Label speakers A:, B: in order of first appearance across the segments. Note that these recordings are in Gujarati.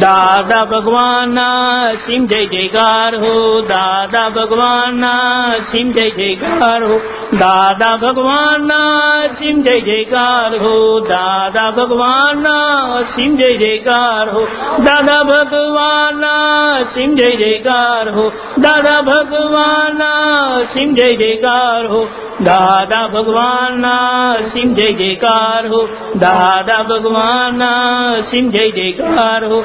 A: દાદા ભગવાન અસીમ જય જયકાર હો, દાદા ભગવાન અસીમ જય જયકાર હો, દાદા ભગવાન અસીમ જય જયકાર હો, દાદા ભગવાન અસીમ જય જયકાર હો, દાદા ભગવાન અસીમ જય જયકાર હો, દાદા ભગવાન અસીમ જય જયકાર હો, દાદા ભગવાન અસીમ જય જયકાર હો, દાદા ભગવાન અસીમ જય જયકાર હો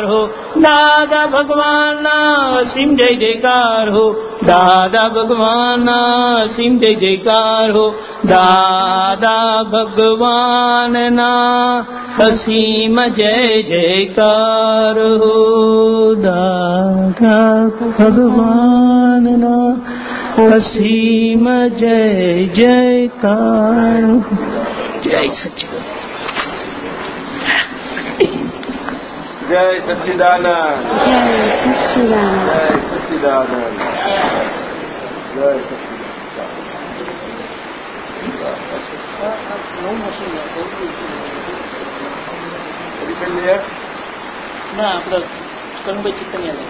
A: હો. દાદા ભગવાનના અસીમ જય જયકાર હો. દાદા ભગવાનના અસીમ જય જયકાર હો. દાદા ભગવાનના અસીમ જય જયકાર હો. દાદા ભગવાનના અસીમ જય જયકાર જય સચિવ
B: જય સચ્ચિદાનંદ
C: જય સચ્ચિદાનંદ
B: જય સચ્ચિદાનંદ જય સચ્ચિદાનંદ
A: ના આપણે કનુભાઈ ચિત્તનિયા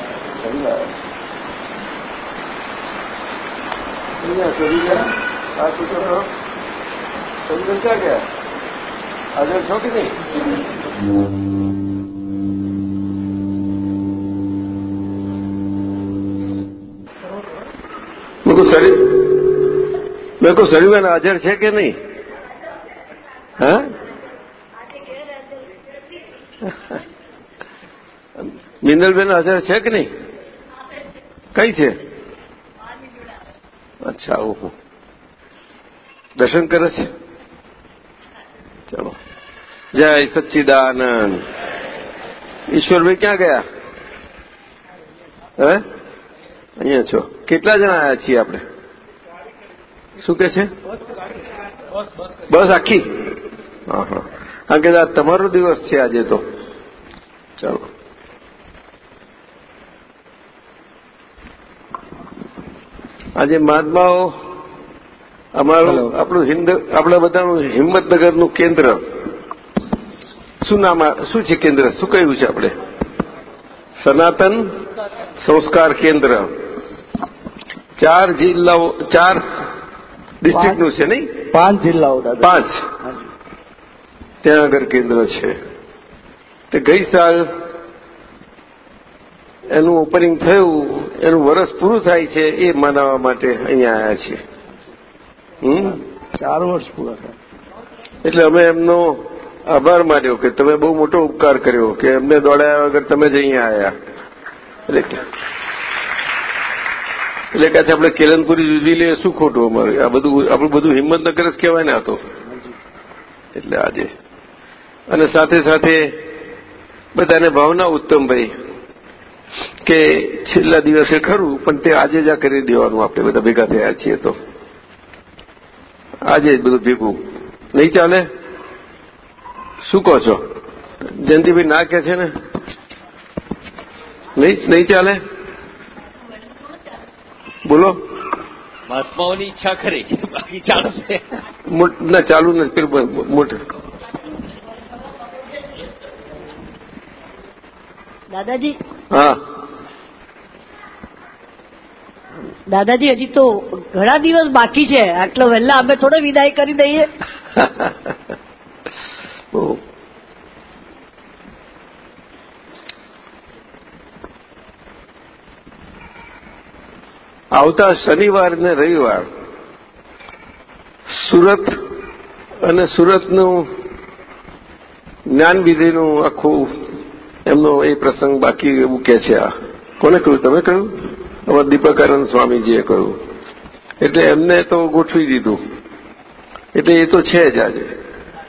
B: આ શું કરો ક્યાં ગયા? હાજર છો કે નહીં? મેં કહું શરીર મેં હાજર છે કે નહીં? હા? મિનલબેન હાજર છે કે નહીં? કઈ છે? અચ્છા, ઓહો. દર્શન કરે છે? ચલો. જય સચ્ચિદાનંદ. ઈશ્વરભાઈ ક્યાં ગયા? હે? અહીંયા છો. કેટલા જણા આવ્યા છીએ આપણે? શું કે છે? બસ આખી? હા હા કારણ કે તમારો દિવસ છે આજે તો. ચાલો. આજે મહાત્માઓ અમારું આપણું હિન્દ આપણા બધાનું હિંમતનગરનું કેન્દ્ર. શું નામ શું છે કેન્દ્ર? શું કહ્યું છે આપણે? સનાતન સંસ્કાર કેન્દ્ર. ચાર જિલ્લાઓ ચાર ડિસ્ટ્રિક્ટનું છે નહીં?
D: પાંચ જિલ્લાઓ
B: પાંચ. ત્યાં આગળ કેન્દ્ર છે. તે ગઈ સાલ એનું ઓપનિંગ થયું એનું વરસ પૂરું થાય છે એ મનાવવા માટે અહીંયા આવ્યા છીએ. હમ?
D: ચાર વર્ષ પૂરા થયા.
B: એટલે અમે એમનો આભાર માન્યો કે તમે બહુ મોટો ઉપકાર કર્યો કે એમને દોડાયા વગર તમે જ અહીંયા આવ્યા. એટલે એટલે છે આપણે કેલનપુરી જુદી લઈએ શું ખોટું અમારે? આ બધું, આપણું બધું હિંમતનગર જ કહેવાય ને આ તો. એટલે આજે. અને સાથે સાથે બધાને ભાવના ઉત્તમભાઈ કે છેલ્લા દિવસે ખરું, પણ તે આજે જ આ કરી દેવાનું આપણે બધા ભેગા થયા છીએ તો. આજે જ બધું ભેગું. નહીં ચાલે? શું કહો છો? જયંતિભાઈ ના કે છે ને? નહીં ચાલે? બોલો.
A: મહાત્માઓની ઈચ્છા ખરી. બાકી ચાલશે
B: મોટ- ના ચાલુ નથી મોટે.
C: દાદાજી.
B: હા.
E: દાદાજી હજી તો ઘણા દિવસ બાકી છે. આટલો વહેલા અમે થોડો વિદાય કરી દઈએ.
B: બહુ આવતા શનિવાર ને રવિવાર સુરત અને સુરતનું જ્ઞાનવિધિનું આખું એમનો એ પ્રસંગ બાકી એવું કે છે આ. કોને કહ્યું? તમે કહ્યું? અમારા દીપકાનંદ સ્વામીજીએ કહ્યું. એટલે એમને તો ગોઠવી દીધું. એટલે એ તો છે જ આજે.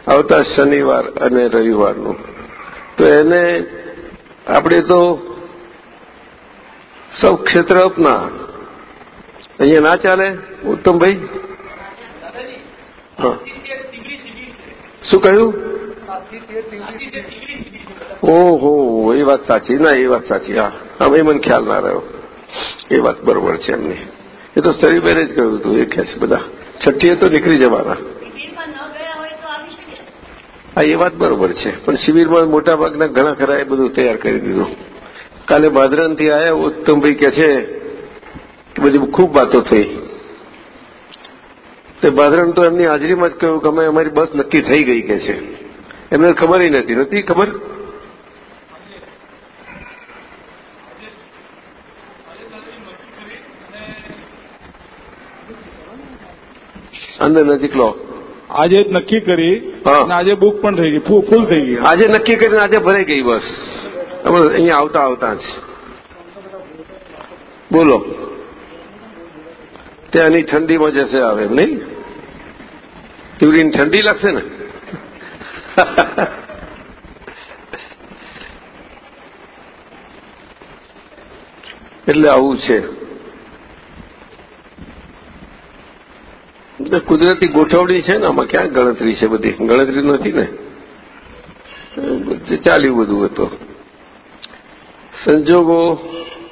B: આવતા શનિવાર અને રવિવારનું. તો એને આપણે તો સૌ ક્ષેત્ર અપના અહીંયા ના ચાલે? ઉત્તમભાઈ? હા. શું કહ્યું? ઓહો, એ વાત સાચી. ના, એ વાત સાચી. હા. હવે મને ખ્યાલ ના રહ્યો. એ વાત બરોબર છે એમની. એ તો સરીબેને જ કહ્યું હતું, એ કહે છે બધા. છઠ્ઠીએ તો નીકળી જવાના. હા, એ વાત બરોબર છે. પણ શિબિરમાં મોટા ભાગના ઘણા ખરા એ બધું તૈયાર કરી દીધું. કાલે ભાદરણથી આવ્યા ઉત્તમભાઈ કે છે કે બધી ખૂબ વાતો થઈ. તે બાદરણ તો એમની હાજરીમાં જ કહ્યું કે અમે અમારી બસ નક્કી થઈ ગઈ કે છે. એમને ખબર નથી. નથી ખબર? અંદર નજીક લો.
F: આજે નક્કી કરી આજે બુક પણ થઈ ગઈ. ફૂલ થઈ ગઈ.
B: આજે નક્કી કરીને આજે ભરાઈ ગઈ બસ. અહીંયા આવતા આવતા જ. બોલો. ત્યાંની ઠંડીમાં જશે આવે એમ, નહીં? તીવડીની ઠંડી લાગશે ને? એટલે આવું છે. કુદરતી ગોઠવણી છે ને, આમાં ક્યાં ગણતરી છે બધી? ગણતરી નથી ને? ચાલ્યું બધું હતું સંજોગો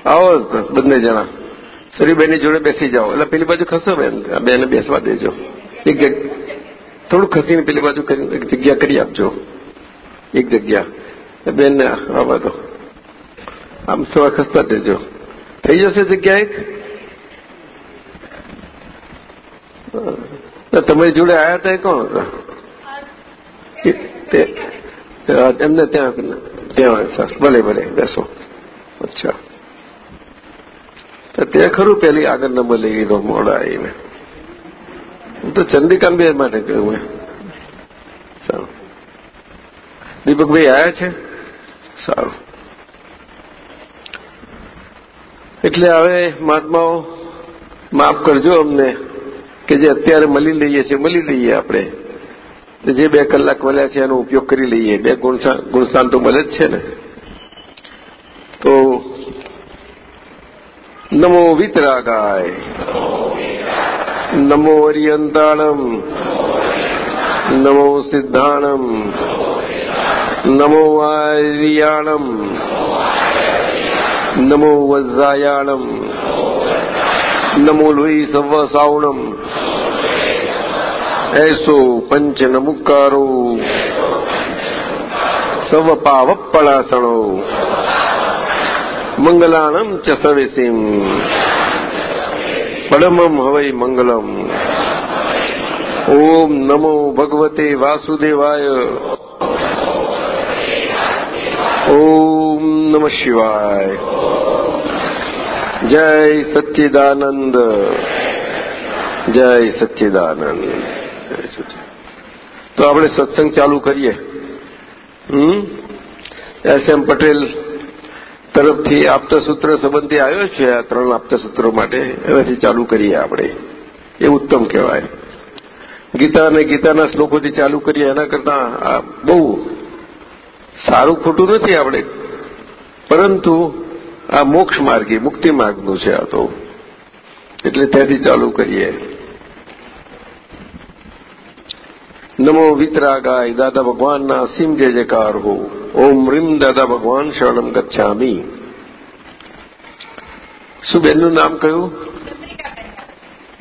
B: આવો બંને જણા. સરીબેનની જોડે બેસી જાઓ. એટલે પેલી બાજુ ખસો બેન. બેને બેસવા દેજો. એક થોડું ખસીને પેલી બાજુ કરી એક જગ્યા કરી આપજો. એક જગ્યા. બેનને આવવા દો આમ સવા ખસતા દેજો. થઈ જશે જગ્યા એક? તમારી જોડે આવ્યા હતા એ કોણ હતા? એમને ત્યાં ત્યાં સરસ. ભલે ભલે, બેસો. અચ્છા. તો તે ખરું પેલી આગળ નંબર લઈ લીધો, મોડા આવીને. હું તો ચંદ્રિકાબેન માટે કહ્યું મેં સારું. દીપકભાઈ આવ્યા છે? સારું. એટલે હવે મહાત્માઓ, માફ કરજો અમને કે જે અત્યારે મળી લઈએ છીએ, મળી લઈએ આપણે. જે બે કલાક મળ્યા છે એનો ઉપયોગ કરી લઈએ. બે ગુણસ્થાન તો મળે જ છે ને. તો નમો વિતરાગાય નમો અરિયંતાણમ નમો સિદ્ધાણમ નમો આર્યાણમ નમો વજ્રાયાણમ નમો લોહી સવ સાવણમ એસો પંચ નમુકારો સવ પાવપળાસણો મંગલાણમ ચ સવેસીમ પરમમ હવૈ મંગલમ ઓમ નમો ભગવતે વાસુદેવાય ઓમ નમ શિવાય જય સચ્ચિદાનંદ જય સચ્ચિદાનંદ તો આપણે સત્સંગ ચાલુ કરીએ હમ એસ એમ પટેલ તરફથી આપતસૂત્ર સંબંધી આવ્યો છે આ ત્રણ આપતસૂત્રો માટે. એનાથી ચાલુ કરીએ આપણે. એ ઉત્તમ કહેવાય. ગીતા અને ગીતાના શ્લોકોથી ચાલુ કરીએ. એના કરતા આ બહુ સારું ખોટું નથી આપણે. પરંતુ આ મોક્ષ માર્ગી, મુક્તિ માર્ગનું છે આ તો. એટલે ત્યાંથી ચાલુ કરીએ. નમો વિતરાગાય દાદા ભગવાનના અસીમ જય જયકાર હો ઓમ રીમ દાદા ભગવાન શરણમ ગચ્છામી શું બેનનું નામ કયું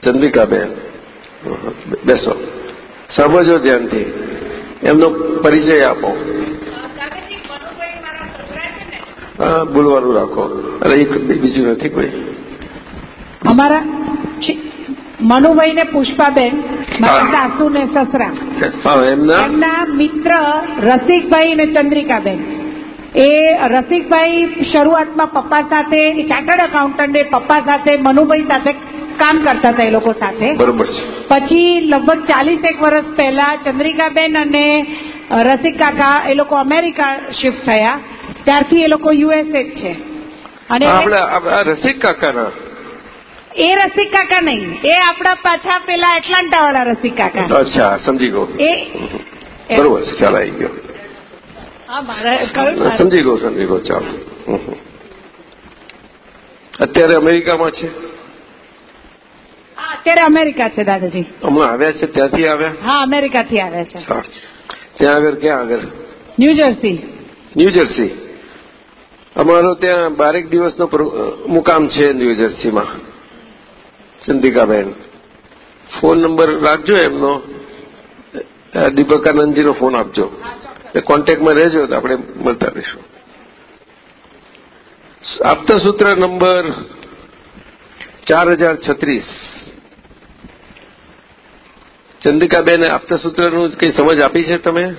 B: ચંદ્રિકાબેન બેસો સમજો ધ્યાનથી એમનો પરિચય આપો. હા બોલવાનું રાખો. અરે એક બીજું નથી કોઈ.
G: અમારા છી- મનુભાઈ ને પુષ્પાબેન મારા સાસુ ને સસરા
B: એમના?
G: મિત્ર રસિકભાઈ ને ચંદ્રિકાબેન. એ રસિકભાઈ શરૂઆતમાં પપ્પા સાથે ચાર્ટર્ડ એકાઉન્ટન્ટ એ પપ્પા સાથે મનુભાઈ સાથે કામ કરતા હતા એ લોકો સાથે.
B: બરોબર
G: પછી લગભગ ચાલીસ એક વર્ષ પહેલા ચંદ્રિકાબેન અને રસિક કાકા એ લોકો અમેરિકા શિફ્ટ થયા. ત્યારથી એ લોકો યુએસએ જ છે. અને
B: રસિક કાકાના
G: એ રસિક કાકા નહીં. એ આપણા પાછા પેલા એટલાન્ટા વાળા રસિક કાકા.
B: અચ્છા સમજી ગયો.
G: એ
B: બરોબર ખ્યાલ આવી ગયો. સમજી ગયો સમજી ગયો ચાલો. અત્યારે અમેરિકામાં છે?
G: અત્યારે અમેરિકા છે દાદાજી.
B: હમણાં આવ્યા છે ત્યાંથી આવ્યા?
G: હા અમેરિકાથી આવ્યા છે.
B: ત્યાં આગળ ક્યાં આગળ?
G: New Jersey.
B: New Jersey. અમારો ત્યાં બારેક દિવસનો મુકામ છે ન્યૂ જર્સીમાં. ચંદ્રિકાબેન ફોન નંબર રાખજો એમનો. દીપકાનંદજીનો ફોન આપજો. એ કોન્ટેક્ટમાં રહેજો તો આપણે મળતા રહીશું. આપતા સૂત્ર નંબર ચાર હજાર છત્રીસ ચંદ્રિકાબેન આપતા સૂત્રનું કંઈ સમજ આપી છે તમે?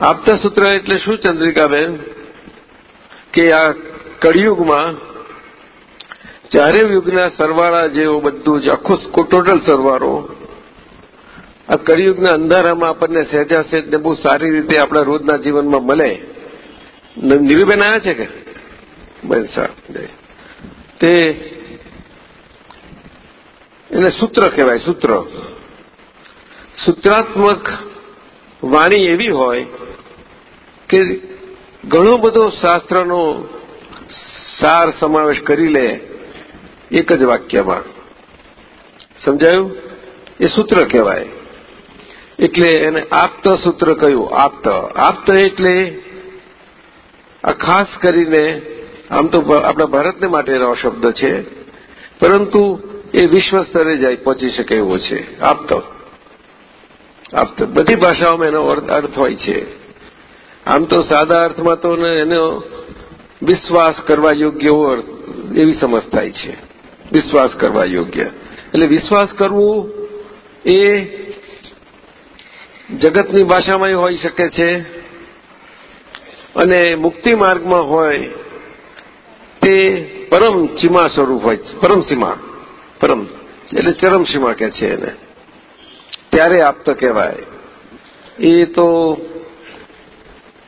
B: આપતા સૂત્ર એટલે શું ચંદ્રિકાબેન? કે આ કળિયુગમાં ચારે યુગના સરવાળા જેવો બધું જ આખો ટોટલ સરવાળો. આ કળિયુગના અંધારામાં આપણને સહેજા સહેજ ને બહુ સારી રીતે આપણા રોજના જીવનમાં મળે. નીરુબેન આવ્યા છે કે? બસ સાહેબ. તે એને સૂત્ર કહેવાય, સૂત્ર. સૂત્રાત્મક વાણી એવી હોય કે ઘણો બધો શાસ્ત્રનો સાર સમાવેશ કરી લે એક જ વાક્યમાં. સમજાયું? એ સૂત્ર કહેવાય. એટલે એને આપ્ત સૂત્ર કહ્યું. આપ્ત. આપ્ત એટલે આ ખાસ કરીને આમ તો આપણા ભારતને માટેનો શબ્દ છે, પરંતુ એ વિશ્વ સ્તરે જાય પહોંચી શકે એવો છે. આપત. આપત. બધી ભાષાઓમાં એનો અર્થ હોય છે. આમ તો સાદા અર્થમાં તો એનો વિશ્વાસ કરવા યોગ્ય એવો અર્થ એવી સમજ થાય છે. વિશ્વાસ કરવા યોગ્ય. એટલે વિશ્વાસ કરવું એ જગતની ભાષામાં હોઈ શકે છે અને મુક્તિ માર્ગમાં હોય તે પરમ સીમા સ્વરૂપ હોય છે. પરમ એટલે ચરમસીમા કે છે એને. ત્યારે આપતો કહેવાય. એ તો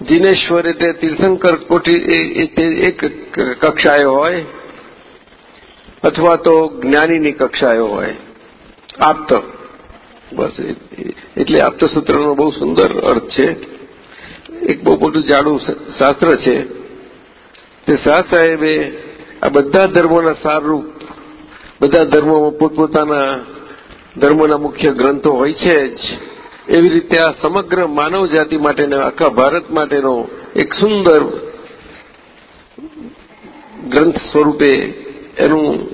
B: જીનેશ્વર એટલે તીર્થંકર કોટી એક કક્ષાએ હોય અથવા તો જ્ઞાનીની કક્ષાએ હોય. આપત બસ એટલે આપત સૂત્રનો બહુ સુંદર અર્થ છે. એક બહુ મોટું જાડું શાસ્ત્ર છે. તે શાહ સાહેબે આ બધા ધર્મોના સારરૂપ, બધા ધર્મોમાં પોતપોતાના ધર્મોના મુખ્ય ગ્રંથો હોય છે જ, એવી રીતે આ સમગ્ર માનવ જાતિ માટેનો, આખા ભારત માટેનો એક સુંદર ગ્રંથ સ્વરૂપે એનું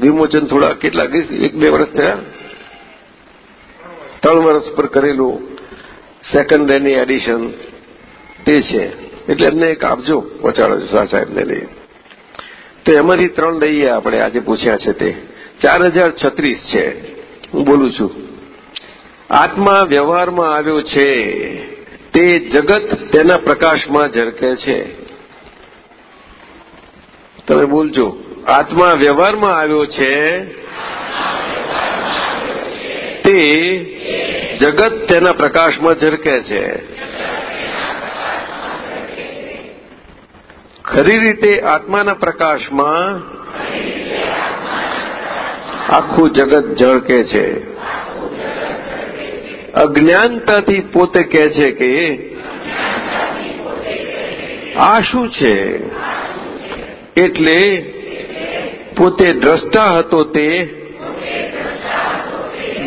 B: વિમોચન થોડા કેટલા એક બે વર્ષ થયા. ત્રણ વર્ષ પર કરેલું સેકન્ડ એની એડિશન તે છે. એટલે એમને એક આપજો પહોંચાડો શાહ સાહેબને લઈ. તો એમાંથી ત્રણ લઈએ આપણે આજે પૂછ્યા છે તે. ચાર હજાર છત્રીસ છે. હું બોલું છું. આત્મા વ્યવહારમાં આવ્યો છે. તે જગત તેના પ્રકાશમાં ઝરકે છે. તમે બોલજો. આત્મા વ્યવહારમાં આવ્યો છે. તે જગત તેના પ્રકાશમાં ઝરકે છે. ખરી રીતે આત્માના પ્રકાશમાં આખું જગત ઝળકે છે. અજ્ઞાનતાથી પોતે કહે છે કે આ શું છે? એટલે પોતે દ્રષ્ટા હતો તે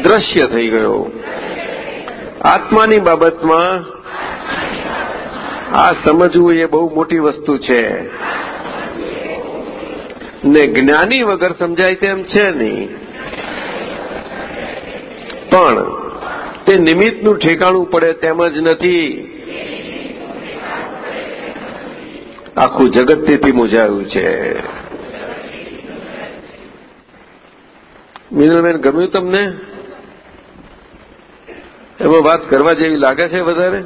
B: દ્રશ્ય થઈ ગયો. આત્માની બાબતમાં આ સમજવું એ બહુ મોટી વસ્તુ છે. ને જ્ઞાની વગર સમજાય તેમ છે નહીં. પણ તે નિમિત્તનું ઠેકાણું પડે તેમ જ નથી. આખું જગત તેથી મુજાયું છે. મિનલબેન, ગમ્યું તમને? એમાં વાત કરવા જેવી લાગે છે વધારે?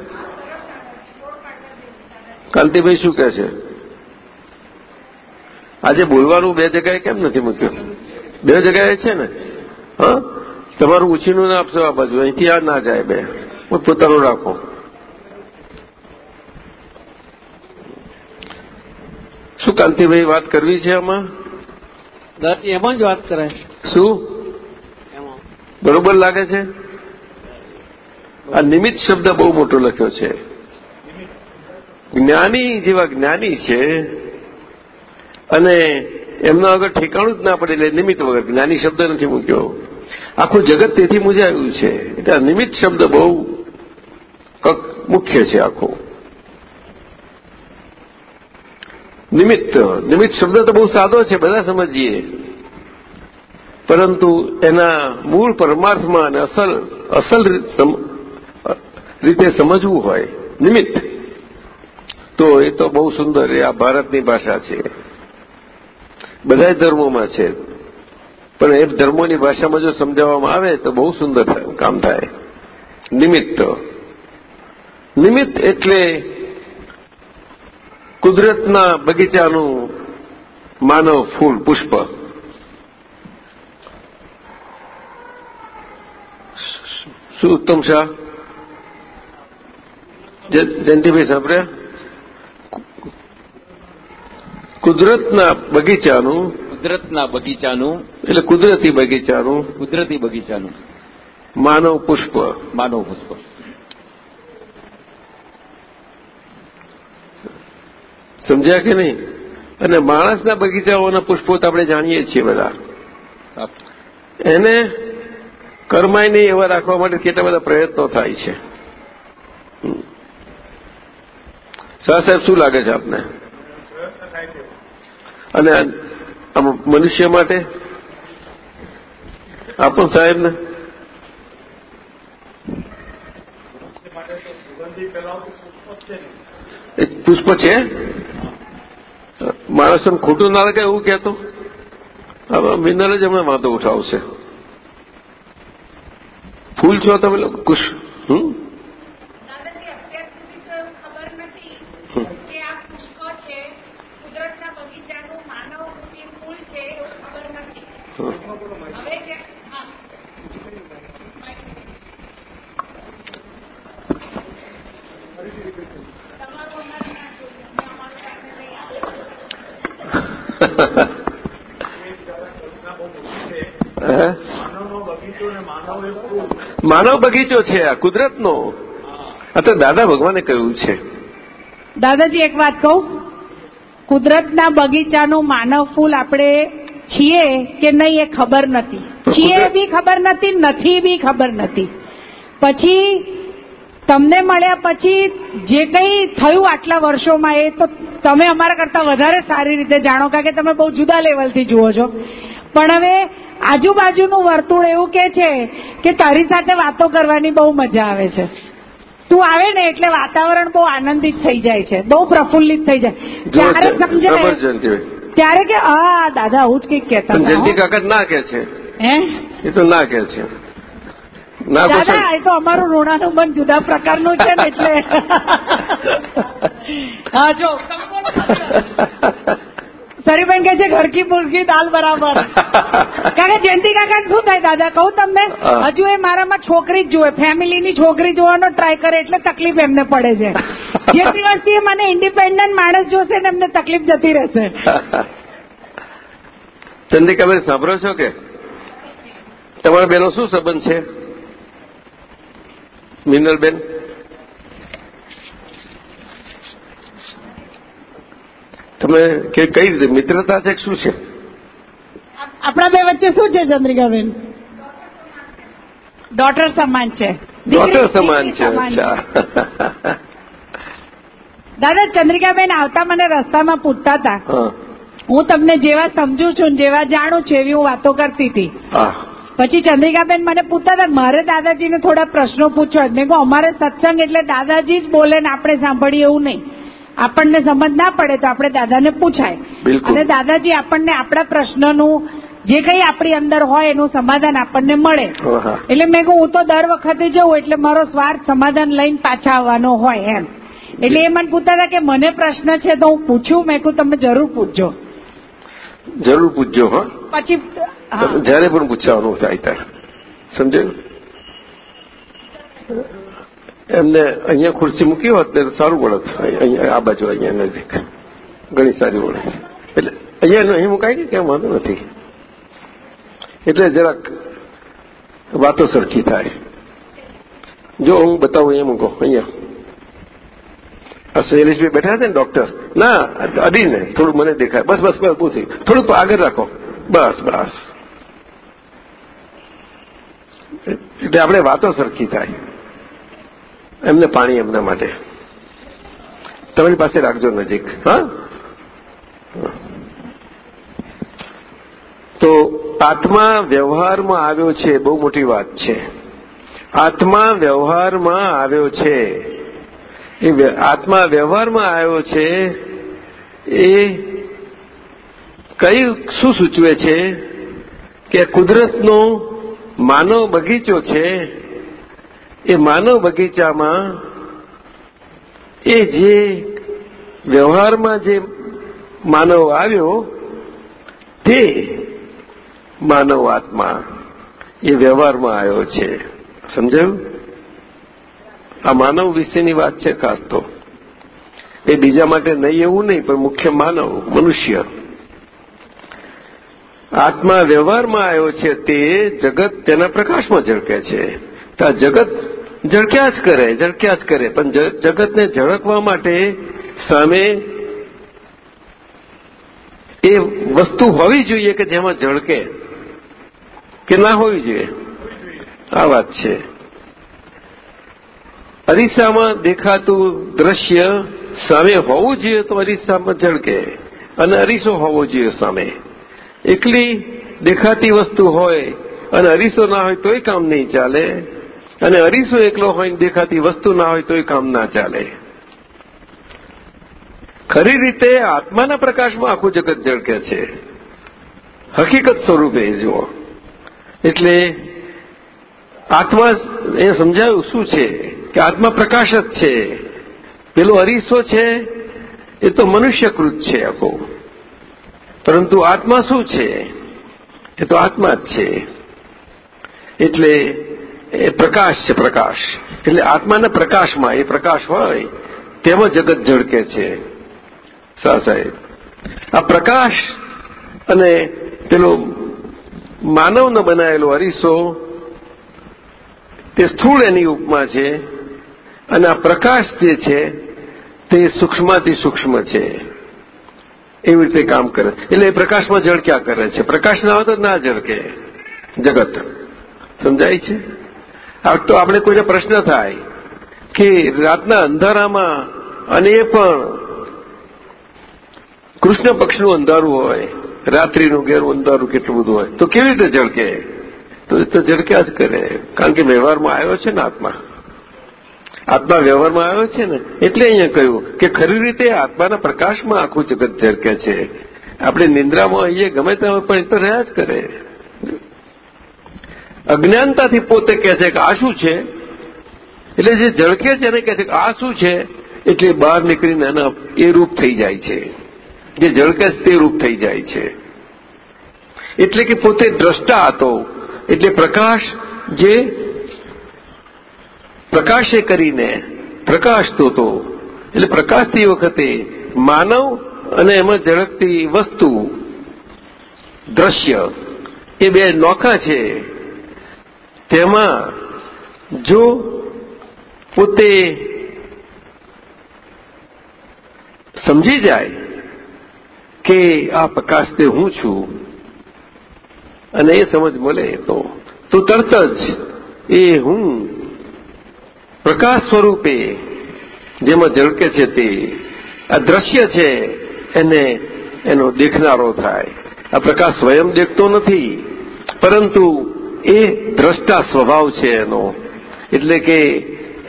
B: કાંતિભાઈ શું કહે છે? આજે બોલવાનું બે જગ્યાએ કેમ નથી મૂક્યું? બે જગ્યાએ છે ને? હા? તમારું ઉછીનું ના આપશો આ બાજુ. અહીંથી આ ના જાય બે. પોતાનું રાખો. શું કાંતિભાઈ વાત કરવી છે આમાં?
A: એમાં જ વાત કરે
B: શું? બરોબર લાગે છે? આ નિમિત્ત શબ્દ બહુ મોટો લખ્યો છે. જ્ઞાની જેવા જ્ઞાની છે અને એમના વગર ઠેકાણું જ ના પડે એટલે નિમિત્ત વગર. જ્ઞાની શબ્દ નથી મૂક્યો. આખું જગત તેથી મુજાયું છે. એટલે આ નિમિત્ત શબ્દ બહુ મુખ્ય છે આખું. નિમિત્ત નિમિત્ત શબ્દ તો બહુ સાદો છે, બધા સમજીએ. પરંતુ એના મૂળ પરમાર્થમાં અને અસલ અસલ રીતે સમજવું હોય, નિમિત્ત, તો એ તો બહુ સુંદર, એ આ ભારતની ભાષા છે. બધા ધર્મોમાં છે. પણ એ ધર્મોની ભાષામાં જો સમજાવવામાં આવે તો બહુ સુંદર કામ થાય. નિમિત્ત. નિમિત્ત એટલે કુદરતના બગીચાનું માનવ ફૂલ પુષ્પ. શું ઉત્તમ શાહ? જયંતિભાઈ સાંભળ્યા? કુદરતના બગીચાનું
A: કુદરતના બગીચાનું
B: એટલે કુદરતી બગીચાનું
A: કુદરતી બગીચાનું
B: માનવ પુષ્પ.
A: માનવ પુષ્પ.
B: સમજ્યા કે નહીં? અને માણસના બગીચાઓના પુષ્પો તો આપણે જાણીએ છીએ બધા. એને કરમાય નહીં એવા રાખવા માટે કેટલા બધા પ્રયત્નો થાય છે. શાહ સાહેબ શું લાગે છે આપને? અને મનુષ્ય માટે? આપો સાહેબને? પુષ્પ છે? માણસને ખોટું ના લાગે એવું કહેતો? હવે મિનલ જ હમણાં વાંધો ઉઠાવશે. ફૂલ છો તમે લોકો? કુશ હમ? માનવ બગીચો છે આ કુદરતનો. આ તો દાદા ભગવાને કહ્યું છે.
G: દાદાજી એક વાત કહું. કુદરતના બગીચાનું માનવ ફૂલ આપણે છીએ કે નહીં એ ખબર નથી. છીએ બી ખબર નથી નથી બી ખબર નથી. પછી તમને મળ્યા પછી જે કંઈ થયું આટલા વર્ષોમાં એ તો તમે અમારા કરતા વધારે સારી રીતે જાણો કારણ કે તમે બહુ જુદા લેવલથી જુઓ છો. પણ હવે આજુબાજુનું વર્તુળ એવું કે છે કે તારી સાથે વાતો કરવાની બહુ મજા આવે છે. તું આવે ને એટલે વાતાવરણ બહુ આનંદિત થઈ જાય છે બહુ પ્રફુલ્લિત થઈ જાય. ત્યારે સમજે ત્યારે કે હા દાદા આવું જ કંઈક કહેતા
B: જયંતિ કાકા ના કે છે.
G: હે?
B: એ તો ના કે છે. ના
G: દાદા એ તો અમારું ઋણાનું મન જુદા પ્રકારનું છે ને એટલે. હા જો સરીબેન કે છે? ઘરકી મુર્ગી દાલ બરાબર. કારણ કે જયંતિ કાકા શું થાય દાદા કહું તમને હજુ એ મારામાં છોકરી જ જોવે ફેમિલીની છોકરી જોવાનો ટ્રાય કરે એટલે તકલીફ એમને પડે છે. જે દિવસથી મને ઇન્ડિપેન્ડન્ટ માણસ જોશે ને એમને તકલીફ જતી રહેશે.
B: ચંદ્રિકાબેન સાંભળો છો કે? તમારા બેનો શું સંબંધ છે? મિનલબેન તમે કે કઈ રીતે? મિત્રતા છે કે શું છે?
G: આપણા બે વચ્ચે શું છે ચંદ્રિકાબેન? ડોટર સમાન છે.
B: ડોટર સમાન છે
G: દાદા ચંદ્રિકાબેન આવતા મને રસ્તામાં પૂછતા હતા.
B: હું.
G: તમને જેવા સમજુ છું જેવા જાણું છું એવી હું વાતો કરતી હતી. પછી ચંદ્રિકાબેન મને પૂછતા હતા મારે દાદાજીને થોડા પ્રશ્નો પૂછવા મેં કહું અમારે સત્સંગ એટલે દાદાજી જ બોલે ને આપણે સાંભળીએ એવું નહીં. આપણને સમજ ના પડે તો આપણે દાદાને પૂછાય. અને દાદાજી આપણને આપણા પ્રશ્નનું જે કંઈ આપણી અંદર હોય એનું સમાધાન આપણને મળે. એટલે મેં કહું હું તો દર વખતે જઉં એટલે મારો સ્વાર્થ સમાધાન લઈને પાછા આવવાનો હોય એમ. એટલે એ મને પૂછતા હતા કે મને પ્રશ્ન છે તો હું પૂછું? મેં કહું તમે જરૂર પૂછજો.
B: જરૂર પૂછજો હા.
G: પછી
B: જ્યારે પણ પૂછવાનું થાય ત્યારે. સમજાયું એમને અહીંયા ખુરશી મૂકી હોત ને સારું પડત. અહીંયા આ બાજુ અહીંયા નજીક. ઘણી સારી ઓળખ એટલે અહીંયા અહીં મુકાય ને ક્યાં વાંધો નથી. એટલે જરાક વાતો સરખી થાય. જો હું બતાવું અહીંયા મૂકો, અહીંયા. આ શૈલેષભાઈ બેઠા છે ને ડોક્ટર ના અડીને થોડું મને દેખાય. બસ બસ બસ, પૂછી. થોડુંક આગળ રાખો. બસ બસ. એટલે આપણે વાતો સરખી થાય. એમને પાણી એમના માટે. તમારી પાસે રાખજો નજીક, હા? તો આત્મા વ્યવહારમાં આવ્યો છે, બહુ મોટી વાત છે. આત્મા વ્યવહારમાં આવ્યો છે. એ આત્મા વ્યવહારમાં આવ્યો છે, એ કઈ શું સૂચવે છે કે કુદરતનો માનવ બગીચો છે? એ માનવ બગીચામાં એ જે વ્યવહારમાં જે માનવ આવ્યો, તે માનવ આત્મા એ વ્યવહારમાં આવ્યો છે. સમજાયું? આ માનવ વિશેની વાત છે ખાસ તો. એ બીજા માટે નહીં એવું નહીં, પણ મુખ્ય માનવ, મનુષ્ય. આત્મા વ્યવહારમાં આવ્યો છે તે જગત તેના પ્રકાશમાં ઝળકે છે. તો જગત ઝળક્યા જ કરે, ઝળક્યા જ કરે. પણ જગતને ઝળકવા માટે સામે એ વસ્તુ હોવી જોઈએ કે જેમાં ઝળકે? કે ના હોવી જોઈએ? આ વાત છે. અરીસામાં દેખાતું દ્રશ્ય સામે હોવું જોઈએ તો અરીસામાં ઝળકે. અને અરીસો હોવો જોઈએ સામે. એકલી દેખાતી વસ્તુ હોય અને અરીસો ના હોય તોય કામ નહીં ચાલે. અને અરીસો એકલો હોય ને દેખાતી વસ્તુ ના હોય તોય કામ ના ચાલે. ખરી રીતે આત્માના પ્રકાશમાં આખું જગત ઝળકે છે. હકીકત સ્વરૂપે જુઓ. એટલે આત્મા એ સમજાયું શું છે કે આત્મા પ્રકાશ જ છે. પેલો અરીસો છે, એ તો મનુષ્યકૃત છે આખો. પરંતુ આત્મા શું છે? એ તો આત્મા જ છે. એટલે એ પ્રકાશ છે પ્રકાશ. એટલે આત્માના પ્રકાશમાં એ પ્રકાશ હોય તેમાં જગત ઝળકે છે. સા સાહેબ. આ પ્રકાશ અને પેલો માનવનો બનાવેલો અરીસો તે સ્થૂળ એની ઉપમા છે અને આ પ્રકાશ જે છે તે સૂક્ષ્માથી સૂક્ષ્મ છે. એવી રીતે કામ કરે. એટલે એ પ્રકાશમાં ઝળક્યા કરે છે? પ્રકાશ ના હોય તો ના ઝળકે જગત. સમજાય છે? આ તો આપણે કોઈને પ્રશ્ન થાય કે રાતના અંધારામાં અને એ પણ કૃષ્ણ પક્ષનું અંધારું હોય, રાત્રિનું ઘેરું અંધારું કેટલું બધું હોય, તો કેવી રીતે ઝળકે તો એ તો ઝળક્યા જ કરે? કારણ કે વ્યવહારમાં આવ્યો છે ને આત્મા. આત્મા વ્યવહારમાં આવ્યો છે ને, એટલે અહીંયા કહ્યું કે ખરી રીતે આત્માના પ્રકાશમાં આખું જગત ઝળકે છે. આપણે નિંદ્રામાં અહીંયા ગમે તમે પણ એ તો રહ્યા જ કરે. અજ્ઞાનતાથી પોતે કહે છે કે આ શું છે? એટલે જે ઝળકે છે એને કહે છે કે આ શું છે? એટલે બહાર નીકળીને એના એ રૂપ થઈ જાય છે. જે ઝળકે છે તે રૂપ થઈ જાય છે. એટલે કે પોતે દ્રષ્ટા હતો. એટલે પ્રકાશ જે પ્રકાશે કરીને પ્રકાશતો હતો. એટલે પ્રકાશતી વખતે માનવ અને એમાં ઝળકતી વસ્તુ, દ્રશ્ય, એ બે નોખા છે. તેમાં જો પોતે સમજી જાય કે આ પ્રકાશ તે હું છું, અને એ સમજ મળે તો તો તરત જ એ હું પ્રકાશ સ્વરૂપે જેમાં ઝળકે છે તે આ દ્રશ્ય છે, એને એનો દેખનારો થાય. આ પ્રકાશ સ્વયં દેખતો નથી, પરંતુ એ દ્રષ્ટા સ્વભાવ છે એનો. એટલે કે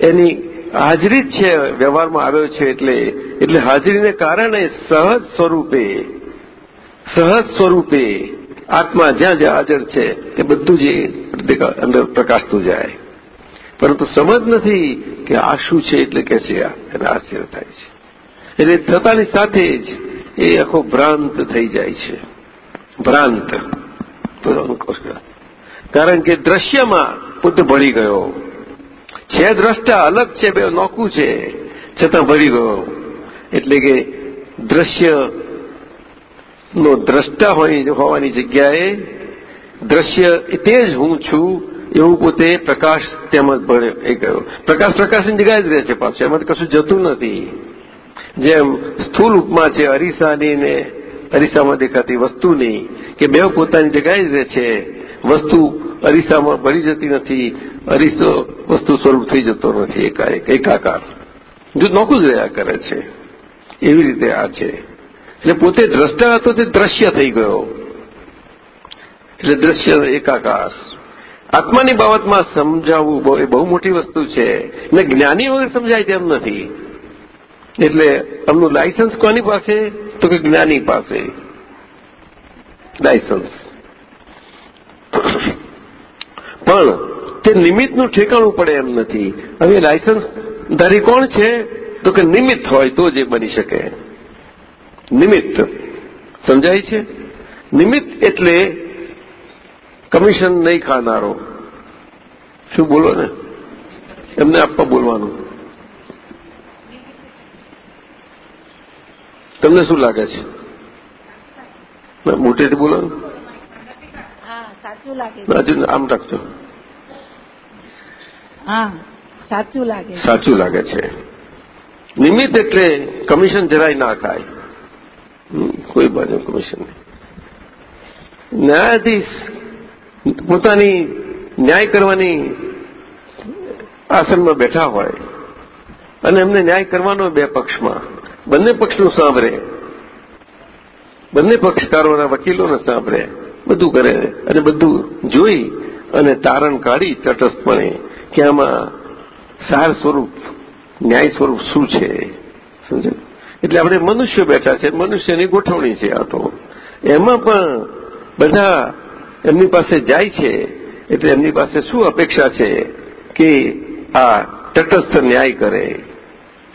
B: એની હાજરી જ છે, વ્યવહારમાં આવ્યો છે એટલે એટલે હાજરીને કારણે સહજ સ્વરૂપે સહજ સ્વરૂપે આત્મા જ્યાં જ્યાં હાજર છે એ બધું જ અંદર પ્રકાશતું જાય. પરંતુ સમજ નથી કે આ શું છે એટલે કે છે આ એને આશ્ચર્ય થાય છે. એટલે થતાની સાથે જ એ આખો ભ્રાંત થઈ જાય છે. ભ્રાંત. કારણ કે દ્રશ્યમાં બુદ્ધ ભળી ગયો. છે દ્રષ્ટા અલગ છે, બે નોખું છે, છતાં ભળી ગયો. એટલે કે દ્રશ્ય નો દ્રષ્ટા હોય હોવાની જગ્યાએ દ્રશ્ય તે જ હું છું એવું પોતે પ્રકાશ તેમાં એ કહ્યું. પ્રકાશ પ્રકાશની જગ્યાએ જ રહે છે પાછું. એમાં કશું જતું નથી. જેમ સ્થૂલ ઉપમા છે, અરીસાની ને અરીસામાં દેખાતી વસ્તુની, કે બે પોતાની જગ્યાએ જ રહે છે. વસ્તુ અરીસામાં ભરી જતી નથી. અરીસો વસ્તુ સ્વરૂપ થઈ જતો નથી એકાએક, એકાકાર. જો નોખું જ રહ્યા કરે છે. એવી રીતે આ છે. એટલે પોતે દ્રષ્ટા હતો તે દ્રશ્ય થઈ ગયો. એટલે દ્રશ્ય એકાકાર. આત્માની બાબતમાં સમજાવવું એ બહુ મોટી વસ્તુ છે. ને જ્ઞાની વગર સમજાય તેમ નથી. એટલે અમનું લાયસન્સ કોની પાસે? તો કે જ્ઞાની પાસે. લાયસન્સ પણ તે નિમિત્તનું ઠેકાણું પડે એમ નથી. હવે લાયસન્સ ધારી કોણ છે? તો કે નિમિત્ત હોય તો જ બની શકે. નિમિત્ત. સમજાય છે? નિમિત્ત એટલે કમિશન નહીં ખાનારો. શું બોલો ને? એમને આપવા બોલવાનું. તમને શું લાગે છે? મોટેથી બોલો
G: સાચું લાગે
B: હજુ આમ રાખજો.
G: સાચું લાગે
B: સાચું લાગે છે. નિમિત્ત એટલે કમિશન જરાય ના ખાય. કોઈ બાજુ કમિશન નહીં. ન્યાયાધીશ પોતાની ન્યાય કરવાની આસનમાં બેઠા હોય અને એમને ન્યાય કરવાનો બે પક્ષમાં. બંને પક્ષનું સાંભળે. બંને પક્ષકારોના વકીલોને સાંભળે. બધું કરે અને બધું જોઈ અને તારણ કાઢી તટસ્થપણે કે આમાં સાર સ્વરૂપ, ન્યાય સ્વરૂપ શું છે? સમજો? એટલે આપણે મનુષ્ય બેઠા છે, મનુષ્યની ગોઠવણી છે આ તો. એમાં પણ બધા એમની પાસે જાય છે, એટલે એમની પાસે શું અપેક્ષા છે કે આ તટસ્થ ન્યાય કરે?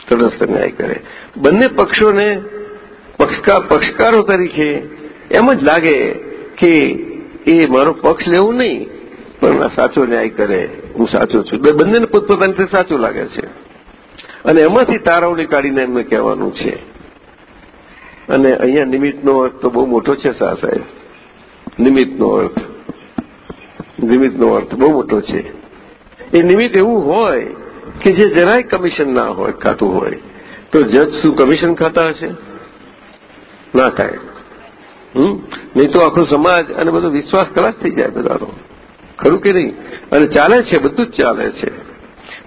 B: તટસ્થ ન્યાય કરે. બંને પક્ષોને પક્ષકારો તરીકે એમ જ લાગે કે એ મારો પક્ષ લેવું નહીં, પણ સાચો ન્યાય કરે, હું સાચો છું. બંનેને પોતપોતાની રીતે સાચું લાગે છે. અને એમાંથી તારવણી કાઢીને એમને કહેવાનું છે. અને અહીંયા નિમિત્તનો અર્થ તો બહુ મોટો છે શાહ સાહેબ. નિમિત્તનો અર્થ. નિમિત્તનો અર્થ બહુ મોટો છે. એ નિમિત્ત એવું હોય કે જે જરાય કમિશન ના હોય, ખાતું હોય. તો જજ શું કમિશન ખાતા હશે? ના ખાય નહીં તો આખો સમાજ અને બધો વિશ્વાસ ખલાસ થઈ જાય બધાનો. ખરું કે નહીં? અને ચાલે છે, બધું જ ચાલે છે.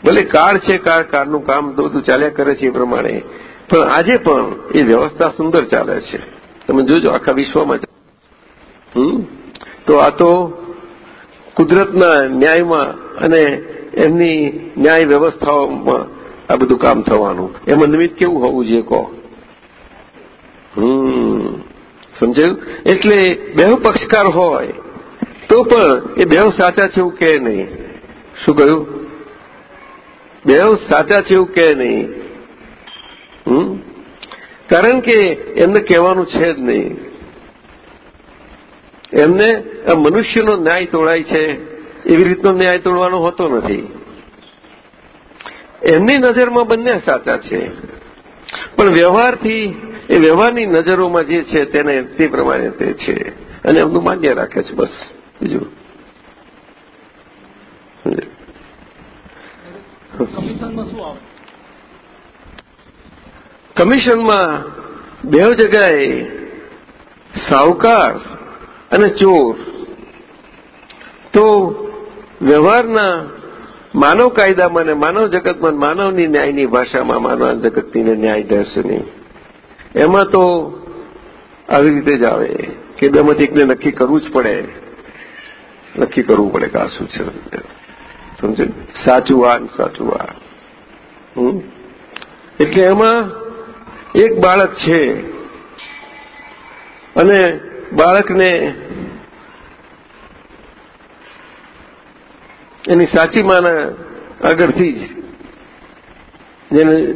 B: ભલે કાર છે, કાર, કારનું કામ બધું ચાલ્યા કરે છે એ પ્રમાણે. પણ આજે પણ એ વ્યવસ્થા સુંદર ચાલે છે. તમે જોજો, આખા વિશ્વમાં તો આ તો કુદરતના ન્યાયમાં અને એમની ન્યાય વ્યવસ્થાઓમાં આ બધું કામ થવાનું. એમાં નિમિત્ત કેવું હોવું જોઈએ કહો? સમજાયું? એટલે બે પક્ષકાર હોય, તો પણ એ બે સાચા છે એવું કે નહીં. શું કહ્યું? બે સાચા છે એવું કે નહીં. કારણ કે એમને કહેવાનું છે જ નહીં. એમને આ મનુષ્યનો ન્યાય તોડાય છે એવી રીતનો ન્યાય તોડવાનો હોતો નથી. એમની નજરમાં બંને સાચા છે. પણ વ્યવહારથી એ વ્યવહારની નજરોમાં જે છે તેને તે પ્રમાણે તે છે. અને એમનું માન્ય રાખે છે બસ. બીજું.
F: કમિશનમાં
B: બે જગાએ સાહુકાર અને ચોર. તો વ્યવહારના માનવ કાયદામાં અને માનવ જગતમાં માનવની ન્યાયની ભાષામાં માનવ જગતની ન્યાય દર્શની એમાં તો આવી રીતે જ આવે કે બેમાંથી એકને નક્કી કરવું જ પડે. નક્કી કરવું પડે કે આ શું છે. સમજે? સાચું આ સાચું આ? એટલે એમાં એક બાળક છે. અને બાળકને એની સાચી માના આગળથી જ જેને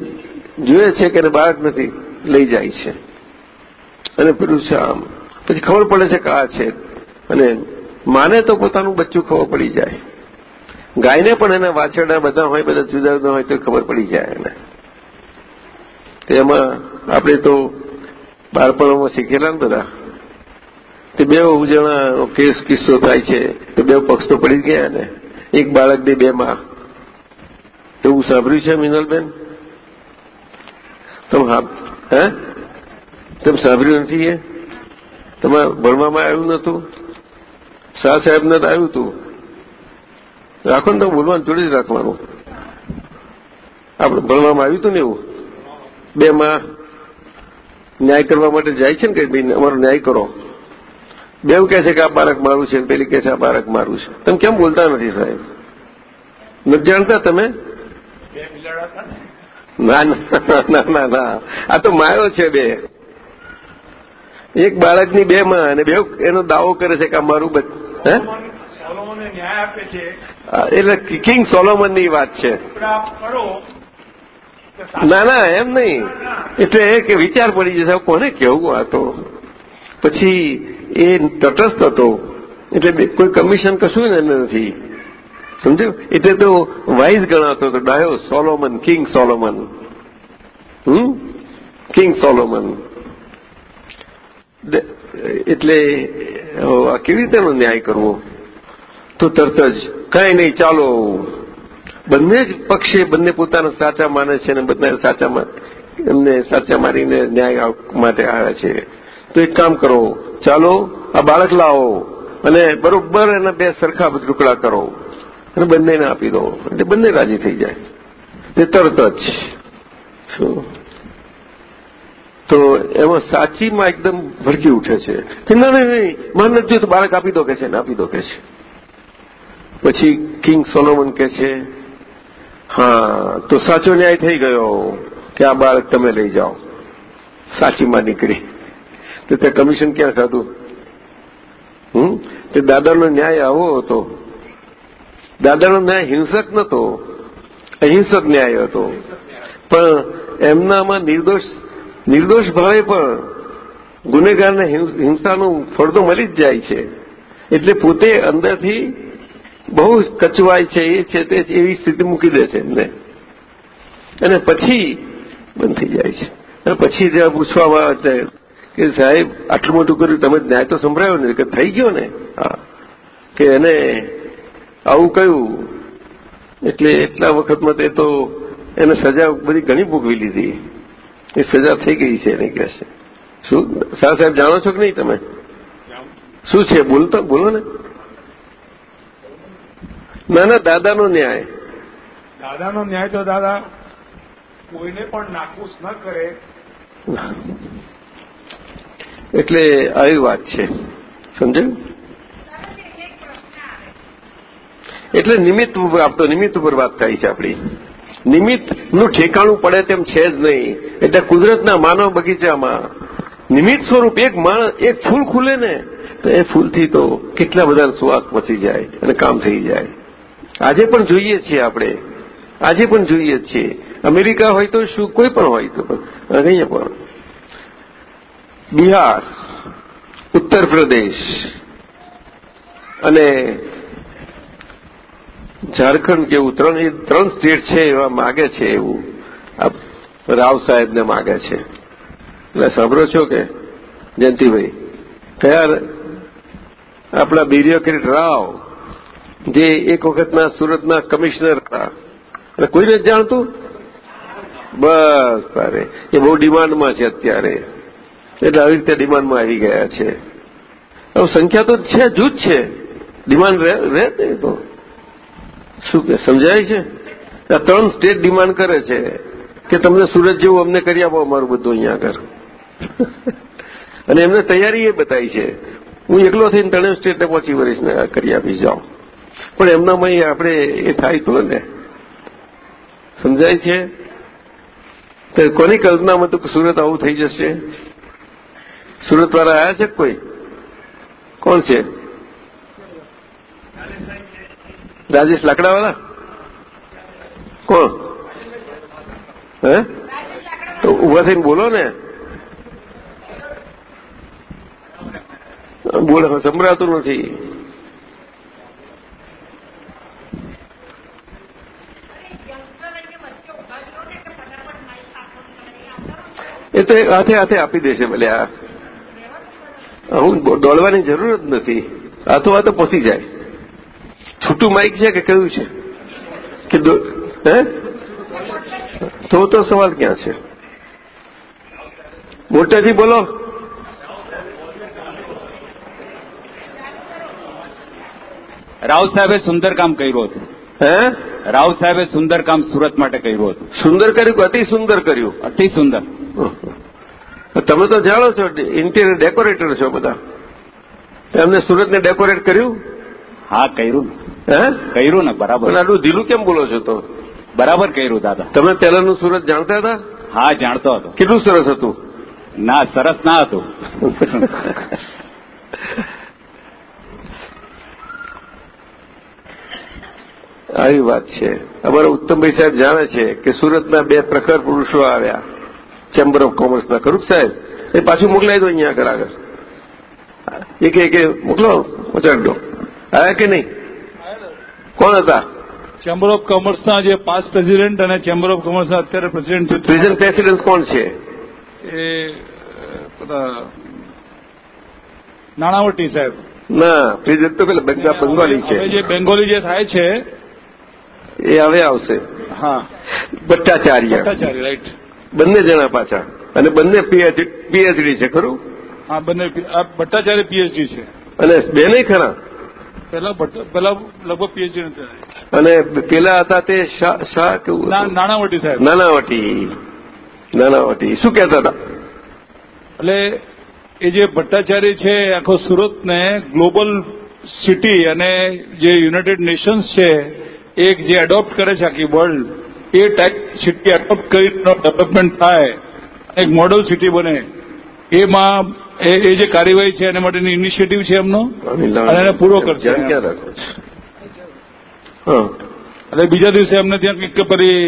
B: જોઈએ છે કે એને બાળક નથી, લઈ જાય છે. અને પેલું છે આમ પછી ખબર પડે છે કે આ છે. અને માને તો પોતાનું બચ્ચું ખબર પડી જાય. ગાયને પણ એના વાછરડા બધા હોય, બધા જુદા જુદા હોય તો ખબર પડી જાય એને. એમાં આપણે તો બાળપણમાં શીખેલા ને બધા. તે બે જણાનો કેસ, કિસ્સો થાય છે. તો બે પક્ષ તો પડી ગયા ને. એક બાળકની બે માં એવું સાંભળ્યું છે મિનલબેન? તમે હા, હે? તમે સાંભળ્યું નથી એ? તમારે ભણવામાં આવ્યું નતું? શાહ સાહેબને તો આવ્યું હતું રાખો ને તો બોલવાનું જોડે જ રાખવાનું. આપણે ભણવામાં આવ્યું હતું ને એવું? બે માં ન્યાય કરવા માટે જાય છે ને કે ભાઈ અમારો ન્યાય કરો. બેવ કહે છે કે આ બાળક મારું છે પેલી કહે છે આ બાળક મારું છે. તમે કેમ બોલતા નથી સાહેબ? નથી જાણતા તમે? ના ના ના ના. આ તો માયો છે બે. એક બાળકની બે માં અને બે એનો દાવો કરે છે કે આ મારું હે?
F: ન્યાય આપે છે
B: એટલે કિંગ સોલોમનની વાત છે. ના ના, એમ નહીં. એટલે એ કે વિચાર પડી જશે. કોને કેવું આ તો? પછી એ તટસ્થ હતો. એટલે કોઈ કમિશન કશું એને નથી. સમજ્યું? એટલે તો વાઇઝ ગણાતો હતો. ડાયો, સોલોમન, કિંગ સોલોમન. હમ? King Solomon. એટલે આ કેવી રીતેનો ન્યાય કરવો? તો તરત જ, કઈ નહીં, ચાલો. બંને જ પક્ષે, બંને પોતાના સાચા માને છે અને બધા સાચા એમને સાચા મારીને ન્યાય માટે આવ્યા છે. તો એક કામ કરો, ચાલો આ બાળક લાવો અને બરોબર એના બે સરખા ટુકડા કરો અને બંનેને આપી દો. એટલે બંને રાજી થઈ જાય. તે તરત જ. તો એમાં સાચીમાં એકદમ ભડકી ઉઠે છે. કે ના નહીં નહીં માન નથી તો બાળક આપી દો કે છે ને આપી દો કે છે. પછી કિંગ સોલોમન કે છે, હા, તો સાચો ન્યાય થઈ ગયો કે આ બાળક તમે લઈ જાઓ. સાચીમાં નીકળી. તો તે કમિશન ક્યાં ખાધું? હમ? તે દાદાનો ન્યાય આવો હતો. દાદાનો ન્યાય હિંસક નહોતો અહિંસક ન્યાય હતો. પણ એમનામાં નિર્દોષ નિર્દોષ ભાવે પણ ગુનેગારને હિંસાનું ફળ મળી જ જાય છે. એટલે પોતે અંદરથી બહુ કચવાય છે, એ છે, તે એવી સ્થિતિ મૂકી દે છે એમને. અને પછી બંધ થઈ જાય છે. અને પછી ત્યાં પૂછવામાં આવે કે સાહેબ આટલું મોટું કર્યું તમે ન્યાય તો સંભળાયો ને કે થઈ ગયો ને? હા. કે એને આવું કયું એટલે એટલા વખતમાં તે તો એને સજા બધી ઘણી ભોગવી લીધી. એ સજા થઈ ગઈ છે એને કહે છે. શું? શાહ સાહેબ જાણો છો કે નહીં તમે? શું છે? બોલતો બોલો ને. ના ના દાદાનો ન્યાય.
F: દાદાનો ન્યાય તો દાદા કોઈને પણ નાખુશ ન કરે.
B: એટલે આવી વાત છે. સમજાયું? એટલે નિમિત્ત ઉપર આપતો નિમિત્ત ઉપર વાત થાય છે આપણી. નિમિત્તનું ઠેકાણું પડે તેમ છે જ નહીં. એટલે કુદરતના માનવ બગીચામાં નિમિત્ત સ્વરૂપ એક માણસ, એક ફૂલ ખુલે ને, તો એ ફૂલથી તો કેટલા બધા સુવાસ પચી જાય અને કામ થઈ જાય. આજે પણ જોઈએ છીએ આપણે. આજે પણ જોઈએ છીએ. અમેરિકા હોય તો શું, કોઈ પણ હોય તો અહીંયા પણ. બિહાર, ઉત્તર પ્રદેશ અને ઝારખંડ જેવું ત્રણ ત્રણ સ્ટેટ છે એવા માગે છે એવું રાવ સાહેબને માગે છે. એટલે સાંભળો છો કે, જયંતિભાઈ, કયા આપણા બ્યુરોક્રેટ રાવ જે એક વખતના સુરતના કમિશનર હતા. એટલે કોઈને જ જાણતું? બસ તારે. એ બહુ ડિમાન્ડમાં છે અત્યારે. એટલે આવી રીતે ડિમાન્ડમાં આવી ગયા છે. હવે સંખ્યા તો છે જૂજ છે. ડિમાન્ડ રહે ને તો. શું કે, સમજાય છે? આ ત્રણ સ્ટેટ ડિમાન્ડ કરે છે કે તમને સુરત જેવું અમને કરી આપો અમારું બધું અહીંયા આગળ. અને એમને તૈયારી એ બતાવી છે. હું એકલો થઈને ત્રણેય સ્ટેટને પહોંચી વરીશને કરી આપી જાઉં પણ એમનામાં આપણે એ થાય તો ને. સમજાય છે? તો કોની કલ્પનામાં તો સુરત આવું થઈ જશે? સુરત વાળા આવ્યા છે કોઈ? કોણ છે? રાજેશ લાકડાવાળા? કોણ? હે? તો ઊભા થઈને બોલો ને. બોલો સંભળાતું નથી. એ તો હાથે હાથે આપી દેશે ભલે આ. હું દોડવાની જરૂર જ નથી. હાથો તો પહોંચી જાય. છૂટું માઇક છે કે કયું છે? કે હે? તો તો સવાલ ક્યાં છે? મોટેથી બોલો.
A: રાવ સાહેબે સુંદર કામ કર્યું હતું.
B: હે?
A: રાવ સાહેબે સુંદર કામ સુરત માટે કર્યું હતું.
B: સુંદર કર્યું કે અતિ સુંદર કર્યું?
A: અતિ સુંદર.
B: તમે તો જાણો છો ઇન્ટિરિયર ડેકોરેટર છો બધા. એમને સુરતને ડેકોરેટ કર્યું?
A: હા કર્યું
B: હે?
A: કર્યું ને બરાબર.
B: આટલું ઢીલું કેમ બોલો છો તો?
A: બરાબર કર્યું દાદા.
B: તમે પહેલાનું સુરત જાણતા હતા?
A: હા જાણતો હતો.
B: કેટલું સરસ હતું?
A: ના સરસ ના હતું.
B: આવી વાત છે. અમારા ઉત્તમભાઈ સાહેબ જાણે છે કે સુરતના બે પ્રખર પુરુષો આવ્યા. ચેમ્બર ઓફ કોમર્સના ખરું સાહેબ? એ પાછું મોકલાવી દો અહીંયા આગળ આગળ. એક એક એ મોકલો પચાડ દો. આવ્યા કે નહીં? કોણ હતા?
F: ચેમ્બર ઓફ કોમર્સના જે પાસ્ટ પ્રેસિડેન્ટ અને ચેમ્બર ઓફ કોમર્સના અત્યારે પ્રેસિડેન્ટ
B: પ્રેઝન્ટ પ્રેસિડેન્ટ કોણ છે?
F: એ બધા નાણાવટી સાહેબ.
B: ના પ્રેઝન્ટ તો પેલા બંગા બંગાળી છે.
F: જે બેંગોલી જે થાય છે
B: એ હવે આવશે.
F: હા.
B: ભટ્ટાચાર્ય.
F: ભટ્ટાચાર્ય રાઈટ
B: બંને જણા પાછા. અને બંને પીએચડી છે ખરું?
F: હા બંને ભટ્ટાચાર્ય પીએચડી છે.
B: અને બેને ખરા?
F: પેલા પેલા લગભગ પીએચડી નથી
B: અને પેલા હતા તે શાહ કેવું
F: નાણાવટી સાહેબ.
B: નાણાવટી. નાણાવટી. શું કહેતા હતા?
F: એટલે એ જે ભટ્ટાચાર્ય છે આખો સુરતને ગ્લોબલ સિટી અને જે યુનાઇટેડ નેશન્સ છે એક જે એડોપ્ટ કરે છે આખી વર્લ્ડ એ ટાઈપ સિટી એડોપ્ટ કરીને ડેવલપમેન્ટ થાય એક મોડલ સિટી બને. એમાં એ જે કાર્યવાહી છે એના માટેની ઇનિશિયેટિવ છે એમનો અને એને પૂરો કરશે. અને બીજા દિવસે અમને ત્યાં કંઈક પેલી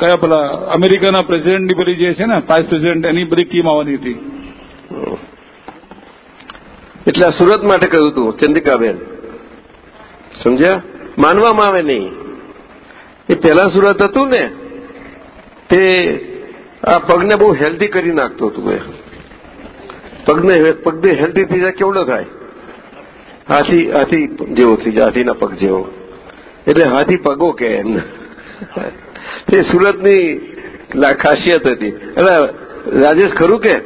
F: કયા પેલા અમેરિકાના પ્રેસિડેન્ટની પેલી જે છે ને વાઇસ પ્રેસિડેન્ટ એની બધી ટીમ આવવાની હતી.
B: એટલે સુરત માટે કહ્યું હતું ચંદ્રિકાબેન. સમજ્યા? માનવામાં આવે નહીં. એ પહેલા સુરત હતું ને તે આ પગને બહુ હેલ્ધી કરી નાખતું હતું એ. પગને પગને હેલ્ધી થઈ જાય કેવડો થાય? હાથી હાથી જેવો થઈ જાય હાથીના પગ જેવો. એટલે હાથી પગો કે એમને તે સુરતની ખાસિયત હતી. એટલે રાજેશ ખરું કે?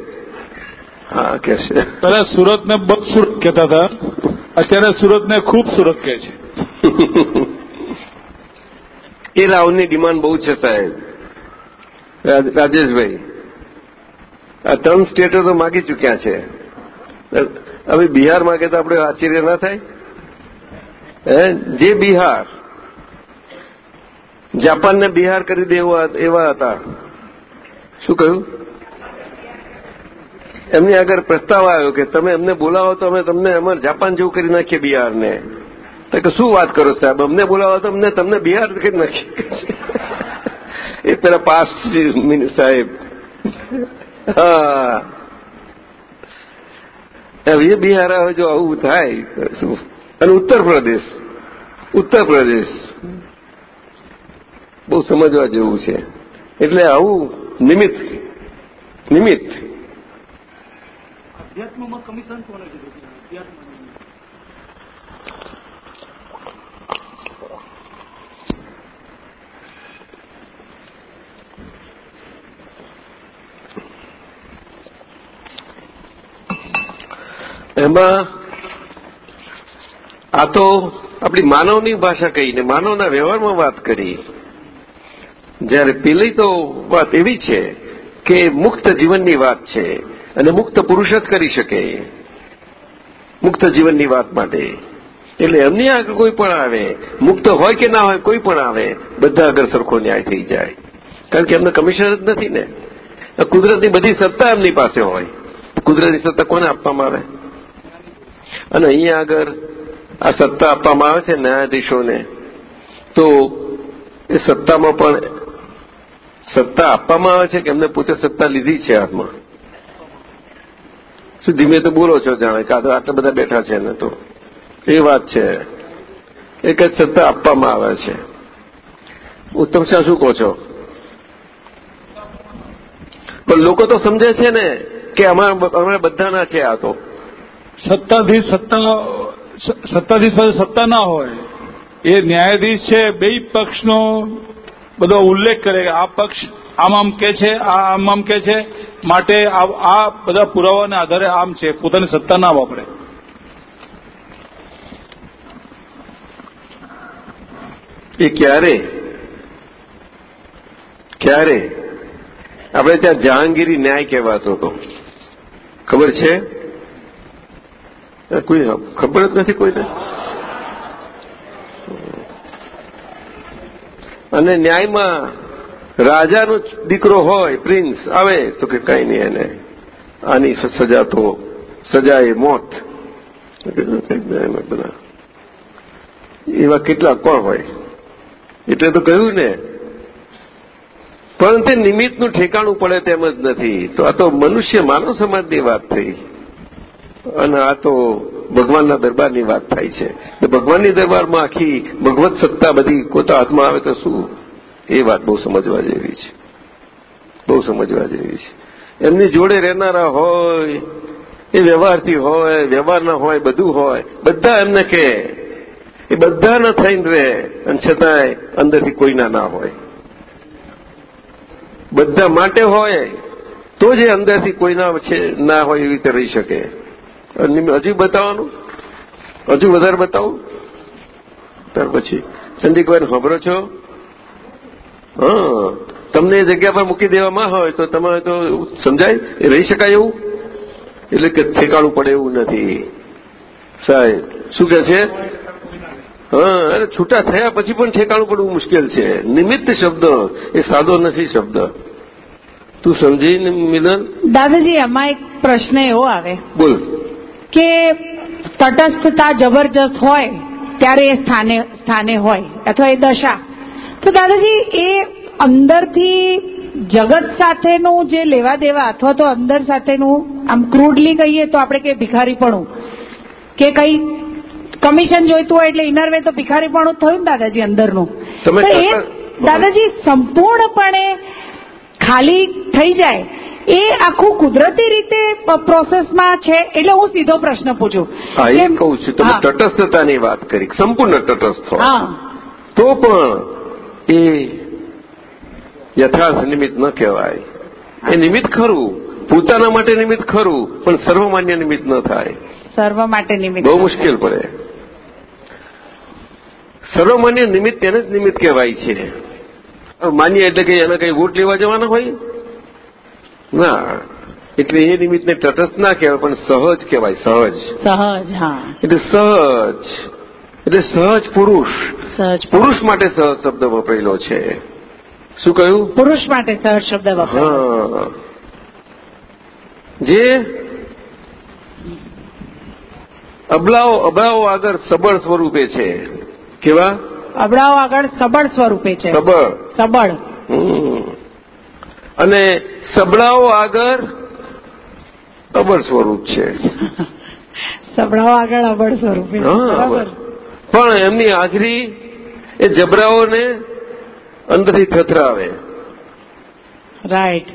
B: હા કે છે.
F: પેલા સુરતને બદ સુરત કહેતા હતા. અત્યારે સુરતને ખૂબ સુરત કહે છે.
B: એ રાવની ડિમાન્ડ બહુ છે સાહેબ. રાજેશભાઈ, આ ત્રણ સ્ટેટો તો માગી ચૂક્યા છે. હવે બિહાર માગે તો આપણે આશ્ચર્ય ના થાય? હે? જે બિહાર, જાપાનને બિહાર કરી દે એવા- હતા. શું કહ્યું? એમની આગળ પ્રસ્તાવ આવ્યો કે તમે એમને બોલાવો તો અમે તમને અમારે જાપાન જેવું કરી નાખીએ બિહારને. કે શું વાત કરો સાહેબ? અમને બોલાવો તો અમને તમને બિહાર કરી નાખીએ. એ પેલા પાસ્ટ સાહેબ. હા. હવે બિહાર હવે જો આવું થાય શું? અને ઉત્તર પ્રદેશ. ઉત્તર પ્રદેશ. બહુ સમજવા જેવું છે. એટલે આવું નિમિત્ત. નિમિત્ત. એમાં આ તો આપણી માનવની ભાષા કહીને, માનવના વ્યવહારમાં વાત કરી. જ્યારે પેલી તો વાત એવી છે કે મુક્ત જીવનની વાત છે અને મુક્ત પુરુષ જ કરી શકે. મુક્ત જીવનની વાત માટે. એટલે એમની આગળ કોઈ પણ આવે, મુક્ત હોય કે ના હોય કોઈ પણ આવે, બધા આગળ સરખો ન્યાય થઈ જાય. કારણ કે એમને કમિશન જ નથી ને. કુદરતની બધી સત્તા એમની પાસે હોય. કુદરતની સત્તા કોને આપવામાં આવે? અને અહીંયા આગળ આ સત્તા આપવામાં આવે છે ન્યાયાધીશોને, તો એ સત્તામાં પણ સત્તા આપવામાં આવે છે કે એમને પોતે સત્તા લીધી છે હાથમાં? શું ધીમે તો બોલો છો જાણે કે આટલા બધા બેઠા છે ને તો? એ વાત છે. એક જ સત્તા આપવામાં આવે છે. ઉત્તમ શાહ શું કહો છો? પણ લોકો તો સમજે છે ને કે અમારા અમારા બધાના છે આ તો.
F: સત્તાધીશ સત્તા, સત્તાધીશ પાસે સત્તા ના હોય, એ ન્યાયાધીશ છે, બે પક્ષનો બધો ઉલ્લેખ કરે આ પક્ષ આમ આમ કે છે, આ આમ આમ કે છે, માટે આ બધા પુરાવાના આધારે આમ છે, પોતાની સત્તા ના વાપરે.
B: એ ક્યારે? ક્યારે? આપણે ત્યાં જહાંગીરી ન્યાય કહેવાતો હતો. ખબર છે? કોઈ ખબર જ નથી કોઈને. અને ન્યાયમાં રાજાનો દીકરો હોય, પ્રિન્સ, આવે, તો કે કઈ નહીં એને. આની સજા તો, સજા એ મોત. બધા એવા કેટલા કોણ હોય? એટલે તો કહ્યું ને, પણ તે નિમિત્તનું ઠેકાણું પડે તેમ જ નથી. તો આ તો મનુષ્ય માનવ સમાજની વાત થઈ. અને આ તો ભગવાનના દરબારની વાત થાય છે. તો ભગવાનની દરબારમાં આખી ભગવત સત્તા બધી પોતા હાથમાં આવે તો શું? એ વાત બહુ સમજવા જેવી છે. બહુ સમજવા જેવી છે. એમની જોડે રહેનારા હોય, એ વ્યવહારથી હોય, વ્યવહારના હોય, બધું હોય, બધા એમને કે એ બધાના થઈને રહે, અને છતાંય અંદરથી કોઈના ના હોય. બધા માટે હોય, તો જે અંદરથી કોઈના છે, ના હોય એવી રીતે રહી શકે. હજુ બતાવવાનું? હજુ વધારે બતાવું? ત્યાર પછી. ચંદીકભાઈ ખબરો છો? હા. તમને એ જગ્યા પર મૂકી દેવામાં હોય તો તમારે તો સમજાય? એ રહી શકાય એવું? એટલે કે ઠેકાણું પડે એવું નથી. સાહેબ શું કે છે? હા અરે છૂટા થયા પછી પણ ઠેકાણું પડવું મુશ્કેલ છે. નિમિત્ત શબ્દ. એ સાદો નથી શબ્દ. તું સમજી મિલન?
G: દાદાજી એમાં એક પ્રશ્ન એવો આવે.
B: બોલ.
G: કે તટસ્થતા જબરજસ્ત હોય ત્યારે એ સ્થાને સ્થાને હોય અથવા એ દશા. તો દાદાજી એ અંદરથી જગત સાથેનું જે લેવા દેવા અથવા તો અંદર સાથેનું આમ ક્રૂડલી કહીએ તો આપણે કે ભિખારીપણું. કે કઈ કમિશન જોઈતું હોય એટલે ઇનરવે તો ભિખારીપણું થયું ને દાદાજી અંદરનું. તો એ દાદાજી સંપૂર્ણપણે ખાલી થઈ જાય. એ આખું કુદરતી રીતે પ્રોસેસમાં છે એટલે હું સીધો પ્રશ્ન પૂછું. એમ
B: કહું છું તમે તટસ્થતાની વાત કરી સંપૂર્ણ તટસ્થ તો પણ એ યથાર્થ નિમિત્ત ન કહેવાય. એ નિમિત્ત ખરું પોતાના માટે નિમિત્ત ખરું પણ સર્વમાન્ય નિમિત્ત ન થાય.
G: સર્વ માટે નિમિત્ત
B: બહુ મુશ્કેલ પડે. સર્વમાન્ય નિમિત્ત તેને જ નિમિત્ત કહેવાય છે. માન્ય એટલે કે એના કઈ વોટ લેવા જવાના હોય? ના એટલે એ નિમિત્તને તટસ્થ ના કહેવાય પણ સહજ કહેવાય સહજ.
G: સહજ હા.
B: એટલે સહજ. એટલે સહજ પુરુષ.
G: સહજ
B: પુરુષ માટે સહજ શબ્દ વપરાયેલો છે. શું કહ્યું?
G: પુરુષ માટે સહજ શબ્દ વપરાય.
B: જે અબલાઓ અબળાઓ આગળ સબળ સ્વરૂપે છે. કેવા?
G: અબડાઓ આગળ સબળ સ્વરૂપે છે.
B: સબળ.
G: સબળ.
B: અને સબળાઓ આગળ અબળ સ્વરૂપ છે.
G: સબળાઓ આગળ અબળ સ્વરૂપે
B: પણ એમની હાજરી એ જબરાઓને અંદરથી થથરાવે.
G: રાઈટ?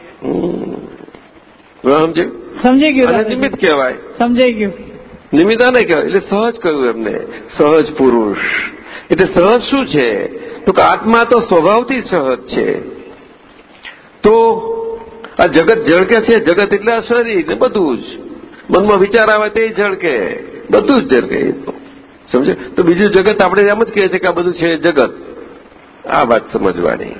G: સમજી ગયું
B: નિમિત્ત કહેવાય.
G: સમજાઈ ગયું.
B: નિમિત્તા કહેવાય. એટલે સહજ કહ્યું એમને સહજ પુરુષ. એટલે સહજ શું છે? તો કે આત્મા તો સ્વભાવથી સહજ છે. તો આ જગત ઝળકે છે, જગત એટલે આ શરીર ને બધું જ. મનમાં વિચાર આવે તે ઝળકે બધું જ ઝળકે એ તો. સમજે? તો બીજું જગત આપણે એમ જ કહીએ છીએ કે આ બધું છે જગત. આ વાત સમજવાની.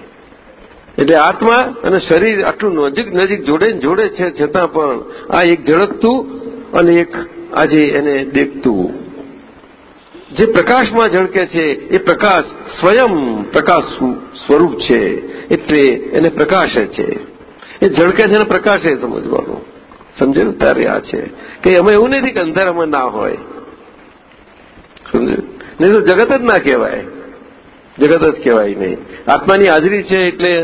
B: એટલે આત્મા અને શરીર આટલું નજીક નજીક જોડે જોડે છે, છતાં પણ આ એક ઝળકતું અને એક આજે એને દેખતું. જે પ્રકાશમાં ઝળકે છે એ પ્રકાશ સ્વયં પ્રકાશ સ્વરૂપ છે એટલે એને પ્રકાશે છે. એ ઝળકે છે અને પ્રકાશે સમજવાનું. સમજ્યું તારે આ છે. કે અમે એવું નથી કે અંધારામાં ના હોય. સમજ્યું નહીં તો જગત જ ના કહેવાય. જગત જ કહેવાય નહીં. આત્માની હાજરી છે એટલે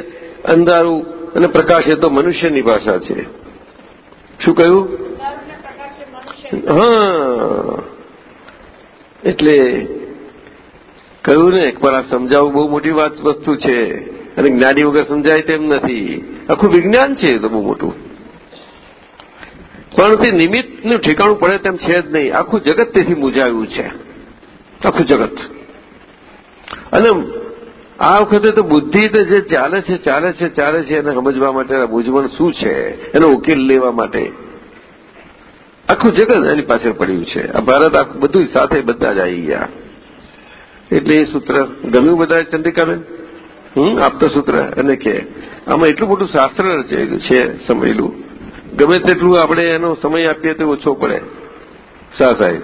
B: અંધારું અને પ્રકાશ એ તો મનુષ્યની ભાષા છે. શું કહ્યું? હા. એટલે કહ્યું ને પણ આ સમજાવવું બહુ મોટી વસ્તુ છે અને જ્ઞાની વગર સમજાય તેમ નથી. આખું વિજ્ઞાન છે તો બહુ મોટું. પણ તે નિમિત્તનું ઠેકાણું પડે તેમ છે જ નહીં. આખું જગત તેથી મૂંઝાયું છે. આખું જગત. અને આ વખતે તો બુદ્ધિ જે ચાલે છે ચાલે છે ચાલે છે એને સમજવા માટે મૂંઝવણ શું છે? એનો ઉકેલ લેવા માટે. આખું જગત એની પાછળ પડ્યું છે. આ ભારત આખું બધું સાથે બધા જ આવી ગયા. એટલે એ સૂત્ર ગમ્યું બધા ચંદ્રિકાબેન હમ? આપતા સૂત્ર અને કે. આમાં એટલું મોટું શાસ્ત્ર છે સમયેલું. ગમે તેટલું આપણે એનો સમય આપીએ તો ઓછો પડે. શાહ સાહેબ.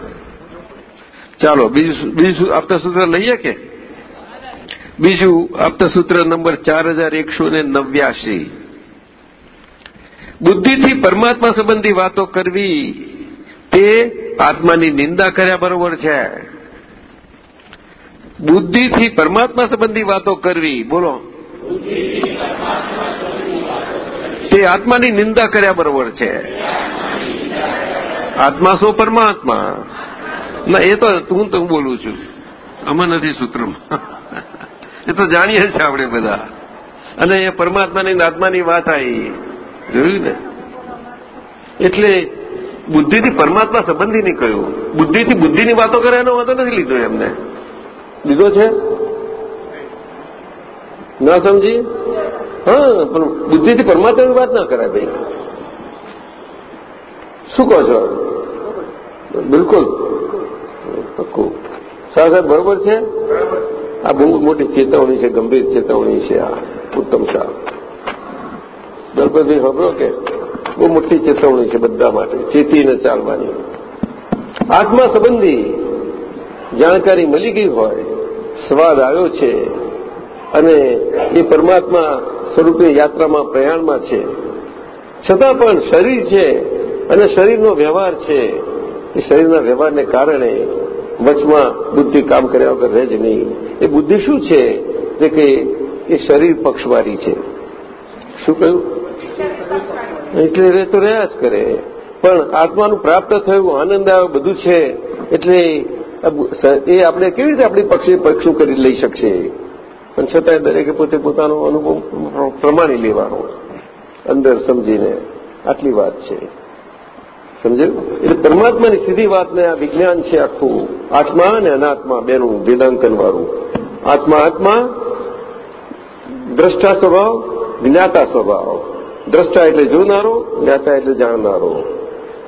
B: ચાલો, બીજું બીજું આપતા સૂત્ર લઈએ કે? બીજું આપતા સૂત્ર નંબર ચાર હજાર એકસો ને નવ્યાસી બુદ્ધિથી પરમાત્મા સંબંધી વાતો કરવી તે આત્માની નિંદા કર્યા બરોબર છે. બુદ્ધિથી પરમાત્મા સંબંધી વાતો કરવી, બોલો. તે આત્માની નિંદા કર્યા બરોબર છે. આત્મા શું પરમાત્મા? ના, એ તો હું તો બોલું છું. આમાં નથી સૂત્રમાં. એ તો જાણીએ છીએ આપણે બધા. અને એ પરમાત્માની આત્માની વાત આવી. જોયું ને? એટલે બુદ્ધિથી પરમાત્મા સંબંધી નહીં કહ્યું. બુદ્ધિથી બુદ્ધિની વાતો કરે, એનો વાંધો નથી લીધો એમને. લીધો છે? ના સમજી? હા, પણ બુદ્ધિથી પરમાત્માની વાત ના કરાય ભાઈ. શું કહો છો? બિલકુલ. પક્કું. સાહેબ, બરોબર છે? આ બહુ મોટી ચેતવણી છે, ગંભીર ચેતવણી છે આ ઉત્તમ શાહ. દલપતભાઈ ખબરો કે? બહુ મોટી ચેતવણી છે બધા માટે ચેતીને ચાલવાની. આત્મા સંબંધી જાણકારી મળી ગઈ હોય, સ્વાદ આવ્યો છે, અને એ પરમાત્મા સ્વરૂપે યાત્રામાં, પ્રયાણમાં છે. છતાં પણ શરીર છે, અને શરીરનો વ્યવહાર છે. એ શરીરના વ્યવહારને કારણે વચમાં બુદ્ધિ કામ કર્યા વગર રહે જ નહીં. એ બુદ્ધિ શું છે? કે એ શરીર પક્ષવારી છે. શું કહ્યું? એટલે રે તો રહ્યા જ કરે. પણ આત્માનું પ્રાપ્ત થયું, આનંદ આવ્યો બધું છે. એટલે એ આપણે કેવી રીતે આપણી પક્ષે પક્ષું કરી લઈ શકશે? પણ છતાંય દરેકે પોતે પોતાનો અનુભવ પ્રમાણી લેવાનો અંદર સમજીને. આટલી વાત છે. સમજ્યું? એટલે પરમાત્માની સીધી વાતને આ વિજ્ઞાન છે આખું. આત્મા અને અનાત્મા બેનું વેદાંકન વાળું. આત્મા આત્મા દ્રષ્ટા સ્વભાવ, જ્ઞાતા સ્વભાવ. દ્રષ્ટા એટલે જોનારો જ્ઞાતા એટલે જાણનારો.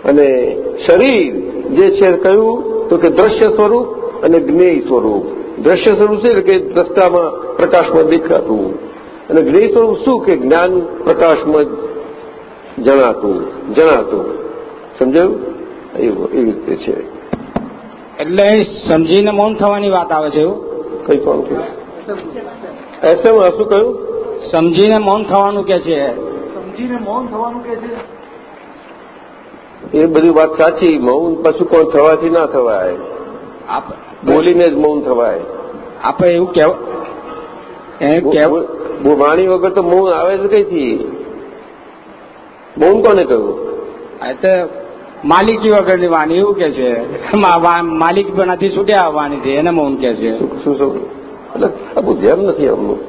B: અને શરીર જે છે કયું? તો કે દ્રશ્ય સ્વરૂપ અને જ્ઞેય સ્વરૂપ. દ્રશ્ય સ્વરૂપ છે કે દ્રષ્ટામાં પ્રકાશમાં દેખાતું. અને જ્ઞેય સ્વરૂપ શું? કે જ્ઞાન પ્રકાશમાં જણાતું જણાતું. સમજાયું? એવી રીતે છે.
H: એટલે સમજીને મૌન થવાની વાત આવે છે એવું?
B: કઈ કોણ એસએમ શું કહ્યું?
H: સમજીને મૌન થવાનું કે છે?
D: સમજીને મૌન થવાનું કે છે?
B: એ બધી વાત સાચી મૌન પશુ કોણ થવાથી ના થવાય.
H: આપ
B: બોલીને જ મૌન થવાય.
H: આપણે એવું
B: બો- વાણી વગર તો મૌન આવે જ કઈથી? મૌન કોને કહ્યું?
H: આ તો માલિકી વગરની વાણી એવું કે છે. મા- પણ માલિક નથી છૂટ્યા વાણીથી એને મૌન કે છે.
B: શું શું એટલે આ ધ્યાન નથી આમનું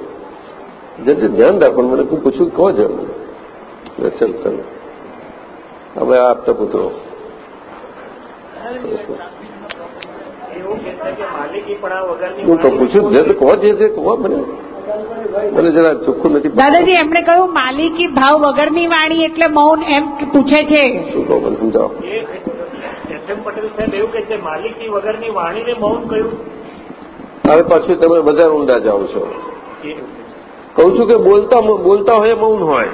B: જલ્દી ધ્યાન રાખવાનું મને પૂછ્યું કહો જ એમ ચલ હવે આપતા પુત્રો હું તો પૂછ્યું જે કહો જે તે કહો મને મને જરા ચોખ્ખું નથી
G: દાદાજી એમણે કહ્યું માલિકી ભાવ વગરની વાણી એટલે મૌન એમ પૂછે છે.
B: શું કહો મને સમજાવો.
I: એસ એમ પટેલ સાહેબ એવું કે છે માલિકી વગરની વાણીને મૌન કહ્યું.
B: હવે પાછું તમે બધા ઊંડા જાઓ છો. કહું છું કે બોલતા બોલતા હોય મૌન હોય.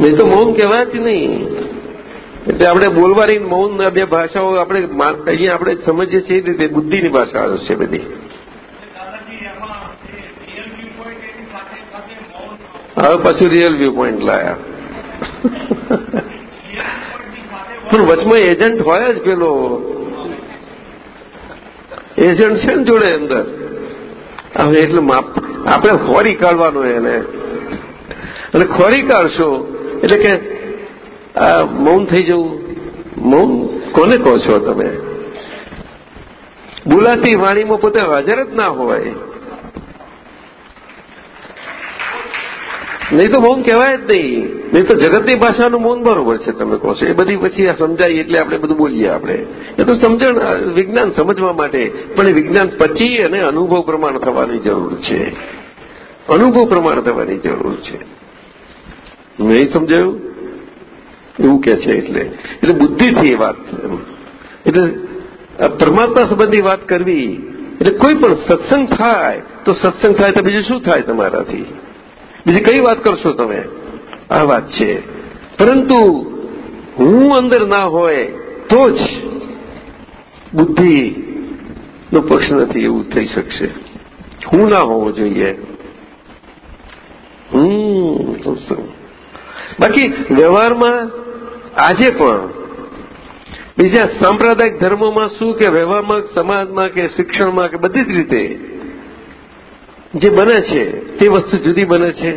B: નહીં તો મૌન કહેવાય જ નહીં. એટલે આપણે બોલવાની મૌન બે ભાષાઓ આપણે અહીંયા આપણે સમજીએ છીએ એ રીતે બુદ્ધિની ભાષા છે બધી. હવે પછી રિયલ વ્યૂ પોઈન્ટ લાયા. પણ વચમાં એજન્ટ હોય જ પેલો. એજન્ટ છે ને જોડે અંદર. હવે એટલે આપણે ખોરી કાઢવાનું એને. અને ખોરી કાઢશો એટલે કે, આ મૌન થઈ જવું. મૌન કોને કહો છો તમે? બોલાતી વાણીમાં પોતે હાજર જ ના હોય. નહીં તો મૌન કહેવાય જ નહીં. નહીં તો જગતની ભાષાનું મૌન બરોબર છે, તમે કહો છો. એ બધી પછી આ સમજાય એટલે આપણે બધું બોલીએ આપણે. એ તો સમજણ વિજ્ઞાન સમજવા માટે. પણ વિજ્ઞાન પછી અને અનુભવ પ્રમાણ થવાની જરૂર છે. અનુભવ પ્રમાણ થવાની જરૂર છે. નહીં સમજાયું? એવું કે છે એટલે. એટલે બુદ્ધિથી એ વાત એટલે પરમાત્મા સંબંધી વાત કરવી, એટલે કોઈ પણ સત્સંગ થાય, તો સત્સંગ થાય, તો બીજું શું થાય તમારાથી? બીજી કઈ વાત કરશો તમે? આ વાત છે. પરંતુ હું અંદર ના હોય, તો જ બુદ્ધિ નો પક્ષ નથી એવું થઈ શકશે. હું ના હોવો જોઈએ. હમ બાકી વ્યવહારમાં આજે પણ બીજા સાંપ્રદાયિક ધર્મોમાં શું કે વ્યવહારમાં, સમાજમાં કે શિક્ષણમાં કે બધી જ રીતે જે બને છે, તે વસ્તુ જુદી બને છે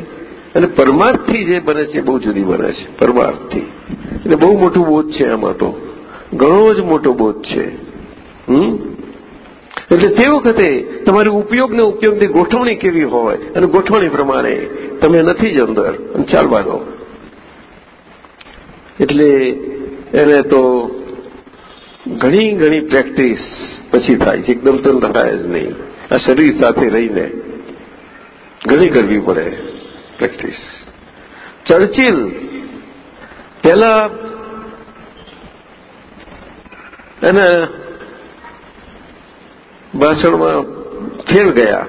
B: અને પરમાર્થથી જે બને છે, બહુ જુદી બને છે, પરમાર્થથી. એટલે બહુ મોટું બોધ છે આમાં તો. ઘણો જ મોટો બોધ છે. હમ? એટલે તે વખતે તમારી ઉપયોગને ઉપયોગની ગોઠવણી કેવી હોય અને ગોઠવણી પ્રમાણે તમે નથી જ અંદર. ચાલવા દો. એટલે એને તો ઘણી ઘણી પ્રેક્ટિસ પછી થાય છે. એકદમ તો થાય જ નહીં. આ શરીર સાથે રહીને ઘણી કરવી પડે પ્રેક્ટિસ. ચર્ચિલ પેલા એના ભાષણમાં ફેર ગયા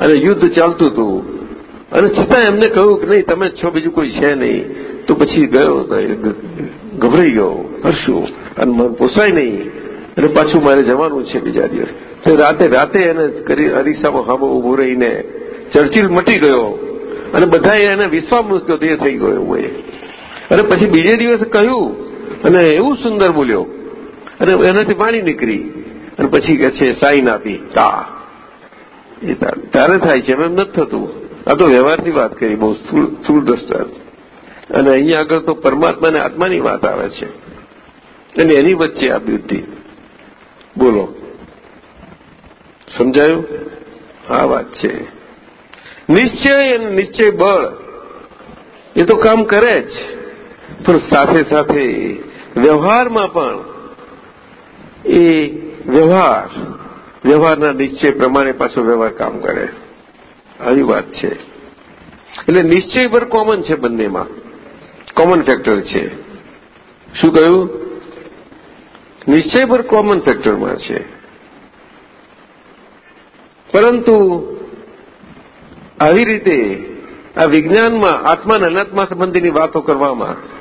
B: અને યુદ્ધ ચાલતું હતું. અને છતાં એમને કહ્યું કે નહીં, તમે છો, બીજું કોઈ છે નહીં. તો પછી ગયો ગભરાઈ ગયો. હરશું અને મન પોસાય નહીં. અને પાછું મારે જવાનું છે બીજા દિવસ. તો રાતે રાતે એને કરી, અરીસામાં હામો ઊભો રહીને ચર્ચિલ મટી ગયો. અને બધાએ એને વિશ્વામૃત્યો તે થઈ ગયો એ. અને પછી બીજે દિવસે કહ્યું, અને એવું સુંદર બોલ્યો. અને એનાથી પાણી નીકળી. અને પછી કહે છે, સાઈન આપી. તા. એ તારે થાય છે, એમ નથી થતું. આ તો વ્યવહારની વાત કરી, બહુ સ્થૂળ દ્રષ્ટાંત અને અહીંયા આગળ તો પરમાત્મા અને આત્માની વાત આવે છે. અને એની વચ્ચે આ બુદ્ધિ. બોલો. સમજાયું? આ વાત છે. નિશ્ચય અને નિશ્ચય બળ. એ તો કામ કરે જ. પણ સાથે સાથે વ્યવહારમાં પણ એ વ્યવહાર, વ્યવહારના નિશ્ચય પ્રમાણે પાછો વ્યવહાર કામ કરે. આવી વાત છે. એટલે નિશ્ચય પર કોમન છે બંનેમાં. કોમન ફેક્ટર છે. શું કહ્યું? નિશ્ચય પર કોમન ફેક્ટરમાં છે. પરંતુ આવી રીતે આ વિજ્ઞાનમાં આત્મા અને અનાત્મા સંબંધીની વાતો કરવામાં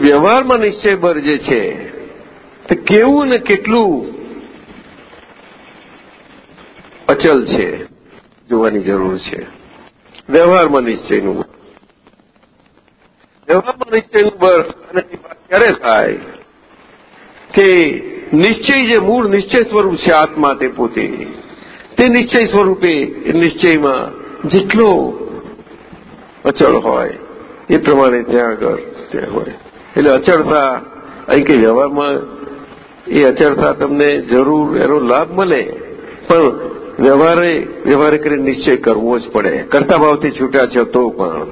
B: વ્યવહારમાં નિશ્ચયભર જે છે, તે કેવું ને કેટલું અચલ છે, જોવાની જરૂર છે. વ્યવહારમાં નિશ્ચયનું વ્યવહારમાં નિશ્ચયનું બળ અને ક્યારે થાય? કે નિશ્ચય જે મૂળ નિશ્ચય સ્વરૂપ છે આત્મા તે પોતે. તે નિશ્ચય સ્વરૂપે નિશ્ચયમાં જેટલો અચળ હોય, એ પ્રમાણે ત્યાં આગળ ત્યાં હોય. એટલે અચળતા, અહીં કે વ્યવહારમાં એ અચળતા તમને જરૂર એનો લાભ મળે, પણ વ્યવહારે વ્યવહારે કરીને નિશ્ચય કરવો જ પડે. કરતા ભાવથી છૂટ્યા છે તો પણ.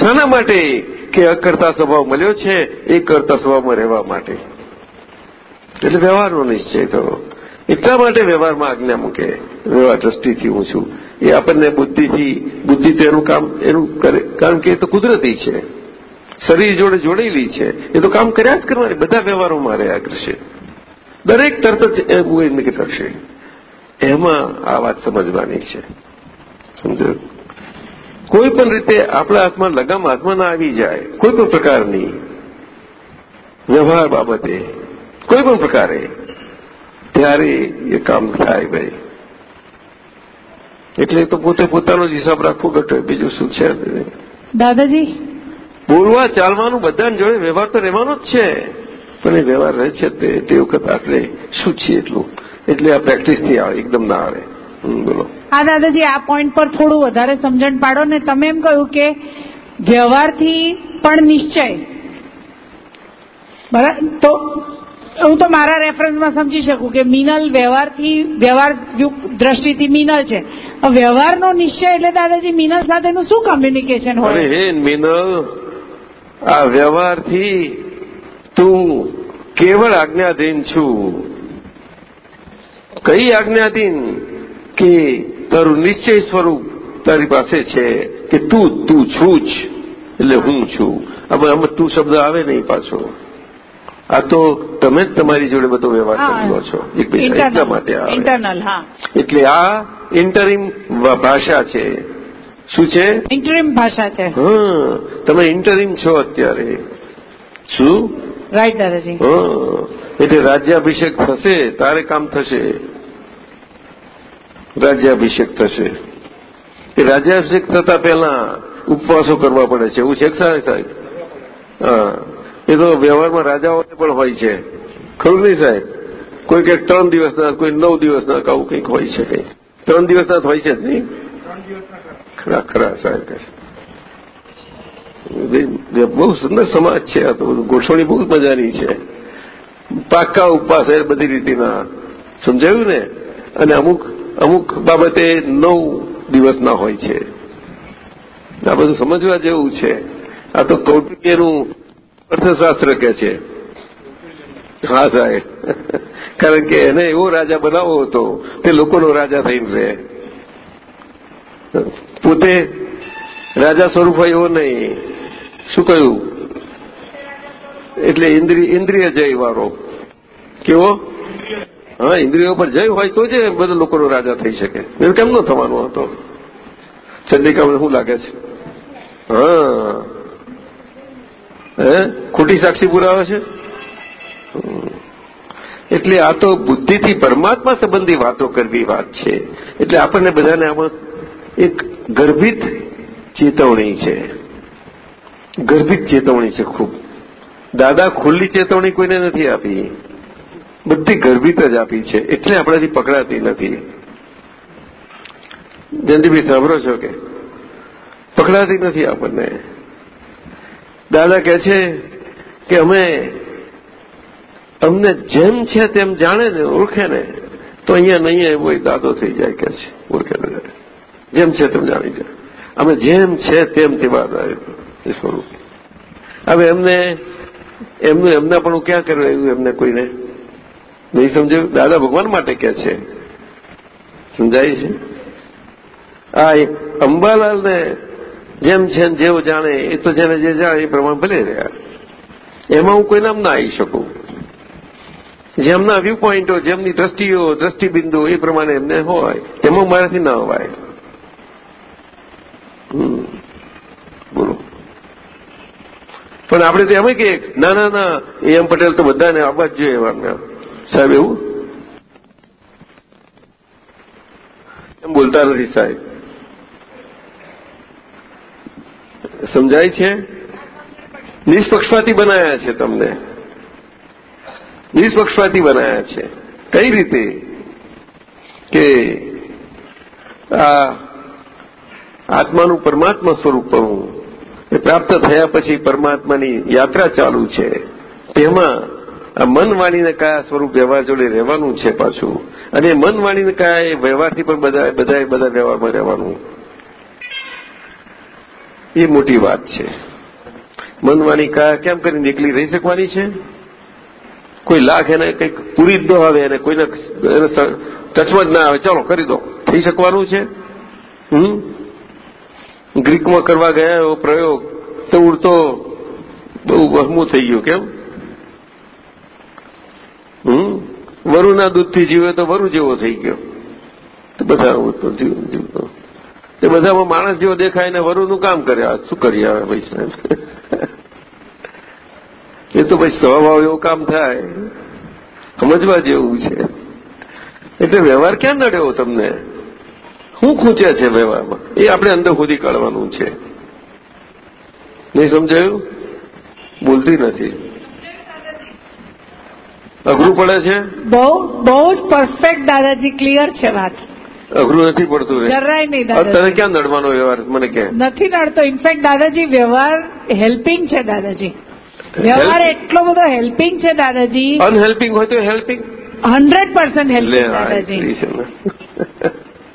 B: શાના માટે કે અકર્તા સ્વભાવ મળ્યો છે, એ કરતા સ્વભાવમાં રહેવા માટે. એટલે વ્યવહારનો નિશ્ચય કરો. એટલા માટે વ્યવહારમાં આજ્ઞા મૂકે. વ્યવહાર દ્રષ્ટિથી હું છું. એ આપણને બુદ્ધિથી બુદ્ધિ તો એનું કામ એનું કરે. કારણ કે એ તો કુદરતી છે. શરીર જોડે જોડેલી છે. એ તો કામ કર્યા જ કરવાની. બધા વ્યવહારોમાં રહ્યા કરશે. દરેક તરત જ એવું એમને કરશે. એમાં આ વાત સમજવાની છે. સમજો? કોઈ પણ રીતે આપણા હાથમાં લગામ હાથમાં ના આવી જાય કોઈ પણ પ્રકારની વ્યવહાર બાબતે કોઈ પણ પ્રકારે ત્યારે એ કામ થાય ભાઈ. એટલે તો પોતે પોતાનો જ હિસાબ રાખવો ઘટે બીજું શું છે?
G: દાદાજી?
B: બોલવા ચાલવાનું બધાને જોડે વ્યવહાર તો રહેવાનો જ છે. પણ એ વ્યવહાર રહે છે તે તે વખત આપણે શું છીએ એટલું? એટલે આ પ્રેક્ટિસથી આવે એકદમ ના આવે. બોલો.
G: હા દાદાજી આ પોઈન્ટ પર થોડું વધારે સમજણ પાડો ને તમે એમ કહ્યું કે વ્યવહારથી પણ નિશ્ચય. બરાબર? તો હું તો મારા રેફરન્સમાં સમજી શકું કે મિનલ વ્યવહારથી વ્યવહાર દ્રષ્ટિથી મિનલ છે. વ્યવહારનો નિશ્ચય એટલે દાદાજી મિનલ સાથેનું શું કમ્યુનિકેશન હોય?
B: હે મિનલ આ વ્યવહારથી તું કેવળ આજ્ઞાધીન છું. કઈ આજ્ઞાધીન કે તારું નિશ્ચય સ્વરૂપ તારી પાસે છે કે તું તું છું જ એટલે હું છું. હવે આમાં તું શબ્દ આવે નહીં પાછો. આ તો તમે જ તમારી જોડે બધો વ્યવહાર કરી છો. એટલા માટે આવે.
G: ઇન્ટરનલ હા.
B: એટલે આ ઇન્ટરિમ ભાષા છે. શું છે?
G: ઇન્ટરિમ ભાષા છે.
B: હમ તમે ઇન્ટરિમ છો અત્યારે. શું?
G: રાઈટ દાદાજી
B: એટલે રાજ્યાભિષેક થશે, તારે કામ થશે. રાજ્યાભિષેક થશે. એ રાજ્યાભિષેક થતા પહેલા ઉપવાસો કરવા પડે છે. એવું છે સાહેબ? હા. એ તો વ્યવહારમાં રાજાઓને પણ હોય છે. ખરું નહીં સાહેબ? કોઈ કંઈક ત્રણ દિવસના, કોઈ નવ દિવસના આવું કંઈક હોય છે કંઈક. ત્રણ દિવસના હોય છે જ નહીં? ખરા ખરા, સાહેબ કહે છે બહુ સુંદર સમાજ છે આ તો બધું ગોઠવણી બહુ મજાની છે. પાક્કા ઉપવાસ એ બધી રીતના. સમજાયું ને? અને અમુક અમુક બાબતે નવ દિવસના હોય છે. આ બધું સમજવા જેવું છે. આ તો કૌટિલ્યનું અર્થશાસ્ત્ર કે છે. હા, સાહેબ. કારણ કે એને એવો રાજા બનાવવો હતો, તે લોકોનો રાજા થઈને રહે. પોતે રાજા સ્વરૂપ હોય એવો નહીં. શું કહ્યું? એટલે ઇન્દ્રિય જય વાળો. કેવો? હા, ઇન્દ્રિયો પર જય હોય તો જ બધા લોકોનો રાજા થઈ શકે. એવું કેમ નો થવાનો હતો? ચંદ્રિકામાં શું લાગે છે? હા. હે? ખોટી સાક્ષી પુરાવે છે? એટલે આ તો બુદ્ધિથી પરમાત્મા સંબંધી વાતો કરવી વાત છે. એટલે આપણને બધાને આમાં એક ગર્ભિત ચેતવણી છે. ગર્ભિત ચેતવણી છે ખૂબ. દાદા ખુલ્લી ચેતવણી કોઈને નથી આપી. બધી ગર્ભિત જ આપી છે. એટલે આપણાથી પકડાતી નથી. જયંતિભાઈ સાંભળો છો કે? પકડાતી નથી આપણને. દાદા કહે છે કે અમે અમને જેમ છે તેમ જાણે ને ઓળખે ને, તો અહીંયા ને અહીંયા એવો દાદો થઈ જાય કે છે. ઓળખે ને. જેમ છે તેમ જાણી જાય. અમે જેમ છે તેમ તેવા સ્વરૂપ. હવે એમને, એમનું, એમના પણ ક્યાં કર્યું એવું એમને કોઈને? નહીં સમજાયું દાદા ભગવાન માટે કે છે. સમજાય છે? આ એક અંબાલાલને જેમ છે જેવો જાણે, એ તો જેને જે જાણે એ પ્રમાણે ભલે રહ્યા. એમાં હું કોઈ નામ ના આવી શકું. જેમના વ્યૂ પોઈન્ટો જેમની દ્રષ્ટિઓ દ્રષ્ટિબિંદુ એ પ્રમાણે એમને હોય. તેમાં મારાથી ના હોય. બોલો. પણ આપણે તો એમ કે ના ના ના એમ પટેલ તો બધાને આવવા જ જોઈએ એવા સાહેબ, એવું? એમ બોલતા નથી સાહેબ. સમજાય છે? નિષ્પક્ષપાતી બનાયા છે તમને. નિષ્પક્ષપાતી બનાયા છે. કઈ રીતે? કે આ આત્માનું પરમાત્મા સ્વરૂપ કરવું પ્રાપ્ત થયા પછી પરમાત્માની યાત્રા ચાલુ છે. તેમાં મન વાણીને કયા સ્વરૂપ વ્યવહાર જોડે રહેવાનું છે પાછું? અને મન વાણીને કયા એ વ્યવહારથી પણ બધા બધા વ્યવહારમાં રહેવાનું? એ મોટી વાત છે. મનવાણી કયા કેમ કરીને એકલી રહી શકવાની છે? કોઈ લાખ એને કંઈક પૂરી જ ન આવે અને કોઈને એને ટચમાં જ ના આવે. ચાલો, કરી દો. થઈ શકવાનું છે? હમ? ગ્રીકમાં કરવા ગયા એવો પ્રયોગ, તો ઉડતો બહુ વહમું થઈ ગયું કેમ? હમ? વરુના દૂધથી જીવે તો વરુ જેવો થઈ ગયો. તો બધા ઉડતો જીવ જીવતો તે. બધામાં માણસ જેવો દેખાય ને વરુનું કામ કર્યા શું કરીએ આવે ભાઈ એ તો પછી સ્વભાવ એવું કામ થાય. સમજવા જેવું છે. એટલે વ્યવહાર ક્યાં નડ્યો તમને? શું ખૂંચ્યા છે વ્યવહારમાં? એ આપણે અંદર સુધી કાઢવાનું છે. નહીં સમજાયું? બોલતી નથી. અઘરું પડે છે?
G: બહુ બહુ જ પરફેક્ટ દાદાજી ક્લિયર છે વાત.
B: અઘરું નથી પડતું
G: જરાય નહીં
B: તને ક્યાં નડવાનો વ્યવહાર મને કે.
G: નથી નડતો. ઇનફેક્ટ દાદાજી વ્યવહાર હેલ્પિંગ છે દાદાજી. વ્યવહાર એટલો બધો હેલ્પિંગ છે દાદાજી.
B: અનહેલ્પિંગ હોય તો હેલ્પિંગ
G: હંડ્રેડ પર્સન્ટ હેલ્પિંગ દાદાજી.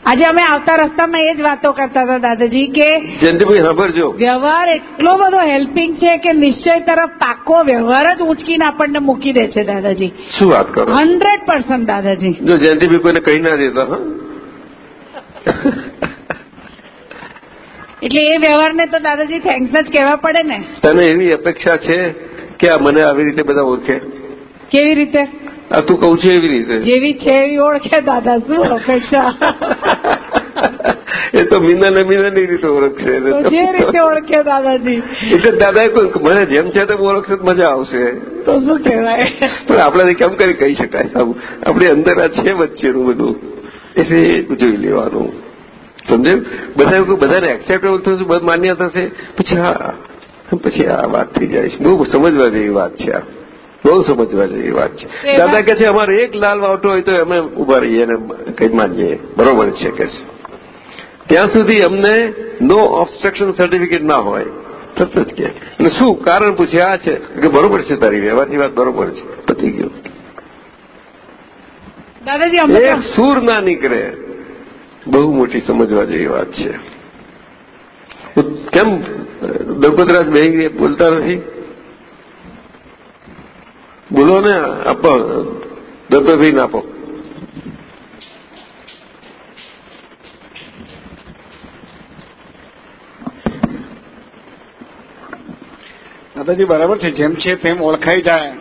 G: આજે અમે આવતા રસ્તામાં એ જ વાતો કરતા હતા દાદાજી કે
B: જયંતિભાઈ સાંભળજો.
G: વ્યવહાર એટલો બધો હેલ્પિંગ છે કે નિશ્ચય તરફ પાકો વ્યવહાર જ ઉંચકીને આપણને મૂકી દે છે દાદાજી.
B: શું વાત કરો?
G: હંડ્રેડ પર્સન્ટ દાદાજી.
B: જો જયંતિભાઈ કોઈને કહી ના દેતા હા?
G: એટલે એ વ્યવહારને તો દાદાજી થેન્ક્સ જ કહેવા પડે ને.
B: તને એવી અપેક્ષા છે કે આ મને આવી રીતે બધા ઓળખે?
G: કેવી રીતે?
B: આ તું કહું છું એવી રીતે.
G: જેવી છે એવી ઓળખે દાદા શું અપેક્ષા?
B: એ તો મીના ને મીનાની રીતે ઓળખશે.
G: જે રીતે ઓળખે દાદાજી?
B: એટલે દાદા મને જેમ છે તેમ ઓળખશે મજા આવશે.
G: તો શું કહેવાય?
B: પણ આપણાથી કેમ કરી કહી શકાય આપણી અંદર આ છે વચ્ચેનું બધું. એટલે જોઈ લેવાનું. સમજે બધા બધાને એક્સેપ્ટેબલ થશે બધું માન્ય થશે. પછી હા પછી આ વાત થઈ જાય છે. બહુ સમજવા જેવી વાત છે આ. બહુ સમજવા જેવી વાત છે. દાદા કે છે અમારે એક લાલ વાવટો હોય તો અમે ઊભા રહીએ અને કંઈ માનીએ. બરોબર છે કે છે. ત્યાં સુધી અમને નો ઓબ્સ્ટ્રક્શન સર્ટિફિકેટ ના હોય. તરત જ કે અને શું કારણ પૂછે આ છે. કે બરોબર છે તારી વ્યવહારની વાત બરોબર છે. પતી ગયું.
G: દાદાજી
B: એક સૂર ના નીકળે. બહુ મોટી સમજવા જેવી વાત છે. કેમ દલપતરાજ બે બોલતા નથી? બોલો ને આપો દલપતભાઈ આપો.
H: દાદાજી બરાબર છે. જેમ છે તેમ ઓળખાઈ જાય.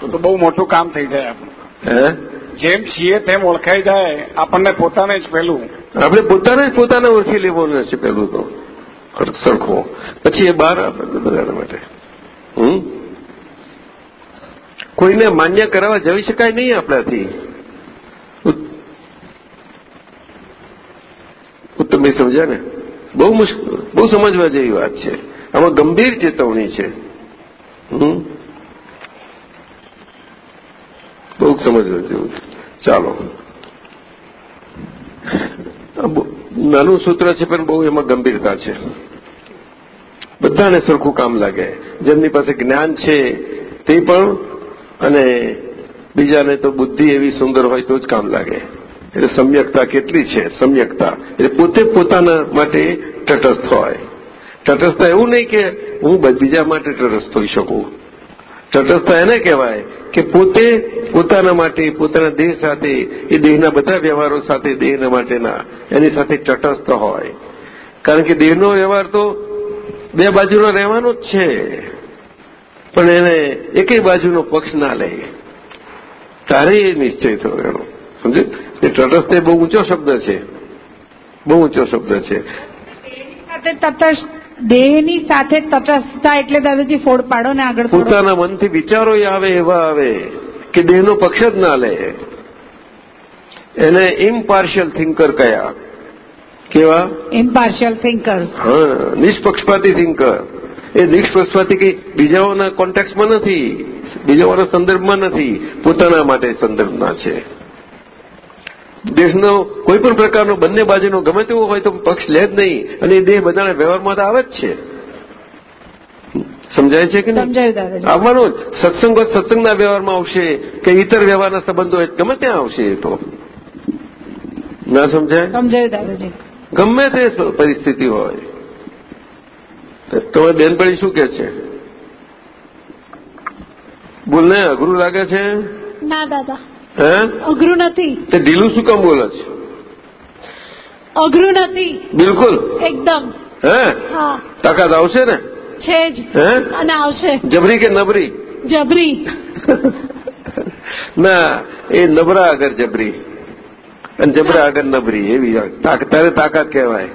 H: તો બહુ મોટું કામ થઈ જાય આપણું.
B: હે?
H: જેમ છીએ તેમ ઓળખાઈ જાય. આપણને પોતાને જ પેલું
B: આપણે પોતાને જ પોતાને ઓળખી લેવાનું છે પેલું તો. સરખો. પછી એ બહાર આપે બધાના માટે. હમ? કોઈને માન્ય કરાવવા જઈ શકાય નહીં આપણાથી. ઉત્તમભાઈ સમજ્યા ને? બહુ મુશ્કેલ બહુ સમજવા જેવી વાત છે. આમાં ગંભીર ચેતવણી છે. બહુ સમજવા જેવું ચાલો. નાનું સૂત્ર છે, પણ બહુ એમાં ગંભીરતા છે. બધાને સરખું કામ લાગે. જેમની પાસે જ્ઞાન છે, તે પણ અને બીજાને તો બુદ્ધિ એવી સુંદર હોય તો જ કામ લાગે. એટલે સમ્યકતા કેટલી છે? સમ્યકતા. એટલે પોતે પોતાના માટે તટસ્થ હોય. તટસ્થતા એવું નહીં કે હું બીજા માટે તટસ્થ હોઈ શકું. તટસ્થતા એને કહેવાય કે પોતે પોતાના માટે, પોતાના દેહ સાથે, એ દેહના બધા વ્યવહારો સાથે દેહના માટેના, એની સાથે તટસ્થ હોય. કારણ કે દેહનો વ્યવહાર તો બે બાજુનો રહેવાનો જ છે. પણ એને એકેય બાજુનો પક્ષ ના લે. તારે એ નિશ્ચય થયો એનો. સમજે એ તટસ્થ એ બહુ ઊંચો શબ્દ છે. બહુ ઊંચો શબ્દ છે.
G: દેહની સાથે તટસ્થતા એટલે દાદાજી ફોડ પાડો ને આગળ
B: પોતાના મનથી વિચારો આવે એવા આવે કે દેહનો પક્ષ જ ના લે. એને ઇમ્પાર્શિયલ થિંકર કયા. કેવા?
G: ઇમ્પાર્શિયલ થિંકર
B: હા નિષ્પક્ષપાતી થિંકર એ નિષ્પક્ષપાતી કઈ બીજાઓના કોન્ટેક્ટમાં નથી બીજાઓના સંદર્ભમાં નથી પોતાના માટે સંદર્ભના છે. દેશનો કોઈ પણ પ્રકારનો બંને બાજુનો ગમે તેવો હોય તો પક્ષ લે જ નહીં અને એ દેહ બધાના વ્યવહારમાં તો આવે જ છે. સમજાય છે કે નહીં? આવવાનો જ. સત્સંગો સત્સંગના વ્યવહારમાં આવશે કે ઇતર વ્યવહારના સંબંધો હોય ગમે ત્યાં આવશે એ તો. ના સમજાય?
G: સમજાય દાદાજી.
B: ગમે તે પરિસ્થિતિ હોય. તમે બેનપણી શું કે છે? બોલને અઘરું લાગે છે?
C: ના દાદા.
B: હે?
C: અઘરું નથી.
B: તે ઢીલું શું કામ બોલે છે?
C: અઘરું નથી.
B: બિલકુલ.
C: એકદમ.
B: હે? તાકાત આવશે ને?
C: છે જ.
B: હે?
C: અને આવશે.
B: જબરી કે નબરી?
C: જબરી.
B: ના એ નબરા આગળ જબરી. અને જબરા આગળ નબરી એવી તારે તાકાત કહેવાય.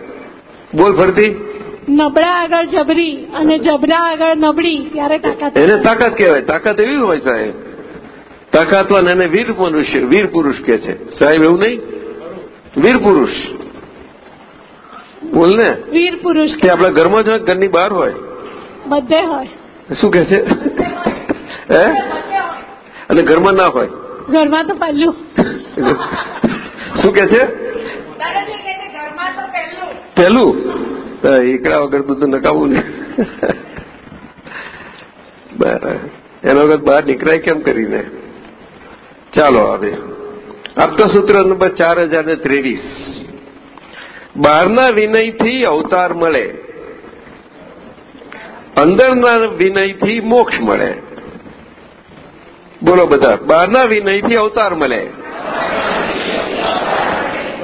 B: બોલ ફરતી.
C: નબળા આગળ જબરી અને જબરા આગળ નબળી ત્યારે તાકાત
B: એને તાકાત કહેવાય. તાકાત એવી હોય સાહેબ. તાકાતવાન એને વીર મનુષ્ય વીર પુરુષ કે છે. સાહેબ એવું નહીં? વીર પુરુષ. બોલ ને.
C: વીર પુરુષ
B: કે આપણા ઘરમાં જ હોય ઘરની બહાર હોય?
C: બધે હોય.
B: શું કે છે? હે? અને ઘરમાં ના હોય?
C: ઘરમાં તો પહેલું.
B: શું કે છે હા, એકડા વગર બધું નકાવું ને બરાબર. એના વગર બહાર નીકળાય કેમ કરીને? ચાલો હવે. સૂત્ર નંબર ચાર હજાર ને ત્રેવીસ. બહારના વિનયથી અવતાર મળે. અંદરના વિનયથી મોક્ષ મળે. બોલો બધા. બહારના વિનયથી અવતાર મળે.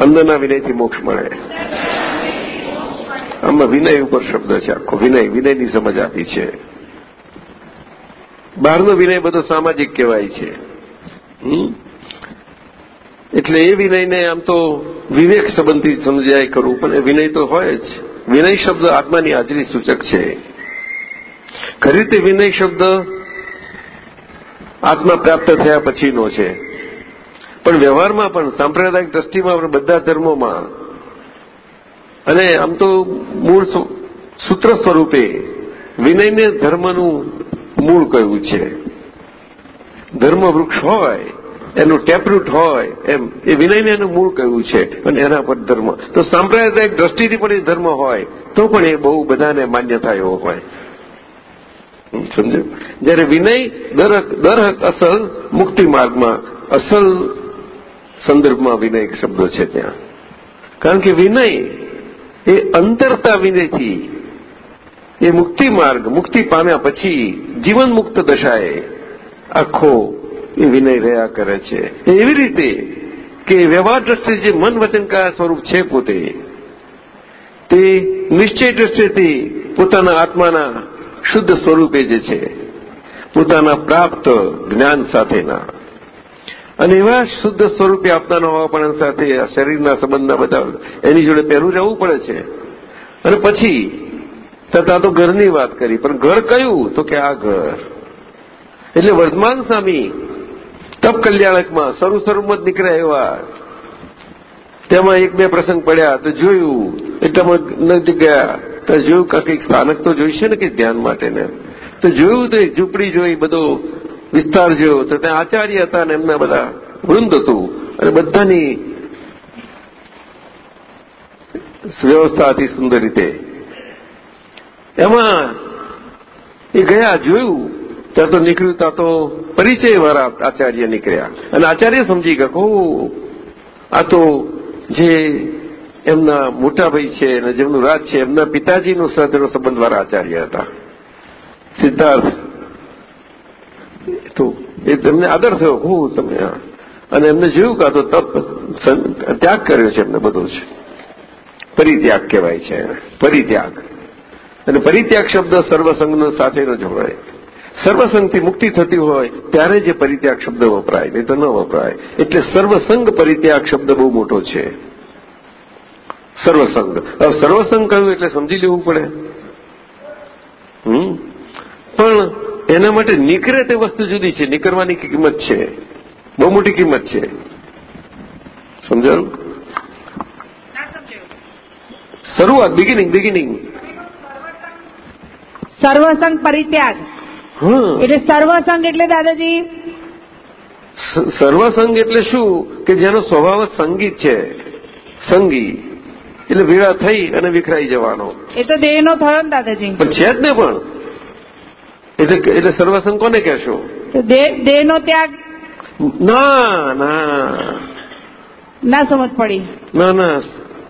B: અંદરના વિનયથી મોક્ષ મળે. આમાં વિનય ઉપર શબ્દ છે. આખો વિનય, વિનયની સમજ આપી છે. બહારનો વિનય બધો સામાજિક કહેવાય છે. એટલે એ વિનયને આમ તો વિવેક સંબંધી સમજાય કરવું પણ એ વિનય તો હોય જ. વિનય શબ્દ આત્માની હાજરી સૂચક છે. ખરી રીતે વિનય શબ્દ આત્મા પ્રાપ્ત થયા પછીનો છે. પણ વ્યવહારમાં પણ, સાંપ્રદાયિક દ્રષ્ટિમાં બધા ધર્મોમાં અને આમ તો મૂળ સૂત્ર સ્વરૂપે વિનયને ધર્મનું મૂળ કહ્યું છે. ધર્મ વૃક્ષ હોય, એનું ટેપરૂટ હોય, એમ, એ વિનયને એનું મૂળ કહ્યું છે અને એના પર ધર્મ. તો સાંપ્રદાયિક દ્રષ્ટિથી પણ એ ધર્મ હોય, તો પણ એ બહુ બધાને માન્યતા એવો હોય. સમજો જ્યારે વિનય દર અસલ મુક્તિ માર્ગમાં, અસલ સંદર્ભમાં વિનય શબ્દ છે ત્યાં. કારણ કે વિનય એ અંતરતા વિનયથી એ મુક્તિ માર્ગ, મુક્તિ પામ્યા પછી જીવન મુક્ત દશાએ આખો એ વિનય રહ્યા કરે છે. એવી રીતે કે વ્યવહાર દ્રષ્ટિએ જે મન વચનકાર સ્વરૂપ છે પોતે, તે નિશ્ચય દ્રષ્ટિથી પોતાના આત્માના શુદ્ધ સ્વરૂપે જે છે, પોતાના પ્રાપ્ત જ્ઞાન સાથેના અને એવા શુદ્ધ સ્વરૂપે આપનાના હોવાપણા સાથે શરીરના સંબંધના બધા એની જોડે પહેલું રહેવું પડે છે. અને પછી, તથા તો ઘરની વાત કરી, પણ ઘર કયું? તો કે આ ઘર. એટલે વર્ધમાન સ્વામી તપ કલ્યાણકમાં શરૂ શરૂમાં જ નીકળ્યા એવા. તેમાં એક બે પ્રસંગ પડ્યા, તો જોયું એટલામાં નજીક ગયા. તો જોયું, કંઈક સ્થાનક તો જોઈશે ને કે ધ્યાન માટે ને તો જોયું તો એક ઝૂંપડી જોઈ, બધો વિસ્તાર જેવો તો ત્યાં આચાર્ય હતા અને એમના બધા વૃંદ હતું અને બધાની વ્યવસ્થા હતી સુંદર રીતે. એમાં એ ગયા જોયું, ત્યાં તો નીકળ્યું, ત્યાં તો પરિચય વાળા આચાર્ય નીકળ્યા. અને આચાર્ય સમજી ગયા કહો આ તો જે એમના મોટા ભાઈ છે અને જેમનું રાજ છે, એમના પિતાજીનો સાથેનો સંબંધ વાળા આચાર્ય હતા. સિદ્ધાર્થ એ તેમને આદર થયો હું તમે અને એમને જોયું કે તપ ત્યાગ કર્યો છે એમને બધો જ. પરિત્યાગ કહેવાય છે. પરિત્યાગ. અને પરિત્યાગ શબ્દ સર્વસંગનો સાથેનો જ હોય સર્વસંગથી મુક્તિ થતી હોય ત્યારે જે પરિત્યાગ શબ્દ વપરાય, નહીં તો ન વપરાય. એટલે સર્વસંગ પરિત્યાગ શબ્દ બહુ મોટો છે. સર્વસંગ. સર્વસંગ કહ્યું એટલે સમજી લેવું પડે. હમ? પણ એના માટે નીકળે તે વસ્તુ જુદી છે. નીકળવાની કિંમત છે. બહુ મોટી કિંમત છે. સમજાયું? શરૂઆત બિગિનિંગ બિગિનિંગ
G: સર્વસંગ પરિત્યાગ. એટલે સર્વસંગ એટલે દાદાજી?
B: સર્વસંગ એટલે શું? કે જેનો સ્વભાવ સંગીત છે. સંગી. એટલે ભેળા થઈ અને વિખરાઈ જવાનો.
G: એ તો દેહનો થયો ને દાદાજી.
B: પણ છે જ ને પણ. એટલે એટલે સર્વસંગ કોને કહેશો?
G: દેહનો ત્યાગ?
B: ના ના.
G: ના સમજ પડી.
B: ના ના.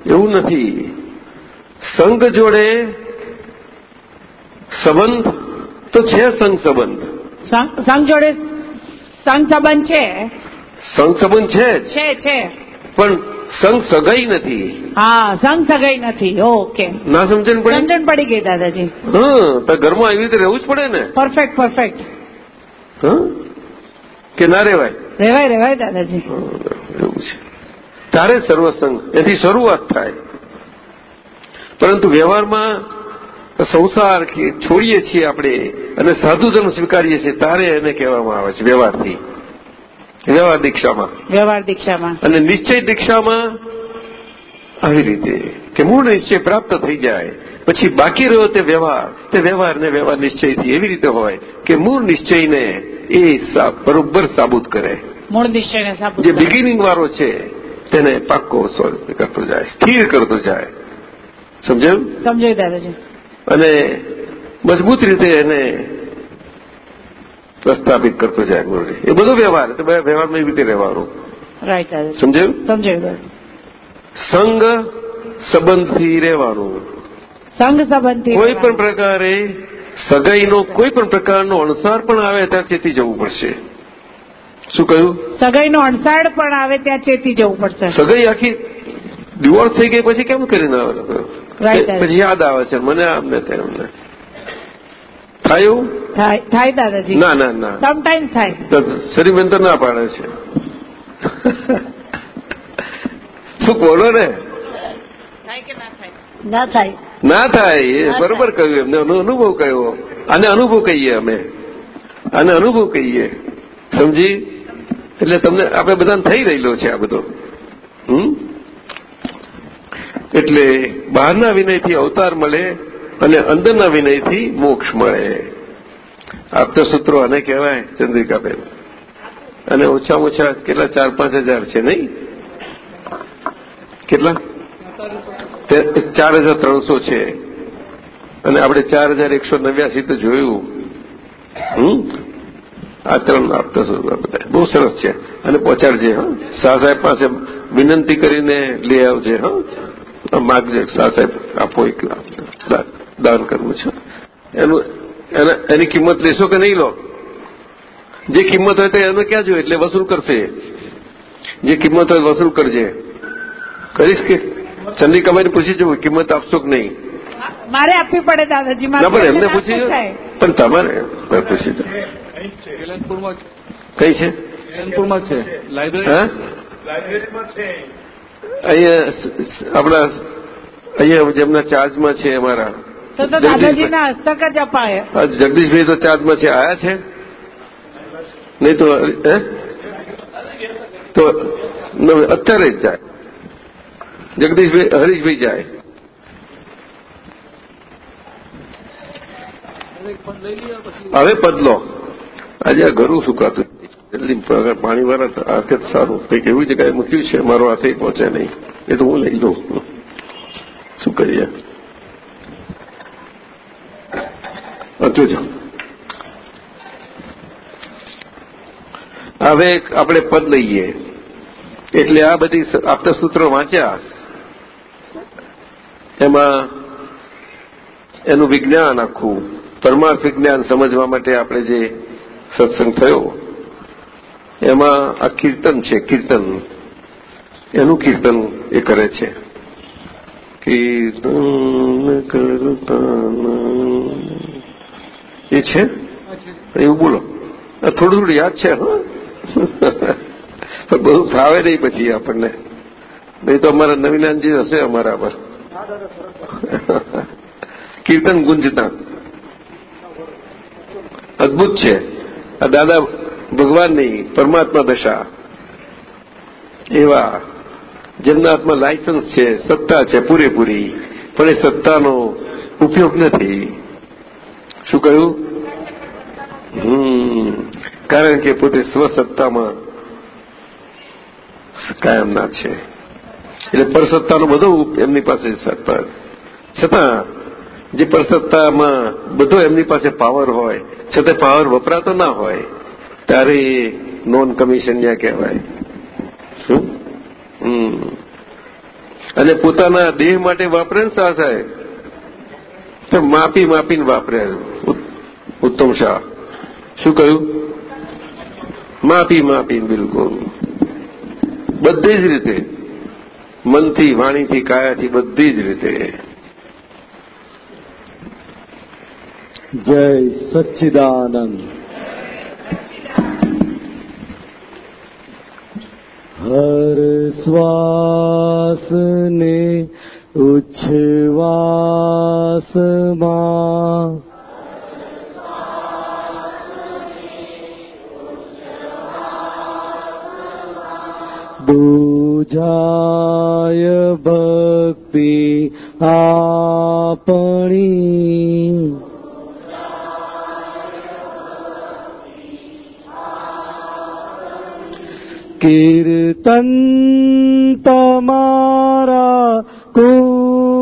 B: એવું નથી. સંઘ જોડે સંબંધ તો છે સંઘ સંબંધ.
G: સંગ જોડે સંઘ સંબંધ છે?
B: સંઘ સંબંધ છે
G: છે છે.
B: પણ સંઘ સગાઈ નથી.
G: હા સંગ સગાઈ નથી. ઓકે
B: ના સમજણ પડે?
G: સમજણ પડી ગઈ દાદાજી.
B: હા તો ઘરમાં એવી રીતે રહેવું જ પડે ને?
G: પરફેક્ટ પરફેક્ટ
B: હા? કે ના રેવાય
G: રેવાય રેવાય દાદાજી.
B: એવું છે. તારે સર્વસંગ એથી શરૂઆત થાય. પરંતુ વ્યવહારમાં સંસાર કે છોડીએ છીએ આપણે અને સાધુ ધર્મ સ્વીકારીએ છીએ તારે એને કહેવામાં આવે છે વ્યવહારથી. વ્યવહાર દીક્ષામાં.
G: વ્યવહાર દીક્ષામાં.
B: અને નિશ્ચય દીક્ષામાં આવી રીતે કે મૂળ નિશ્ચય પ્રાપ્ત થઈ જાય પછી બાકી રહ્યો તે વ્યવહાર તે વ્યવહાર ને વ્યવહાર નિશ્ચયથી એવી રીતે હોય કે મૂળ નિશ્ચયને એ બરોબર સાબુત કરે.
G: મૂળ નિશ્ચયને સાબુત
B: જે. બિગિનિંગ વાળો છે તેને પાક્કો કરતો જાય સ્થિર કરતો જાય. સમજાયું?
G: સમજાયું દાદાજી.
B: અને મજબૂત રીતે એને પ્રસ્થાપિત કરતો જાય ગુરુજી. એ બધો વ્યવહાર તો વ્યવહારમાં એવી રીતે રહેવાનું.
G: રાઈટ
B: સમજાયું?
G: સમજાયું
B: સંઘ સંબંધથી રહેવાનું.
G: સંઘ સંબંધથી
B: કોઈ પણ પ્રકારે સગાઈનો કોઈ પણ પ્રકારનો અણસાર પણ આવે ત્યાં ચેતી જવું પડશે. શું કહ્યું?
G: સગાઈનો અણસાડ પણ આવે ત્યાં ચેતી જવું પડશે.
B: સગાઈ આખી ડિવોર્સ થઈ ગઈ પછી કેમ કરીને આવે. પછી યાદ આવે છે. મને આમને તેમને થાય એવું
G: થાય થાય દાદાજી.
B: ના ના ના.
G: સમટાઈમ્સ થાય.
B: તો શરીબેન તો ના પાડે છે. શું બોલો ને?
E: ના થાય?
B: ના થાય. એ બરોબર કહ્યું એમને અનુભવ કયો. આને અનુભવ કહીએ અમે. આને અનુભવ કહીએ. સમજી? એટલે તમને આપણે બધાને થઈ રહેલો છે આ બધો. હમ? એટલે બહારના વિનયથી અવતાર મળે અને અંદરના વિનયથી મોક્ષ મળે. આપતા સૂત્રો આને કહેવાય, ચંદ્રિકાબેન. અને ઓછામાં ઓછા કેટલા? ચાર, પાંચ હજાર છે નહીં? કેટલા? ચાર હજાર ત્રણસો છે. અને આપણે ચાર હજાર એકસો નવ્યાસી તો જોયું. હમ? આ ત્રણ આપતા સૂત્રો બધા. બહુ સરસ છે. અને પહોંચાડજે, હા. શાહ સાહેબ પાસે વિનંતી કરીને લઈ આવજે, હા. માગજે, શાહ સાહેબ, આપો એક દાન- દાન કરવું છે. એનું એની કિંમત લેશો કે નહીં લો? જે કિંમત હોય તો એને ક્યાં જોઈએ? એટલે વસૂલ કરશે. જે કિંમત હોય વસૂલ કરજે. કરીશ કે? ચંદ્રિકાભાઈ પૂછી જવું કિંમત આપશો કે નહીં?
G: મારે આપવી પડે દાદાજી
B: ના પણ એમને પૂછી પણ તમારે પૂછી દો. કઈ છે?
F: કેલનપુરમાં છે.
I: લાઇબ્રેરીમાં છે.
B: અહીંયા આપણા અહીંયા જેમના ચાર્જમાં છે અમારા.
G: તો તો દાદાજીના હસ્તક જ અપાય.
B: જગદીશભાઈ તો ચાર્જમાં છે આયા છે? નહીં તો તો અત્યારે જ જાય. જગદીશભાઈ હરીશભાઈ જાય. હવે પદલો આજે આ ઘરું સુકાતું જલ્દી પાણી વાળા હાથે જ સારું. કંઈક એવી જગ્યાએ મૂક્યું છે મારો હાથે પહોંચે નહીં. એ તો હું લઈ લઉં. શું કરીએ? જોજો હવે આપણે પદ લઈએ. એટલે આ બધી આપતા સૂત્રો વાંચ્યા. એમાં એનું વિજ્ઞાન આખું, પરમાર્થ વિજ્ઞાન સમજવા માટે આપણે જે સત્સંગ થયો, એમાં આ કીર્તન છે, કીર્તન. એનું કીર્તન એ કરે છે. કીર્તન કરતા એ છે? એવું બોલો. થોડું થોડું યાદ છે હો. પણ બહુ ફાવે નહીં પછી આપણને. નહીં તો અમારા નવીનાનજી હશે અમારા પર. કીર્તન ગુંજતા. અદભુત છે. આ દાદા ભગવાનની પરમાત્મા દશા. એવા જેમના હાથમાં લાયસન્સ છે સત્તા છે પૂરેપૂરી. પણ એ સત્તાનો ઉપયોગ નથી. શું કહ્યું? કારણ કે પોતે સ્વસત્તામાં કાયમના છે. એટલે પરસત્તાનો બધો એમની પાસે સત્તા છતાં, જે પરસત્તામાં બધો એમની પાસે પાવર હોય, છતાં પાવર વપરાતો ના હોય, ત્યારે નોન કમિશનિયા કહેવાય. શું? અને પોતાના દેહ માટે વાપરે ને શાહ સાહેબ? માપી માપીને વાપરે. ઉત્તમ શાહ. શું કહ્યું? માપી માફી, બિલકુલ. બધી જ રીતે. મનથી, વાણીથી, કાયાથી બધી જ રીતે.
J: જય સચ્ચિદાનંદ. હર શ્વાસને ઉચ્છ્વાસમાં બુજાય ભક્તિ આપણી. કીર્તન તમારા કૂજતા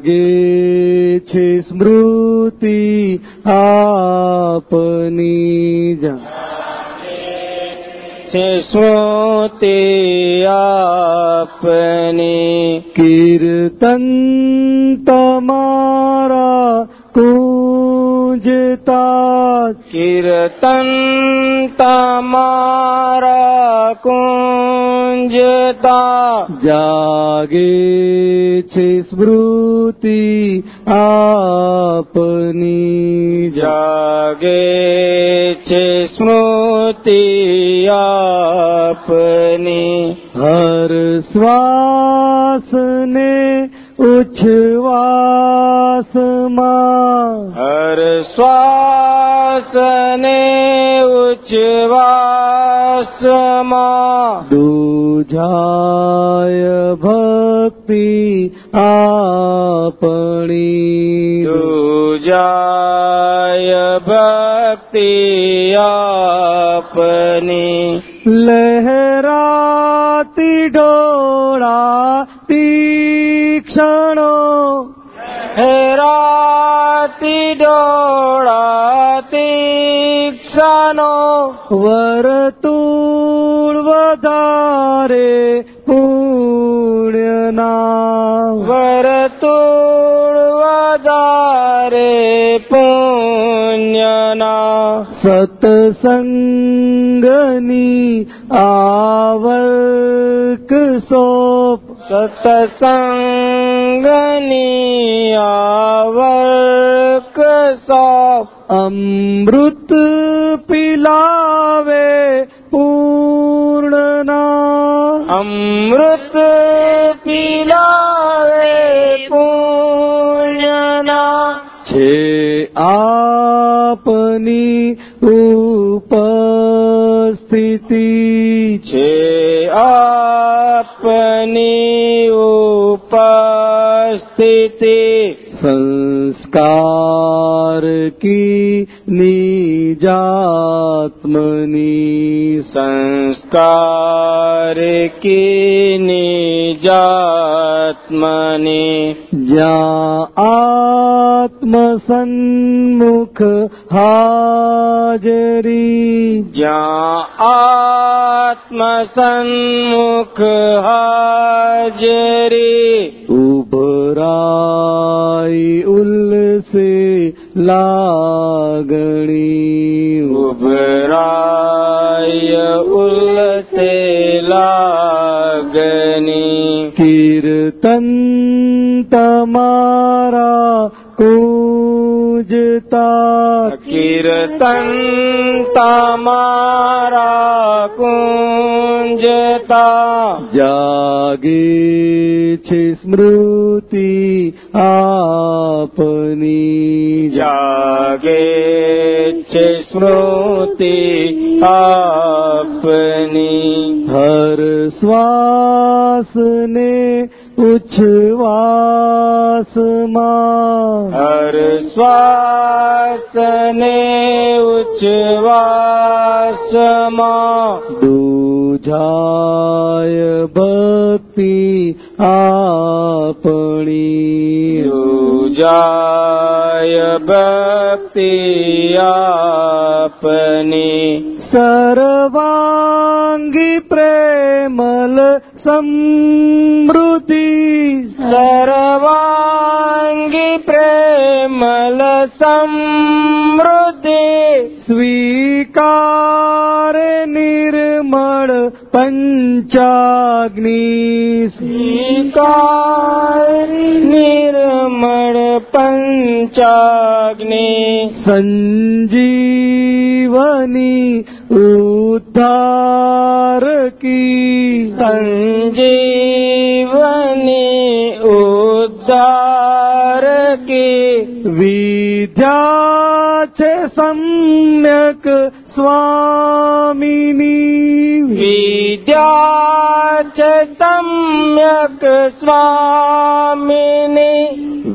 J: જાગે છે સ્મૃતિ આપની જા.
H: છે સ્મૃતિ આપની.
J: કીર્તન તમારા કુંજતા
H: કીર્તન તમારા કુંજતા.
J: જાગે છે સ્મૃતિ આપની
H: જાગે છે સ્મૃતિ આપની.
J: હર શ્વાસને ઉચ્છવાસમાં
H: હર શ્વાસને ઉચ્છવાસમાં
J: દુજાય ભક્તિ આપણી.
H: દુજાય ભક્તિ આપની.
J: લહેરાતી ડોળા તીક્ષણો
H: હેરાતી ડોળાતી ક્ષણો.
J: વર્તુળ વધારે પુણ્યના
H: વર્તુળ વધારે પુણ્યના
J: સતસંગની આવક સોપ
H: સતસંગની આવક સોપ
J: અમૃત પિલાવે પૂર્ણના
H: અમૃત પિલાવે પુણ્યના
J: છે આપની ઉપસ્થિતિ
H: છે આપની ઉપસ્થિતિ.
J: સંસ્કાર કી નિજાત્મની
H: संस्कार आत्मसन्मुख हाजरी।
J: जरी आत्मसन्मुख हाजरी। उबरा
H: उल्से लागणी। लगरि उबरा
J: ઉભરાઈ ઉલ્સે कीर्तन
H: तमारा कूजता। લાગની
J: કીર્તન તમારા जागे
H: કીર્તન તમારા કુંજતા
J: જાગે છે સ્મૃતિ આપની હર શ્વાસને ઉચ્છવાસમાં
H: હર શ્વાસને ઉચ્છવાસમાં
J: દુજાય ભક્તિ આપણી
H: દુજાય ભક્તિ આપની
J: સર્વાંગી પ્રેમલ સમૃદ્ધિ
H: સર્વાંગી પ્રેમલ સમૃદ્ધિ
J: સ્વીકાર નિર્મળ પંચાગ્નિ
H: સ્વીકાર નિર્મળ પંચાગ્નિ
J: સંજીવની उद्धार की
H: संजीवनी उद्धार
J: की विद्या च सम्यक् स्वामिनी
H: विद्या च सम्यक् स्वामिनि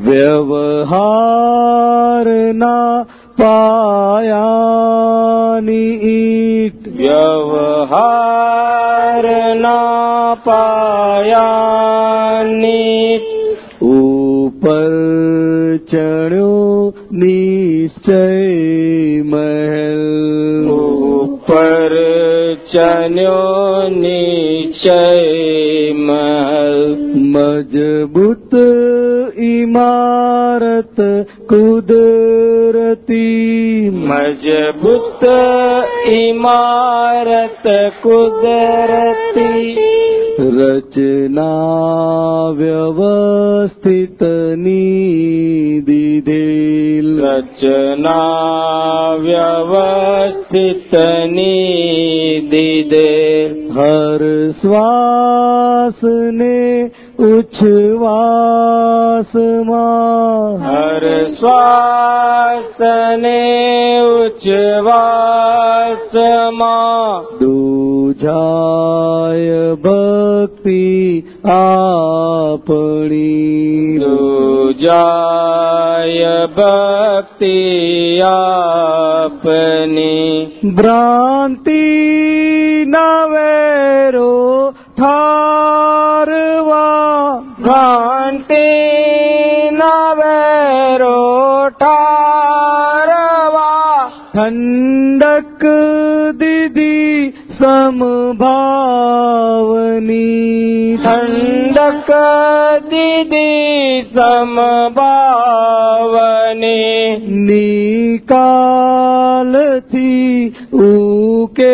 J: व्यवहारना પાયાની ઈટ
H: વ્યવહારના પાયાની
J: ઉપર ચણ્યો નિશ્ચય મહેલ
H: ઉપર ચણ્યો નિશ્ચય મહેલ
J: મજબૂત ઇમારત કુદરતી
H: મજબૂત ઇમારત કુદરતી
J: રચના વ્યવસ્થિતની દીધેલ
H: રચના વ્યવસ્થિતની દીદે
J: હર શ્વાસને ઉચ્છવાસમાં
H: હર શ્વાસને ઉચ્છવાસમાં
J: દુજાય ભક્તિ આપણી.
H: દુજાય ભક્તિ આપની.
J: ભ્રાંતિ નવેરો ઠારવા
H: ઘંટી નવેરો ઠારવા
J: ઠંડક દીદી સમભાવની.
H: ઠંડક દીદી સમભાવની.
J: નિકાલથી ઉકેલતા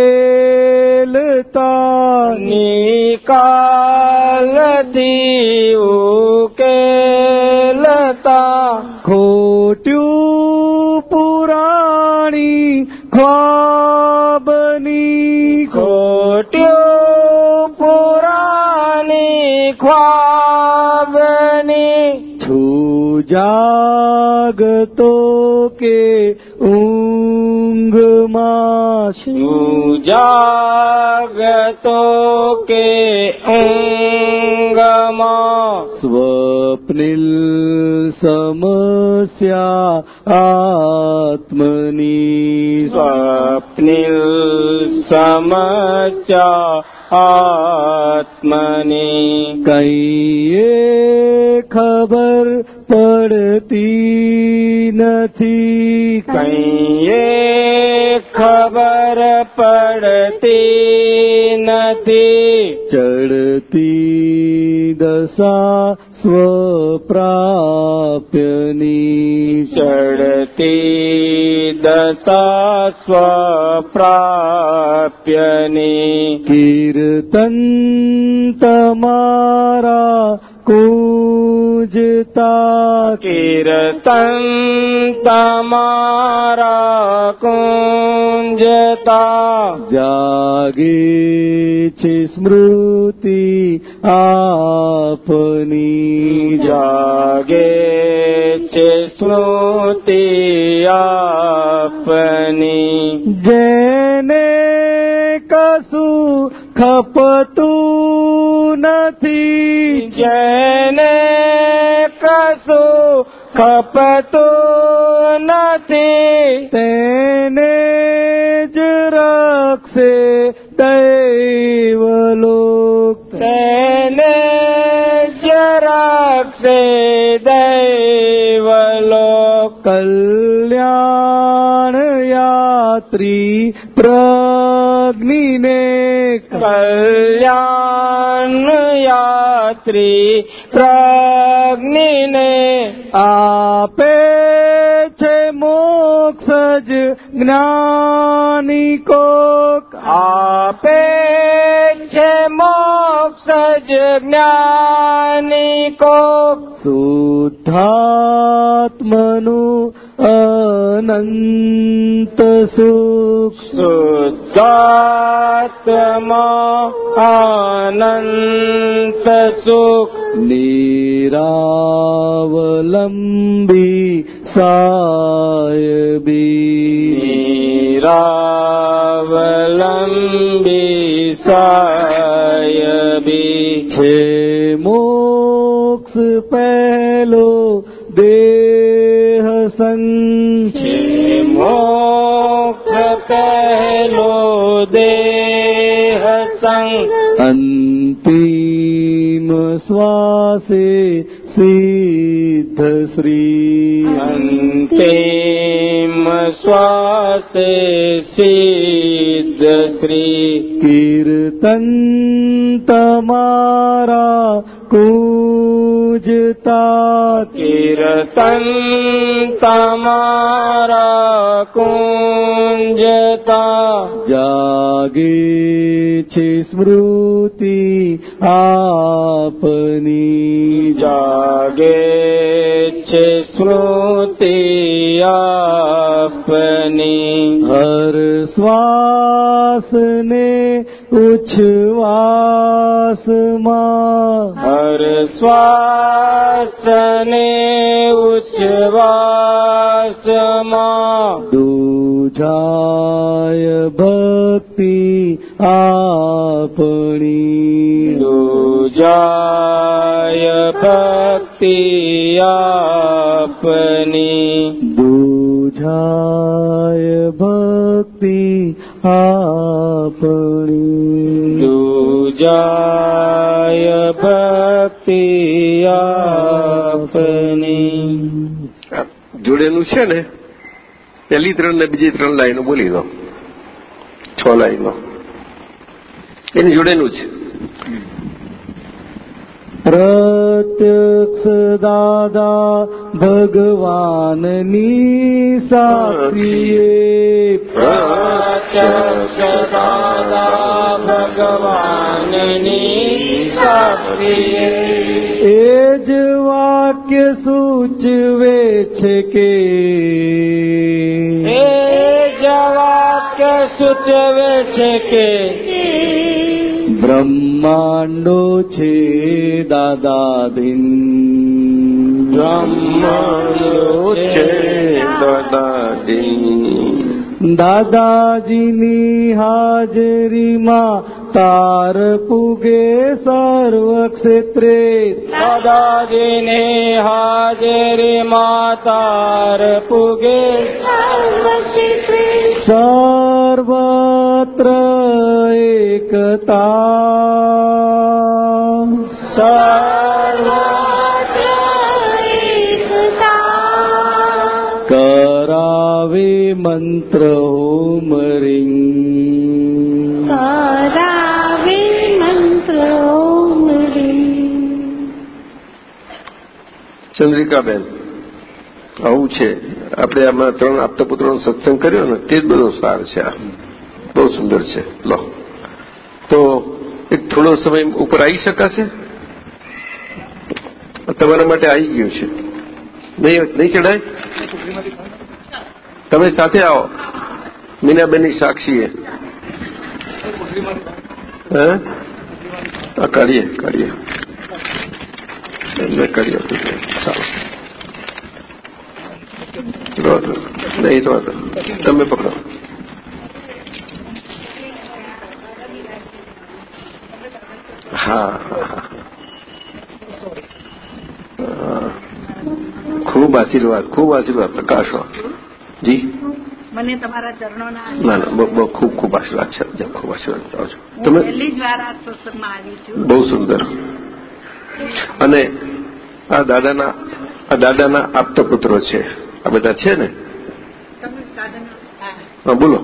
H: નિકાલથી ઉકેલતા
J: ખોટ્યું પુરાણી ખ્વાબની
H: ખોટ્યું પુરાણી ખ્વાબની
J: જાગતો કે ઊંઘમાં
H: તું જાગતો કે ઊંઘમાં
J: સ્વપ્નિલ સમસ્યા આત્મની
H: સ્વપ્નિલ સમસ્યા આત્મની
J: કઈએ ખબર પડતી નથી.
H: કઈએ ખબર પડતી નથી.
J: ચડતી દશા સ્વપ્રાપ્યની.
H: ચડતી દશા સ્વપ્રાપ્યની.
J: કીર્તન તમારા કૂજતા
H: કીર્તન તમારા કુંજતા.
J: જાગે છે સ્મૃતિ આપની
H: જાગે છે સ્મૃતિ આપની.
J: જેને ખપતું નથી.
H: જેને કશું ખપતું નથી
J: તેને જ રાખશે દૈવલોક.
H: તેને જ રાખશે દૈવલોક.
J: કલ્યાણ યાત્રી પ્રજ્ઞીને
H: કલ્યાણ યાત્રી પ્રજ્ઞીને
J: આપે છે મોક્ષ જ જ્ઞાની કોક
H: આપે છે મોક્ષ જ જ્ઞાની
J: શુદ્ધાત્મનું અનંત સુખ
H: શુદ્ધાત્મા અનંત સુખ
J: નિરાવલંબી સાયબી
H: નિરાવલંબી સાયબી
J: છે મોક્ષ પહેલો દેહ
H: છે મોક્ષ પહેલો દેહ સંગ
J: અંતિમ શ્વાસે સિદ્ધ શ્રી
H: અંતિમ શ્વાસે સિદ્ધ શ્રી
J: કીર્તન તમારા કૂજતા
H: કીર્તન તમારા કુંજતા
J: જાગે છે સ્મૃતિ આપની
H: જાગે છે સ્મૃતિ આપની
J: હર શ્વાસને ઉચ્છવાસમાં
H: હર શ્વાસને ઉચ્છવાસમાં
J: દુજાય ભક્તિ આપણી
H: દુજાય ભક્તિ આપની
J: દુજાય ભક્તિ આપણી.
H: દુજાય ભક્તિ આપની.
B: જોડેલું છે ને પહેલી ત્રણ ને બીજી ત્રણ લાઈનો બોલી દો. છ લાઈનો. એની જોડેનું છે.
J: પ્રત્યક્ષ દાદા ભગવાનની સાક્ષીએ.
H: ભગવાનની સાક્ષીએ
J: એ જ વાક્ય સૂચવે છે કે
H: એ વાક્ય સૂચવે છે કે
J: બ્રહ્માંડો છે દાદાધીન
H: બ્રહ્માંડો
B: છે દાદાજી
J: દાદાજીની હાજરીમાં તાર પુગે સર્વ ક્ષેત્રે
H: દાદાજીની હાજરીમાં તાર પુગે
J: સર્વત્ર એકતા. કરાવે મંત્ર ઓમ રીંગ
C: કરાવે મંત્ર ઓમ રીંગ
B: ચંદ્રિકાબેન, આવું છે. આપણે આમાં ત્રણ આપતા પુત્રોનો સત્સંગ કર્યો ને તે જ બધો સાર છે આ. બહુ સુંદર છે. લો. તો એક થોડો સમય ઉપર આવી શકાશે? તમારા માટે આવી ગયું છે. નહીં નહીં ચડાય તમે સાથે આવો. મીનાબેનની સાક્ષીએ. હે? કાઢીએ કરીએ એમને કરી આપીએ નહીં તો તમે પકડો. હા. ખૂબ આશીર્વાદ ખૂબ આશીર્વાદ. પ્રકાશો જી?
E: મને તમારા ચરણોના
B: ના ના બહુ બહુ ખૂબ ખૂબ આશીર્વાદ છે. ખૂબ આશીર્વાદ આવજો તમે
E: પહેલી જ વાર આ સત્સંગમાં આવી છું.
B: બહુ સુંદર. અને આ દાદાના આ દાદાના આપતા પુત્રો છે. આ બધા છે ને?
E: હા.
B: હા બોલો.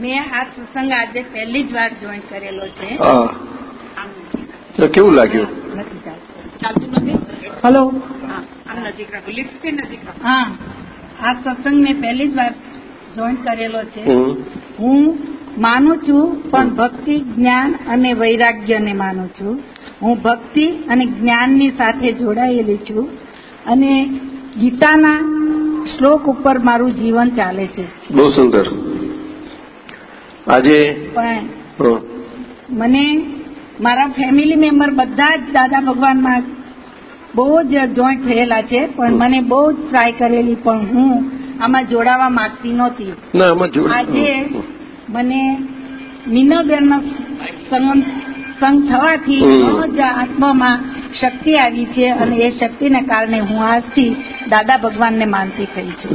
E: મેં આ સત્સંગ આજે પહેલી જ વાર જોઈન કરેલો છે.
B: હા. તો કેવું લાગ્યું?
E: નથી ચાલતું. ચાલતું નથી?
G: હલો
E: આમ નજીક રાખો લિફ્ટ કે નજીક રાખો હા. આ સત્સંગ મેં પહેલી જ વાર જોઈન કરેલો છે. હું માનું છું પણ ભક્તિ જ્ઞાન અને વૈરાગ્યને માનું છું. હું ભક્તિ અને જ્ઞાનની સાથે જોડાયેલી છું અને ગીતાના શ્લોક ઉપર મારું જીવન ચાલે છે.
B: બહુ સુંદર. આજે
E: પણ મને મારા ફેમિલી મેમ્બર બધા જ દાદા ભગવાનમાં બહુ જ જોઈન્ટ થયેલા છે પણ મને બહુ જ ટ્રાય કરેલી પણ હું આમાં જોડાવા માંગતી નહોતી.
B: ના
E: આજે મને મીનાબેનનો સંગમ સંગ થવાથી જ આત્મામાં શક્તિ આવી છે અને એ શક્તિને કારણે હું આજથી દાદા ભગવાનને માનતી થઈ છું.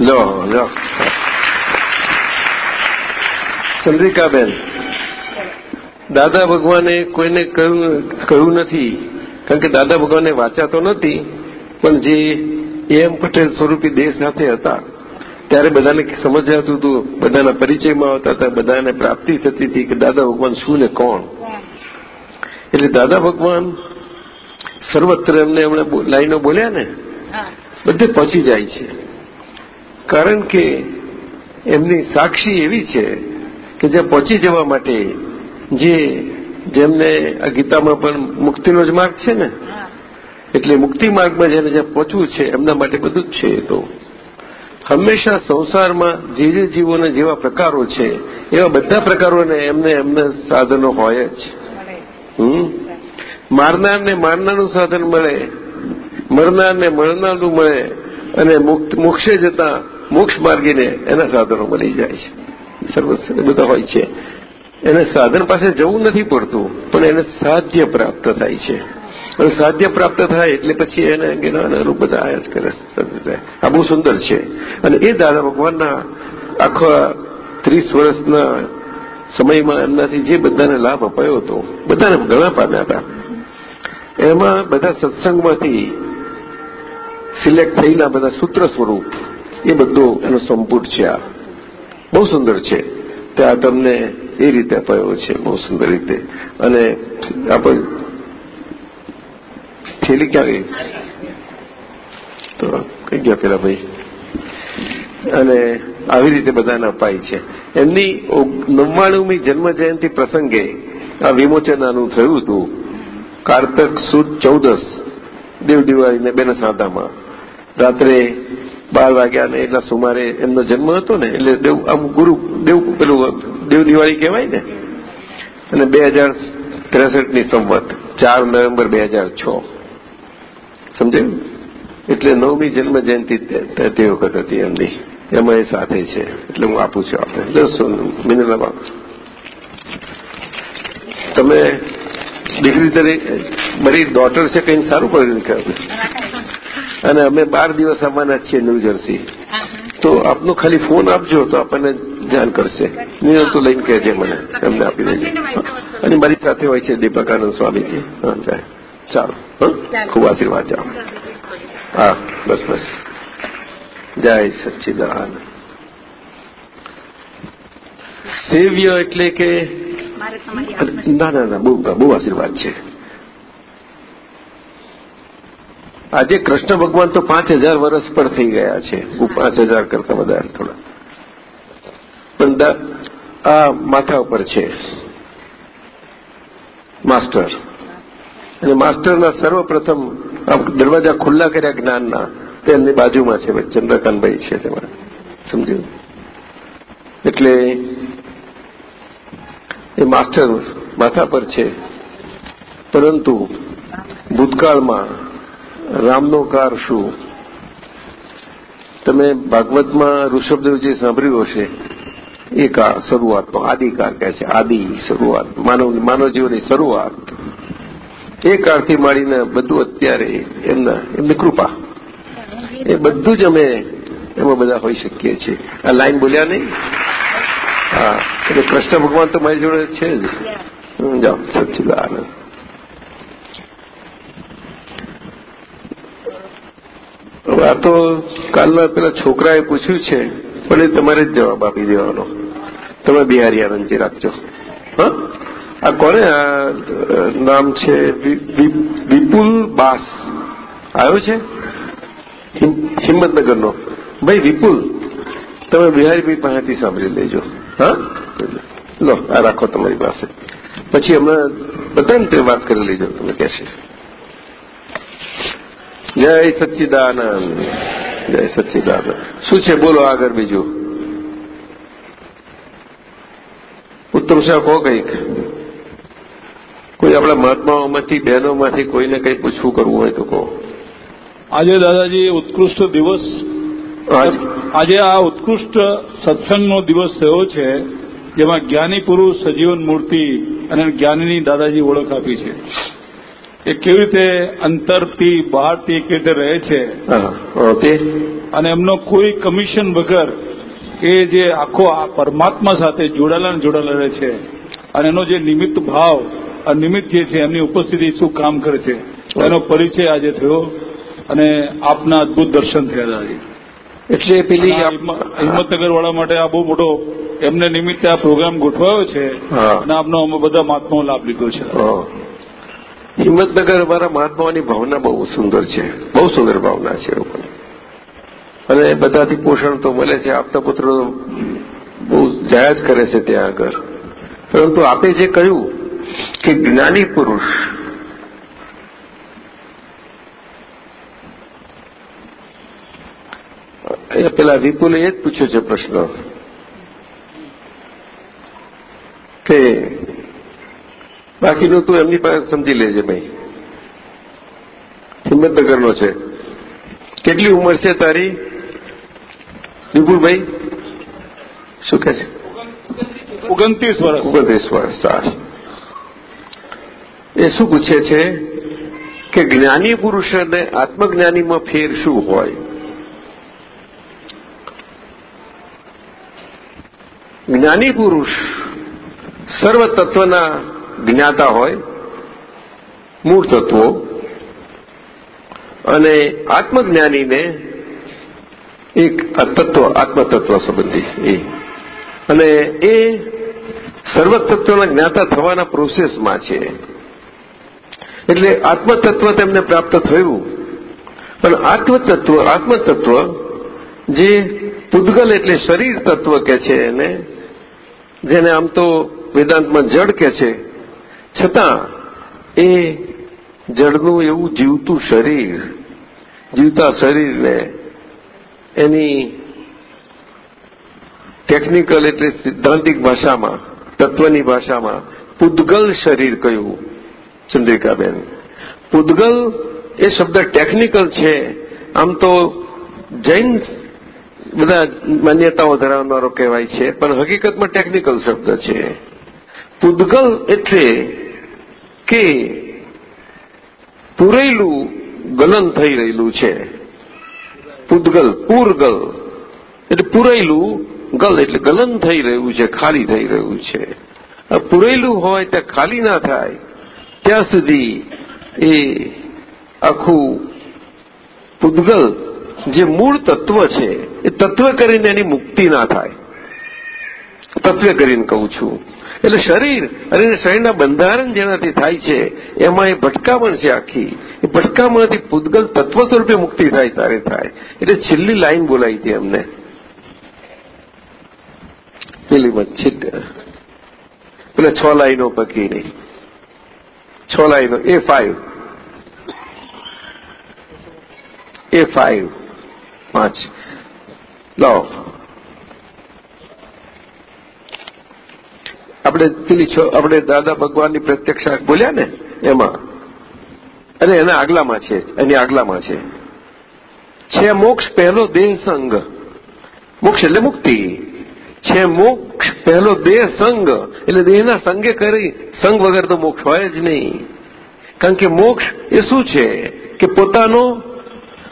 B: ચંદ્રિકાબેન દાદા ભગવાને કોઈને કહ્યું કહ્યું નથી? કારણ કે દાદા ભગવાનને વાંચ્યા તો નથી પણ જે એમ પટેલ સ્વરૂપી દેહ સાથે હતા ત્યારે બધાને સમજાતું હતું બધાના પરિચયમાં આવતા હતા બધાને પ્રાપ્તિ થતી હતી કે દાદા ભગવાન શું ને કોણ. એટલે દાદા ભગવાન સર્વત્ર એમને એમણે લાઈનો બોલ્યા ને બધે પહોંચી જાય છે. કારણ કે એમની સાક્ષી એવી છે કે જ્યાં પહોંચી જવા માટે જે જેમને આ ગીતામાં પણ મુક્તિનો જ માર્ગ છે ને? એટલે મુક્તિ માર્ગમાં જેને જ્યાં પહોંચવું છે એમના માટે બધું જ છે એ તો. હંમેશા સંસારમાં જે જે જીવોના જેવા પ્રકારો છે એવા બધા પ્રકારોને એમને એમને સાધનો હોય જ. મારનારને મારનારનું સાધન મળે મરનારને મરનારનું મળે અને મોક્ષે જતા મોક્ષ માર્ગીને એના સાધનો મળી જાય છે. સર્વસ્વ એ બધા હોય છે. એને સાધન પાસે જવું નથી પડતું, પણ એને સાધ્ય પ્રાપ્ત થાય છે. અને સાધ્ય પ્રાપ્ત થાય એટલે પછી એને જ્ઞાન અનુરૂપ બધા આયા જ કરે આ બહુ સુંદર છે. અને એ દાદા ભગવાનના આખા ત્રીસ વર્ષના સમયમાં એમનાથી જે બધાને લાભ અપાયો હતો, બધાને ઘણા પામ્યા હતા. એમાં બધા સત્સંગમાંથી સિલેક્ટ થયેલા બધા સૂત્ર સ્વરૂપ એ બધું એનો સંપુટ છે આ. બહુ સુંદર છે. તે આ તમને એ રીતે અપાયો છે, બહુ સુંદર રીતે. અને આપણે થેલી ક્યાં તો કઈ ગયા પેલા ભાઈ? અને આવી રીતે બધાને અપાય છે. એમની નવ્વાણુમી જન્મ જયંતિ પ્રસંગે આ વિમોચન આનું થયું હતું. કારતક સુદ ચૌદસ દેવ દિવાળીને બેન સાદામાં. રાત્રે બાર વાગ્યા ને એટલા સુમારે એમનો જન્મ હતો ને, એટલે દેવ આમ ગુરુ, દેવ પેલું દેવ દિવાળી કહેવાય ને, અને બે હજાર ત્રેસઠની સંવત, ચાર નવેમ્બર બે હજાર છ. સમજાયું? એટલે નવમી જન્મ જયંતિ તે વખત હતી એમની. એમાં એ સાથે છે, એટલે હું આપું છું આપણે દસો મિનિટમાં તમે દીકરી તરીકે મારી ડોટર છે કંઈ સારું પડ્યું કે અને અમે બાર દિવસ આવવાના છીએ ન્યૂ જર્સી. તો આપનો ખાલી ફોન આપજો તો આપણને ધ્યાન કરશે. નિયમ તો લઈને કહેજે મને. એમને આપી દેજે. અને મારી સાથે હોય છે દીપકાનંદ સ્વામીજી. હા ચાલો. ખૂબ આશીર્વાદ જાઓ. હા બસ બસ. જય સચ્ચિદાન સેવ્ય એટલે કે ના ના ના બહુ બહુ આશીર્વાદ છે. આજે કૃષ્ણ ભગવાન તો પાંચ હજાર વર્ષ પર થઈ ગયા છે. પાંચ હજાર કરતા વધારે થોડા. પણ આ માથા ઉપર છે. માસ્ટર. અને માસ્ટરના સર્વપ્રથમ દરવાજા ખુલ્લા કર્યા જ્ઞાનના. તે એમની બાજુમાં છે ચંદ્રકાંતભાઈ છે તેમાં સમજ્યું એટલે એ માસ્ટર માથા પર છે. પરંતુ ભૂતકાળમાં રામનો કાર શું? તમે ભાગવતમાં ઋષભદેવજી સાંભળ્યું હશે. એ કાળ શરૂઆતનો આદિકાળ કહે છે. આદિ શરૂઆત. માનવ માનવ જીવનની શરૂઆત. એ કાળથી માંડીને બધું અત્યારે એમના એમની કૃપા. એ બધું જ અમે એમાં બધા હોઈ શકીએ છીએ. આ લાઈન બોલ્યા નહીં? હા. એટલે કૃષ્ણ ભગવાન તો મારી જોડે છે જ. જાઓ. સચ્ચિદાનંદ હવે આ તો કાલના પેલા છોકરાએ પૂછ્યું છે, પણ એ તમારે જ જવાબ આપી દેવાનો. તમે બિહારી આનંદજી રાખજો. હા? આ કોને આ નામ છે વિપુલ બાસ. આવ્યો છે? હિંમતનગરનો. ભાઈ, વિપુલ, તમે બિહારીભાઈ પાસેથી સાંભળી લેજો. હા? લો, આ રાખો તમારી પાસે. પછી હમણાં બધાને વાત કરી લેજો, તમે કહેશે. જય સચ્ચિદાનંદ જય સચ્ચિદાનંદ. શું છે? બોલો આગળ બીજું. ઉત્તમ શાહ કહો કંઈક. કોઈ આપણા મહાત્માઓમાંથી બહેનોમાંથી કોઈને કંઈ પૂછવું કરવું હોય તો કહો.
F: આજે દાદાજી ઉત્કૃષ્ટ દિવસ. આજે? આ ઉત્કૃષ્ટ સત્સંગનો દિવસ થયો છે જેમાં જ્ઞાની પુરુષ સજીવન મૂર્તિ અને જ્ઞાનીની દાદાજી ઓળખ આપી છે. એ કેવી રીતે અંતરથી બહારથી કેવી રીતે રહે છે.
B: ઓકે.
F: અને એમનો કોઈ કમિશન વગર એ જે આખો આ પરમાત્મા સાથે જોડાયેલા ને જોડાયેલા રહે છે. અને એનો જે નિમિત્ત ભાવ નિમિત્ત જે છે એમની ઉપસ્થિતિ શું કામ કરે છે એનો પરિચય આજે થયો અને આપના અદભુત દર્શન થયા દાદાજી
B: એટલે પેલી
F: હિંમતનગર વાળા માટે આ બહુ મોટો એમને નિમિત્તે આ પ્રોગ્રામ ગોઠવાયો છે અને આપનો અમે બધા મહાત્માઓ લાભ લીધો છે.
B: હિંમતનગર અમારા મહાત્માઓની ભાવના બહુ સુંદર છે. બહુ સુંદર ભાવના છે લોકોની. અને બધાથી પોષણ તો મળે છે. આપતા પુત્રો બહુ જાયા જ કરે છે ત્યાં આગળ. પરંતુ આપે જે કહ્યું કે જ્ઞાની પુરુષ અહીંયા પેલા વિપુલે એ જ પૂછ્યો છે પ્રશ્ન કે બાકીનું તું એમની પાસે સમજી લેજે ભાઈ. હિંમતનગરનો છે. કેટલી ઉંમર છે તારી? વિપુલભાઈ? શું કહે છે?
F: ઓગણત્રીસ વર્ષ.
B: ઓગણત્રીસ વર્ષ સારું એ શું પૂછે છે કે જ્ઞાની પુરુષ અને આત્મજ્ઞાનીમાં ફેર શું હોય? જ્ઞાની પુરુષ સર્વ તત્વના જ્ઞાતા હોય મૂળ તત્વો અને આત્મજ્ઞાનીને એક તત્વ, આત્મતત્વ સંબંધી, એ. અને એ સર્વતત્વના જ્ઞાતા થવાના પ્રોસેસમાં છે. એટલે આત્મતત્વ તેમને પ્રાપ્ત થયું. પણ આત્મતત્વ આત્મતત્વ જે પૂદગલ એટલે શરીર તત્વ કે છે એને, જેને આમ તો વેદાંતમાં જડ કે છે છતાં એ જળનું એવું જીવતું શરીર, જીવતા શરીરને એની ટેકનિકલ એટલે સિદ્ધાંતિક ભાષામાં, તત્વની ભાષામાં પૂદગલ શરીર કહ્યું ચંદ્રિકાબેન. પૂદગલ એ શબ્દ ટેકનિકલ છે. આમ તો જૈન બધા માન્યતાઓ ધરાવનારો કહેવાય છે, પણ હકીકતમાં ટેકનિકલ શબ્દ છે. પૂદગલ એટલે કે પૂરેલું ગલન થઈ રહેલું છે. પૂદગલ પૂરગલ. એટલે પૂરેલું ગલ એટલે ગલન થઈ રહ્યું છે, ખાલી થઈ રહ્યું છે. પૂરેલું હોય ત્યાં ખાલી ના થાય, ત્યાં સુધી એ આખું પૂદગલ જે મૂળ તત્વ છે, એ તત્વ કરીને એની મુક્તિ ના થાય. તત્વ કરીને કહું છું. એટલે શરીર અને શરીરના બંધારણ જેનાથી થાય છે, એમાં એ ભટકામણ છે આખી. એ ભટકામણથી પૂતગલ તત્વ સ્વરૂપે મુક્તિ થાય, તારે થાય. એટલે છેલ્લી લાઈન બોલાવી હતી એમને. પેલી મચ્છી પેલા છ લાઈનો પકી નહીં છ લાઈનો, એ ફાઈવ એ ફાઈવ પાંચ. લાવો. આપણે પેલી આપણે દાદા ભગવાનની પ્રત્યક્ષ બોલ્યા ને એમાં. અને એના આગલામાં છે, એની આગલામાં છે. છે મોક્ષ પહેલો દેહ સંગ. મોક્ષ એટલે મુક્તિ. છે મોક્ષ પહેલો દેહ સંગ. એટલે દેહના સંગે કરી સંગ વગર તો મોક્ષ હોય જ નહીં. કારણ કે મોક્ષ એ શું છે? કે પોતાનો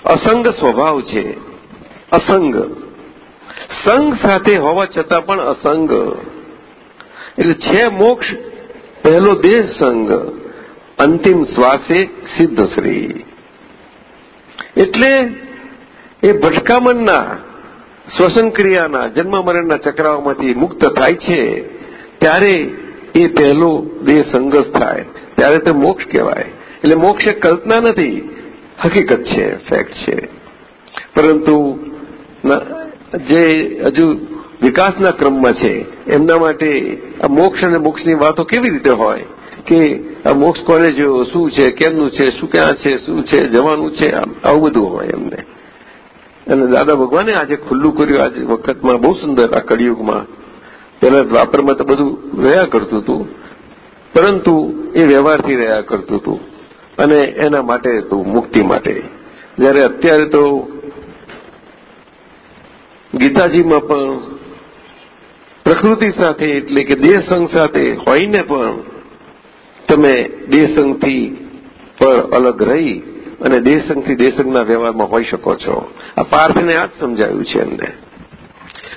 B: અસંગ સ્વભાવ છે. અસંગ. સંગ સાથે હોવા છતાં પણ અસંગ. એટલે છે મોક્ષ, પહેલો દેહ સંગ, અંતિમ શ્વાસે સિદ્ધશ્રી એટલે એ ભટકામણના શ્વસન ક્રિયાના જન્મ મરણના ચક્રાઓમાંથી મુક્ત થાય છે, ત્યારે એ પહેલો દેહ સંઘર્ષ થાય. ત્યારે તે મોક્ષ કહેવાય. એટલે મોક્ષ એ કલ્પના નથી, હકીકત છે ફેક્ટ છે. પરંતુ જે હજુ વિકાસના ક્રમમાં છે. એમના માટે આ મોક્ષ અને મોક્ષની વાતો કેવી રીતે હોય? કે આ મોક્ષ કોને શું છે કેમનું છે, શું ક્યાં છે, શું છે, જવાનું છે આવું બધું હોય એમને. અને દાદા ભગવાને આજે ખુલ્લું કર્યું. આજે વખતમાં બહુ સુંદર આ કળિયુગમાં. પહેલા દ્વાપરમાં તો બધું રહ્યા કરતું હતું. પરંતુ એ વ્યવહારથી રહ્યા કરતું હતું. અને એના માટે હતું મુક્તિ માટે. જ્યારે અત્યારે તો ગીતાજીમાં પણ પ્રકૃતિ સાથે એટલે કે દેહસંઘ સાથે હોઈને પણ તમે દેહ પણ અલગ રહી અને દેહ સંઘથી દેહ સંઘના વ્યવહારમાં હોઈ શકો છો. આ પાર્થને આ જ સમજાયું છે એમને.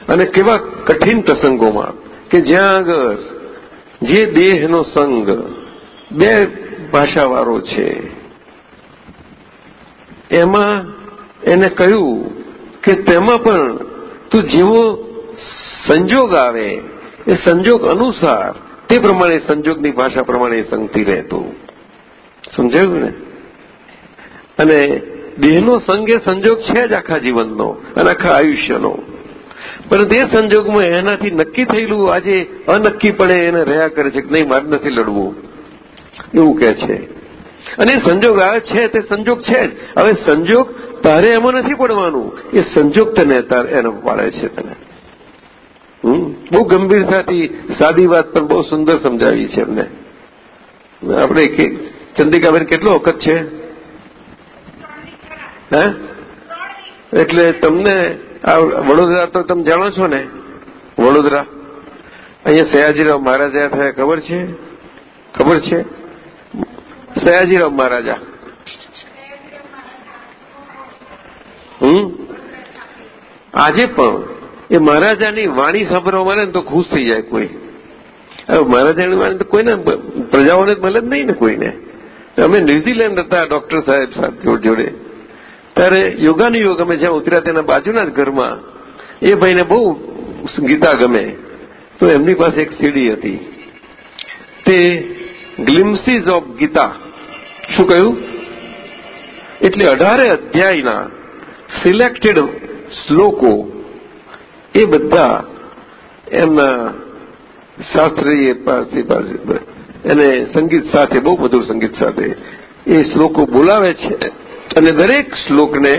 B: અને કેવા કઠિન પ્રસંગોમાં કે જ્યાં આગળ જે દેહનો સંગ બે ભાષાવાળો છે, એમાં એને કહ્યું કે તેમાં પણ તું જેવો સંજોગ આવે, એ સંજોગ અનુસાર, તે પ્રમાણે સંજોગની ભાષા પ્રમાણે સંગથી રહેતું. સમજાયું ને? અને દેહનો સંગ એ સંજોગ છે જ આખા જીવનનો અને આખા આયુષ્યનો. પરંતુ એ સંજોગમાં એનાથી નક્કી થયેલું આજે અનક્કીપણે એને રહ્યા કરે છે કે નહીં, મારે નથી લડવું. એવું કહે છે. અને એ સંજોગ આવે છે, તે સંજોગ છે જ. હવે સંજોગ તારે એમાં નથી પડવાનું. એ સંજોગ તને એને પાડે છે તને. બહુ ગંભીરતાથી સાદી વાત પણ બહુ સુંદર સમજાવી છે એમને. આપણે ચંદ્રિકાબેન, કેટલો વખત છે? હે? એટલે તમને આ વડોદરા તો તમે જાણો છો ને? વડોદરા. અહીંયા સયાજીરાવ મહારાજા થયા, ખબર છે? ખબર છે? સયાજીરાવ મહારાજા. હમ? આજે પણ એ મહારાજાની વાણી સાંભળવા મળે ને તો ખુશ થઈ જાય કોઈ. હવે મહારાજાની વાણી તો કોઈને પ્રજાઓને મળે જ નહીં ને કોઈને. અમે ન્યુઝીલેન્ડ હતા, ડોક્ટર સાહેબ જોડે ત્યારે યોગાની યોગ અમે જ્યાં ઉતર્યા તેના બાજુના જ ઘરમાં, એ ભાઈને બહુ ગીતા ગમે. તો એમની પાસે એક સીડી હતી. તે ગ્લિમ્સીસ ઓફ ગીતા શું કહ્યું? એટલે અઢારે અધ્યાયના સિલેક્ટેડ શ્લોકો એ બધા એમના શાસ્ત્રીય પાસે એને સંગીત સાથે, બહુ બધું સંગીત સાથે એ શ્લોકો બોલાવે છે અને દરેક શ્લોકને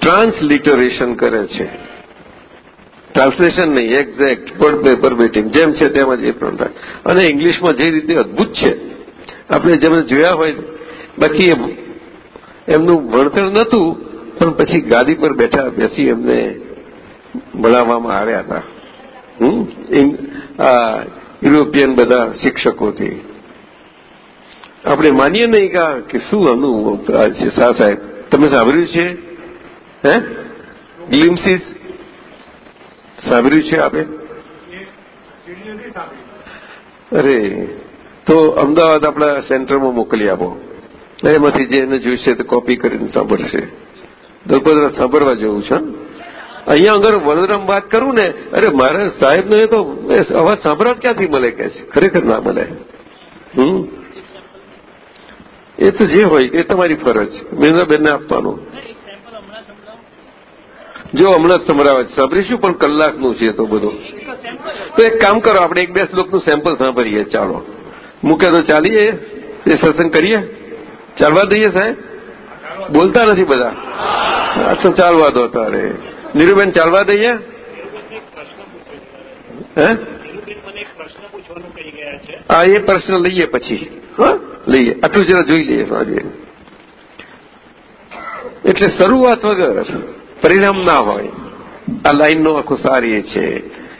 B: ટ્રાન્સલિટરેશન કરે છે. ટ્રાન્સલેશન નહીં, એક્ઝેક્ટ વર્ડ પેપર બેટિંગ જેમ છે તેમ જ એ પ્રમાણે અને ઇંગ્લિશમાં જે રીતે અદભુત છે, આપણે જેમને જોયા હોય, બાકી એમનું ભણતર નહોતું, પણ પછી ગાદી પર બેઠા બેસી એમને ભણાવવામાં આવ્યા હતા. યુરોપિયન બધા શિક્ષકોથી. આપણે માનીએ નહીં કે શું આનું છે શાહ સાહેબ, તમે સાંભળ્યું છે? હે? ગ્લિમ્સીસ સાંભળ્યું છે આપે? અરે, તો અમદાવાદ આપણા સેન્ટરમાં મોકલી આપો. એમાંથી જે એને જોઈશે તે કોપી કરીને સાંભળશે. દરબદરા સાંભળવા જેવું છે અહીંયા આગળ વડોદરામાં વાત કરું ને, અરે મારા સાહેબને તો અવાજ સાંભળવા જ ક્યાંથી મળે કે છે? ખરેખર ના મળે. હમ? એ તો જે હોય, એ તમારી ફરજ. મહેન્દ્રબેનને આપવાનું. જો હમણાં જ સંભળાવે સાંભળીશું, પણ કલાકનું છે તો બધું. તો એક કામ કરો, આપણે એક બે શ્લોકનું સેમ્પલ સાંભળીએ. ચાલો. મૂકે તો ચાલીએ, એ સત્સંગ કરીએ. ચાલવા દઈએ સાહેબ? બોલતા નથી બધા? અચ્છા ચાલવા દો તારે. નીરુબેન ચાલવા દઈએ? હા? એ પ્રશ્ન લઈએ પછી. લઈએ. આટલું જરા જોઈ લઈએ આજે. એટલે શરૂઆત વગર પરિણામ ના હોય. આ લાઈનનો આખું સારી છે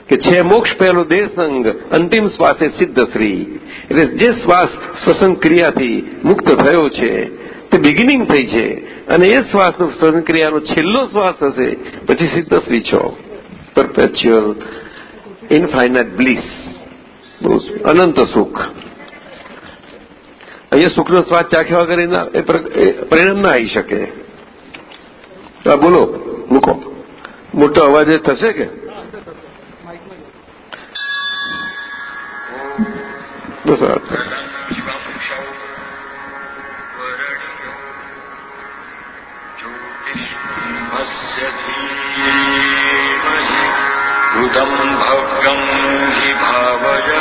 B: કે છે મોક્ષ પહેલો દેહસંગ, અંતિમ શ્વાસે સિદ્ધ શ્રી. એટલે જે શ્વાસ શ્વસન ક્રિયાથી મુક્ત થયો છે તે બિગિનિંગ થઈ છે. અને એ શ્વાસનો શ્વસન છેલ્લો શ્વાસ હશે, પછી સિદ્ધ શ્રી છો પરપેચ્યુઅલ ઇનફાઇનાઇટ બ્લીસ અનંત સુખ. અહીંયા સુખનો સ્વાદ ચાખ્યા વગર એના પરિણામ ના આવી શકે. હા બોલો, મૂકો. મોટો અવાજ થશે કે? બસ
K: ભૂતમ भव्यम् हि भावय।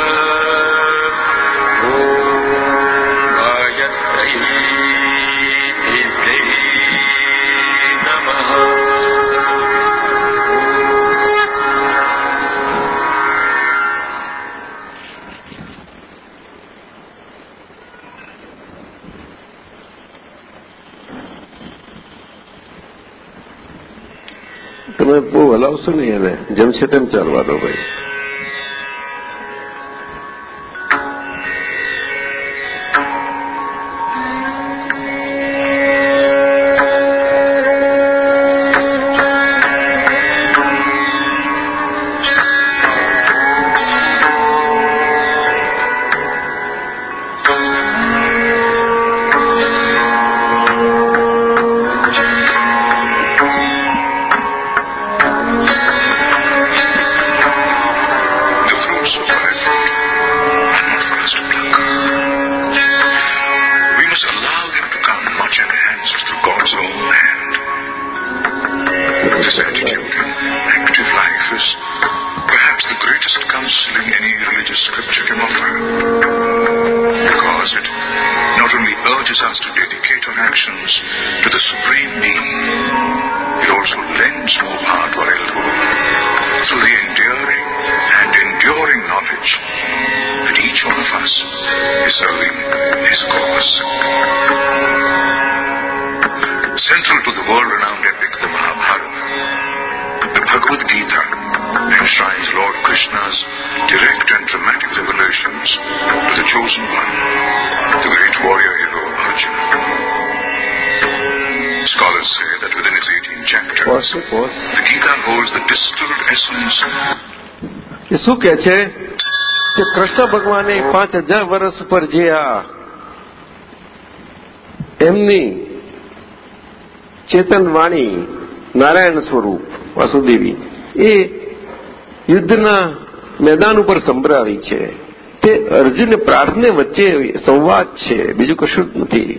B: તમે બહુ હલાવશો નહીં એને. જેમ છે તેમ ચાલવા દો ભાઈ. કે છે કે કૃષ્ણ ભગવાને પાંચ હજાર વર્ષ પર જે આ એમની ચેતન વાણી નારાયણ સ્વરૂપ વાસુદેવી એ યુદ્ધના મેદાન ઉપર સંભળાવી છે. તે અર્જુન પ્રાર્થને વચ્ચે સંવાદ છે બીજું કશું જ નથી.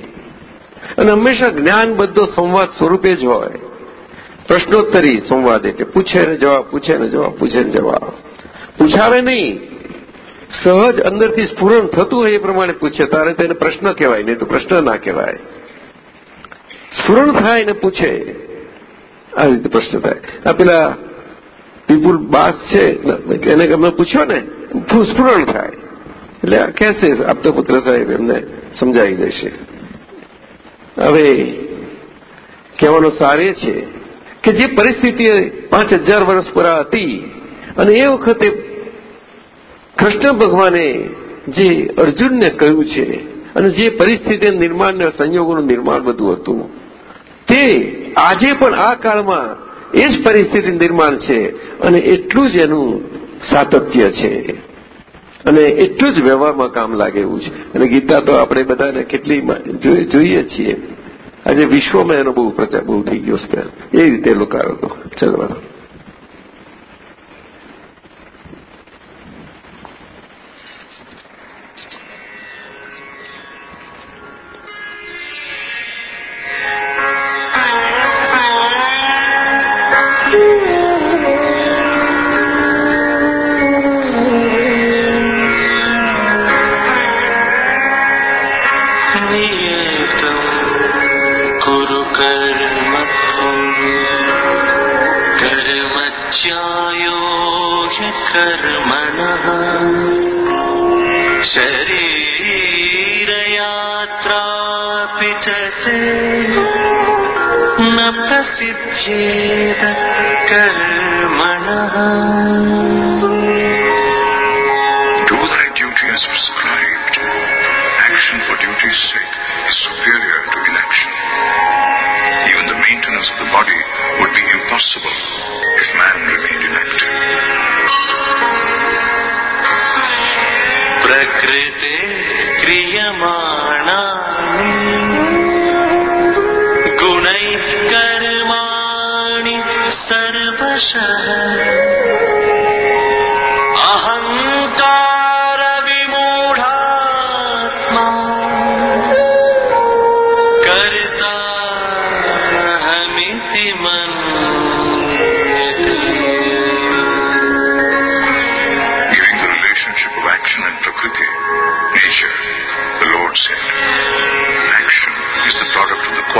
B: અને હંમેશા જ્ઞાન બધો સંવાદ સ્વરૂપે જ હોય. પ્રશ્નોત્તરી સંવાદ એટલે પૂછે ને જવાબ પૂછે ને જવાબ પૂછે ને જવાબ. પૂછાવે નહીં. સહજ અંદરથી સ્ફુરણ થતું હોય એ પ્રમાણે પૂછે. તારે તેને પ્રશ્ન કહેવાય, નહીં તો પ્રશ્ન ના કહેવાય. સ્ફુરણ થાય ને પૂછે. આવી રીતે પ્રશ્ન થાય. આ પેલા પીપુલ બાસ છે એને તમે પૂછ્યો ને સ્ફુરણ થાય. એટલે કહેશે, આપતો પુત્ર સાહેબ, એમને સમજાવી દેશે. હવે કહેવાનો સાર એ છે કે જે પરિસ્થિતિ પાંચ હજાર વર્ષ પર હતી, અને એ વખતે કૃષ્ણ ભગવાને જે અર્જુનને કહ્યું છે અને જે પરિસ્થિતિ નિર્માણ સંયોગોનું નિર્માણ બધું હતું, તે આજે પણ આ કાળમાં એ જ પરિસ્થિતિ નિર્માણ છે અને એટલું જ એનું સાતત્ય છે. અને એટલું જ વ્યવહારમાં કામ લાગે એવું છે. અને ગીતા તો આપણે બધાને કેટલી જોઈએ છીએ. આજે વિશ્વમાં એનો બહુ પ્રચાર, બહુ થઈ ગયો છે એ રીતે લોકો હતો ચલો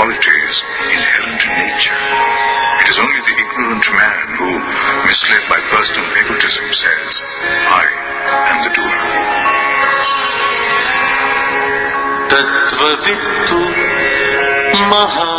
K: qualities inherent in nature. It is only the ignorant man who, misled by personal favoritism, says, I am the doer.
L: تتوبت مها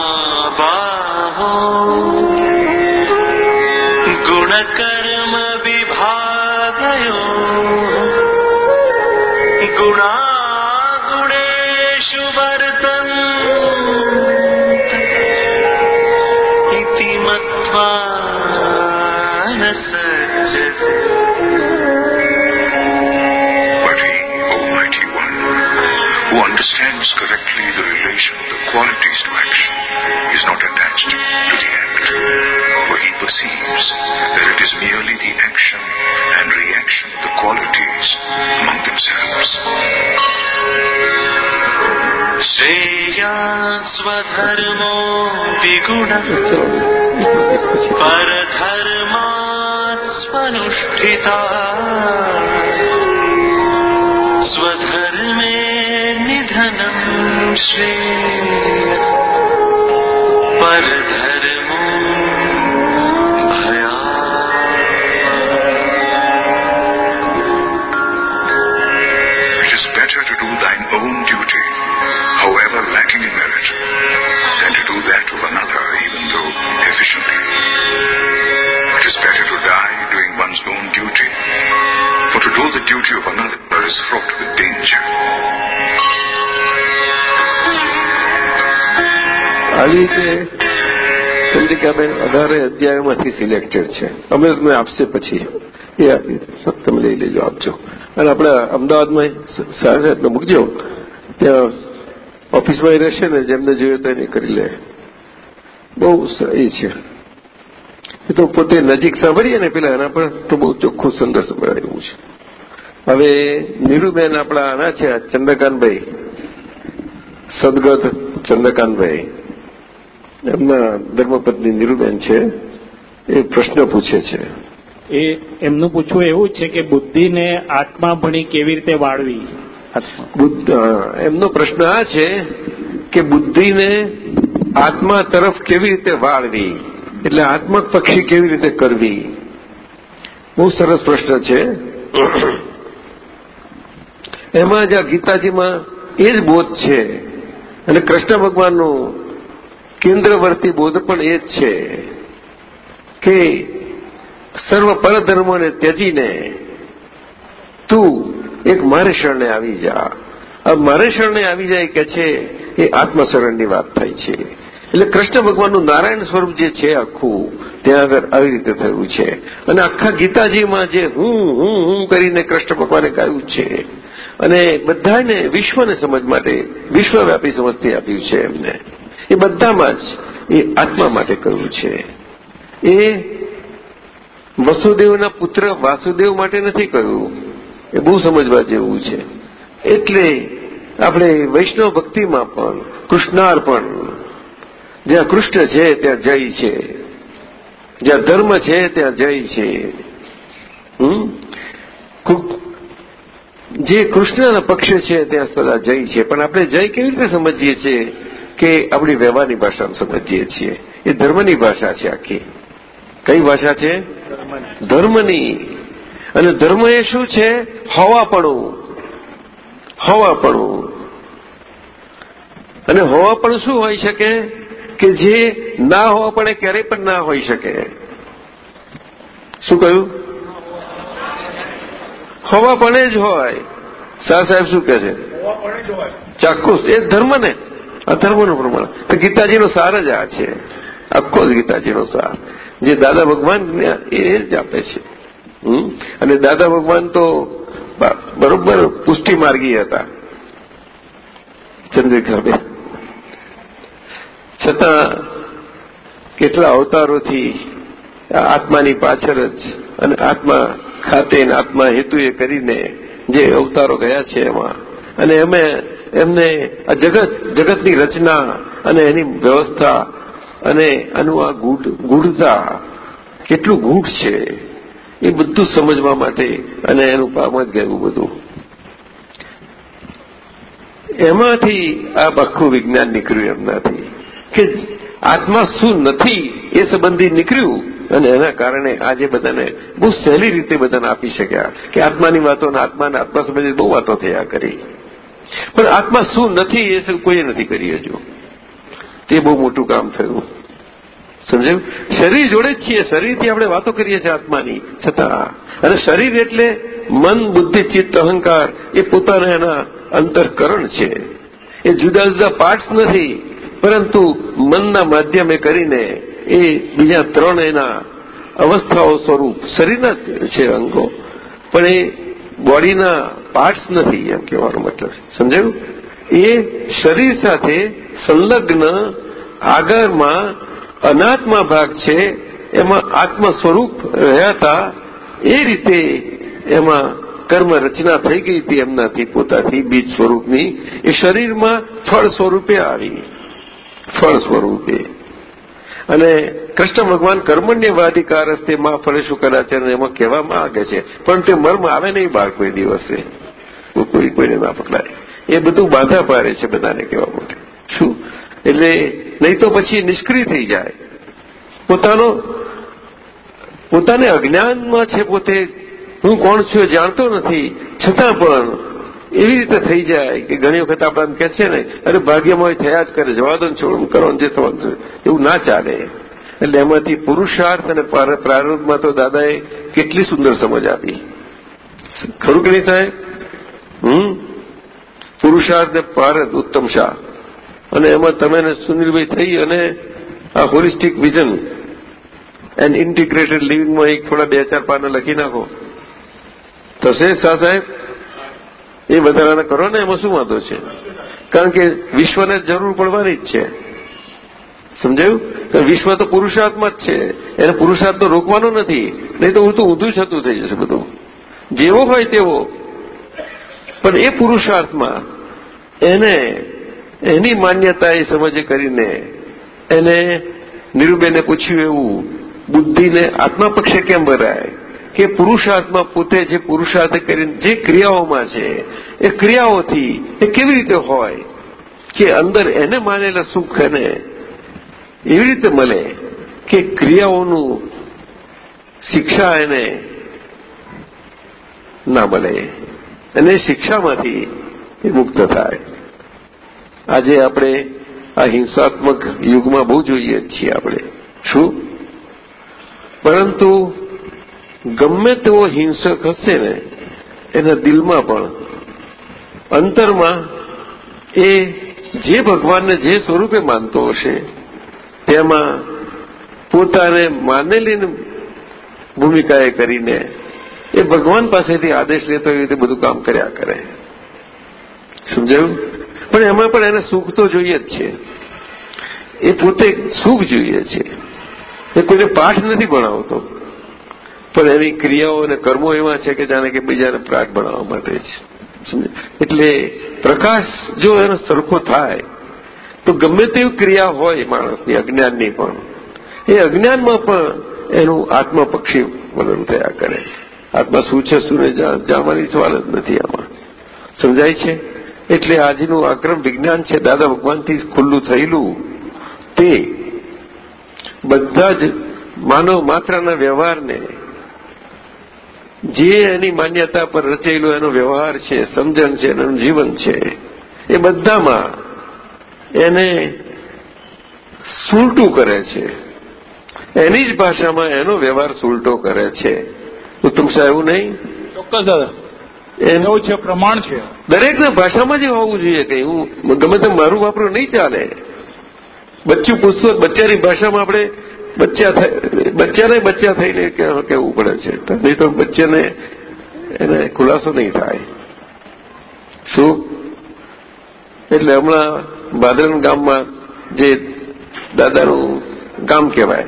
L: विगुणः परधर्मात् स्वनुष्ठिता स्वधर्मे निधनं श्रेय परधर्मो
B: આવી કે અમે અઢારે અધ્યાયોમાંથી સિલેક્ટેડ છે. અમે તમને આપશે પછી. એ આપી તમે લઈ લેજો આપજો અને આપણે અમદાવાદમાં સાહેબને મૂકજો. ત્યાં ઓફિસમાં એ રહેશે ને, જેમને જોઈએ તો એને કરી લે. બહુ એ છે. એ તો પોતે નજીક સાંભળીએ ને, પેલા એના પર તો બહુ ચોખ્ખું સુંદર સંભળાયું છે. હવે નીરુબેન આપણા આના છે, ચંદ્રકાંતભાઈ. સદગત ચંદ્રકાંતભાઈ. એમના ધર્મપત્ની નીરુબેન છે એ પ્રશ્ન પૂછે છે.
M: એ એમનું પૂછવું એવું છે કે બુદ્ધિને આત્મા ભણી કેવી રીતે વાળવી?
B: એમનો પ્રશ્ન આ છે કે બુદ્ધિને આત્મા તરફ કેવી રીતે વાળવી? એટલે આત્મક પક્ષી કેવી રીતે કરવી? બહુ સરસ પ્રશ્ન છે. એમાં જ આ ગીતાજીમાં એ જ બોધ છે. અને કૃષ્ણ ભગવાનનું કેન્દ્રવર્તી બોધ પણ એ જ છે કે સર્વ પરધર્મોને ત્યજીને તું એક મારે શરણે આવી જા. મારે શરણે આવી જાય કે છે એ આત્મશરણની વાત થાય છે. એટલે કૃષ્ણ ભગવાનનું નારાયણ સ્વરૂપ જે છે આખું, ત્યાં આગળ આવી રીતે થયું છે. અને આખા ગીતાજીમાં જે હું હું હું કરીને કૃષ્ણ ભગવાને ગાયું છે. અને બધાને વિશ્વને સમજ માટે વિશ્વવ્યાપી સમજથી આપ્યું છે એમને. એ બધામાં જ એ આત્મા માટે કહ્યું છે. એ વસુદેવના પુત્ર વાસુદેવ માટે નથી કહ્યું એ બહુ સમજવા જેવું છે. એટલે આપણે વૈષ્ણવ ભક્તિમાં પણ, કૃષ્ણાર્પણ, જ્યાં કૃષ્ણ છે ત્યાં જય છે. જ્યાં ધર્મ છે ત્યાં જય છે. જે કૃષ્ણના પક્ષ છે ત્યાં સદા જય છે. પણ આપણે જય કેવી રીતે સમજીએ છીએ? કે આપણી વ્યવહારની ભાષામાં સમજીએ છીએ. એ ધર્મની ભાષા છે આખી. કઈ ભાષા છે? ધર્મની. અને ધર્મ એ શું છે? હવાપણું. હવાપણું. અને હવાપણું શું હોઈ શકે? કે જે ના હોવા પડે ક્યારેય પણ ના હોઈ શકે. શું કહ્યું? હવાપણે જ હોય. શાહ સાહેબ શું કે છે? ચાક્ષુષ એ ધર્મ ને અધર્મનું પ્રમાણ. તો ગીતાજીનો સાર જ આ છે. આખો ગીતાજીનો સાર. જે દાદા ભગવાન એ જ આપે છે. અને દાદા ભગવાન તો બરોબર પુષ્ટિ માર્ગી હતા. ચંદ્રિકાબેન છતાં કેટલા અવતારોથી આત્માની પાછળ જ અને આત્મા ખાતે આત્મા હેતુએ કરીને જે અવતારો ગયા છે એમાં. અને એમે એમને આ જગત, જગતની રચના અને એની વ્યવસ્થા અને આનું આ ગૂઢતા કેટલું ગૂઢ છે, એ બધું સમજવા માટે અને એનું પામ જ ગયું બધું. એમાંથી આ આખું વિજ્ઞાન નીકળ્યું એમનાથી કે આત્મા શું નથી એ સંબંધી નીકળ્યું અને એના કારણે આજે બધાને બહુ સહેલી રીતે બધાને આપી શક્યા કે આત્માની વાતો આત્માને આત્મા સંબંધિત બહુ વાતો થયા કરી. પણ આત્મા શું નથી એ કોઈએ નથી કરી હજુ. તે બહુ મોટું કામ થયું. સમજાયું? શરીર જોડે જ છીએ. શરીરથી આપણે વાતો કરીએ છીએ આત્માની. છતાં. અને શરીર એટલે મન, બુદ્ધિ, ચિત્ત, અહંકાર એ પોતાના એના અંતરકરણ છે. એ જુદા જુદા પાર્ટ્સ નથી. પરંતુ મનના માધ્યમે કરીને એ બીજા ત્રણ એના અવસ્થાઓ સ્વરૂપ શરીરના છે અંગો. પણ એ બોડીના પાર્ટ્સ નથી એમ કહેવાનો મતલબ. સમજાયું? એ શરીર સાથે સંલગ્ન આગળમાં અનાત્મા ભાગ છે, એમાં આત્મ સ્વરૂપ રહ્યા એ રીતે એમાં કર્મ રચના થઈ ગઈ હતી એમનાથી, પોતાથી બીજ સ્વરૂપની. એ શરીરમાં ફળ સ્વરૂપે આવી. ફળ સ્વરૂપે. અને કૃષ્ણ ભગવાન કર્મણ્યવાધિકાર હસ્તે માં ફળેશું કદાચર એમાં કહેવામાં આવે છે. પણ તે મર્મ આવે નહીં બાર કોઈ દિવસે. કોઈ કોઈને ના પકડાય. એ બધું બાધા પારે છે બધાને કહેવા માટે. શું? એટલે નહીં તો પછી નિષ્ક્રિય થઈ જાય. પોતાનો પોતાને અજ્ઞાનમાં છે પોતે. હું કોણ છું જાણતો નથી. છતાં પણ એવી રીતે થઈ જાય કે ઘણી વખત આપણને કહે છે ને, અરે, ભાગ્યમાં થયા જ કરે, જવા દો ને છોડ કરવાનું જે થવાનું એવું ના ચાલે. એટલે એમાંથી પુરુષાર્થ અને પ્રારંભમાં તો દાદાએ કેટલી સુંદર સમજ આપી. ખરું કે નહીં સાહેબ? હમ? પુરુષાર્થ ને પારદ ઉત્તમ શાહ. અને એમાં તમે સુનિલભાઈ થઈ અને આ હોલિસ્ટિક વિઝન એન્ડ ઇન્ટિગ્રેટેડ લિવિંગમાં એક થોડા બે ચાર પાના લખી નાખો. થશે શાહ સાહેબ? એ વધારાના કરો ને, એમાં શું વાંધો છે? કારણ કે વિશ્વને જરૂર પડવાની જ છે. સમજાયું? કે વિશ્વ તો પુરુષાર્થમાં જ છે. એને પુરુષાર્થ તો રોકવાનો નથી. નહીં તો હું તો ઊંધું છતું થઈ જશે બધું. જેવો હોય તેવો. પણ એ પુરુષાર્થમાં એને એની માન્યતા એ સમજે કરીને એને નીરુબેને પૂછ્યું એવું, બુદ્ધિને આત્મા પક્ષે કેમ ભરાય કે પુરુષાર્થમાં પોતે જે પુરુષાર્થ કરીને જે ક્રિયાઓમાં છે, એ ક્રિયાઓથી એ કેવી રીતે હોય કે અંદર એને માનેલા સુખ એને એવી રીતે મળે કે ક્રિયાઓનું શિક્ષા એને ના મળે અને શિક્ષામાંથી એ મુક્ત થાય. આજે આપણે આ હિંસાત્મક યુગમાં બહુ જોઈએ છીએ આપણે. શું? પરંતુ ગમે તેવો હિંસક હશે ને, એના દિલમાં પણ. અંતરમાં એ જે ભગવાનને જે સ્વરૂપે માનતો હશે, તેમાં પોતાને માનેલી ભૂમિકાએ કરીને એ ભગવાન પાસેથી આદેશ લેતો એવી રીતે બધું કામ કર્યા કરે. સમજાયું? પણ એમાં પણ એને સુખ તો જોઈએ જ છે. એ પોતે સુખ જોઈએ છે. એ કોઈને પાઠ નથી ભણાવતો. પણ એની ક્રિયાઓ અને કર્મો એવા છે કે જાણે કે બીજાને પ્રાટ બનાવવા માટે છે. એટલે પ્રકાશ જો એનો સરખો થાય, તો ગમે તેવી ક્રિયા હોય માણસની, અજ્ઞાનની પણ. એ અજ્ઞાનમાં પણ એનું આત્મપક્ષી વલણ થયા કરે આત્મા શું છે, શું જાણવાની સવાલ જ નથી આમાં. સમજાય છે? એટલે આજનું આક્રમ વિજ્ઞાન છે. દાદા ભગવાનથી ખુલ્લું થયેલું તે બધા જ માનવ માત્રના વ્યવહારને જે એની માન્યતા પર રચેલો એનો વ્યવહાર છે સમજણ છે એનું જીવન છે એ બધામાં એને સુલટું કરે છે. એની જ ભાષામાં એનો વ્યવહાર સુલટો કરે છે. ઉત્તમ સાહેબ એવું નહીં?
F: ચોક્કસ દાદા. એનું છે પ્રમાણ છે.
B: દરેકના ભાષામાં જ હોવું જોઈએ કે હું ગમે તેમ મારું વાપરું નહીં ચાલે. બચ્ચું પૂછતું બચ્ચાની ભાષામાં આપણે બચ્ચા બચ્ચાને બચ્ચા થઈને કહેવું પડે છે? નહીં તો બચ્ચાને એને ખુલાસો નહીં થાય. શું? એટલે હમણાં ભાદરન ગામમાં જે દાદાનું ગામ કહેવાય,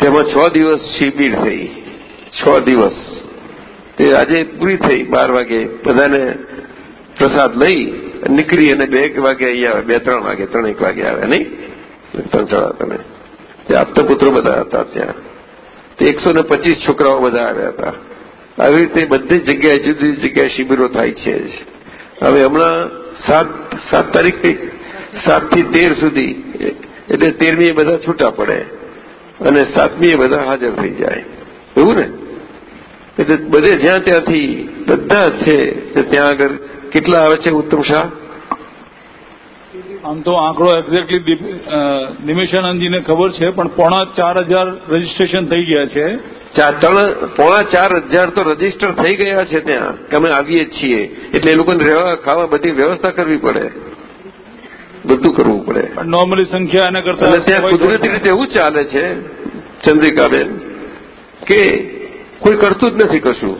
B: તેમાં છ દિવસ શિબિર થઈ. છ દિવસ. તે આજે પૂરી થઈ, બાર વાગે. બધાને પ્રસાદ લઈ નીકળી અને બે વાગે અહીંયા બે, ત્રણ વાગે ત્રણેક વાગે આવે, નહીં? ત્રણ સાડા ત્રણે તે આપતા પુત્રો બધા હતા ત્યાં. તે એકસો ને પચીસ છોકરાઓ બધા આવ્યા હતા. આવી રીતે બધી જગ્યાએ જુદી જુદી જગ્યાએ શિબિરો થાય છે હવે હમણાં સાત સાત તારીખ સાતથી તેર સુધી. એટલે તેરમી બધા છૂટા પડે. અને સાતમી બધા હાજર થઈ જાય. એવું ને? એટલે બધે જ્યાં ત્યાંથી બધા છે, ત્યાં આગળ કેટલા આવે છે ઉત્તમ શાહ?
F: આમ તો આંકડો એક્ઝેક્ટલી નિમિષાનંદજીને ખબર છે પણ પોણા ચાર હજાર રજીસ્ટ્રેશન થઈ ગયા છે.
B: ત્રણ પોણા ચાર હજાર તો રજિસ્ટર થઈ ગયા છે ત્યાં કે અમે આવીએ છીએ. એટલે એ લોકોને રહેવા ખાવા બધી વ્યવસ્થા કરવી પડે. બધું કરવું પડે.
F: નોર્મલી સંખ્યા એના કરતા
B: અને ત્યાં કુદરતી રીતે એવું ચાલે છે ચંદ્રિકાબેન કે કોઈ કરતું જ નથી કશું.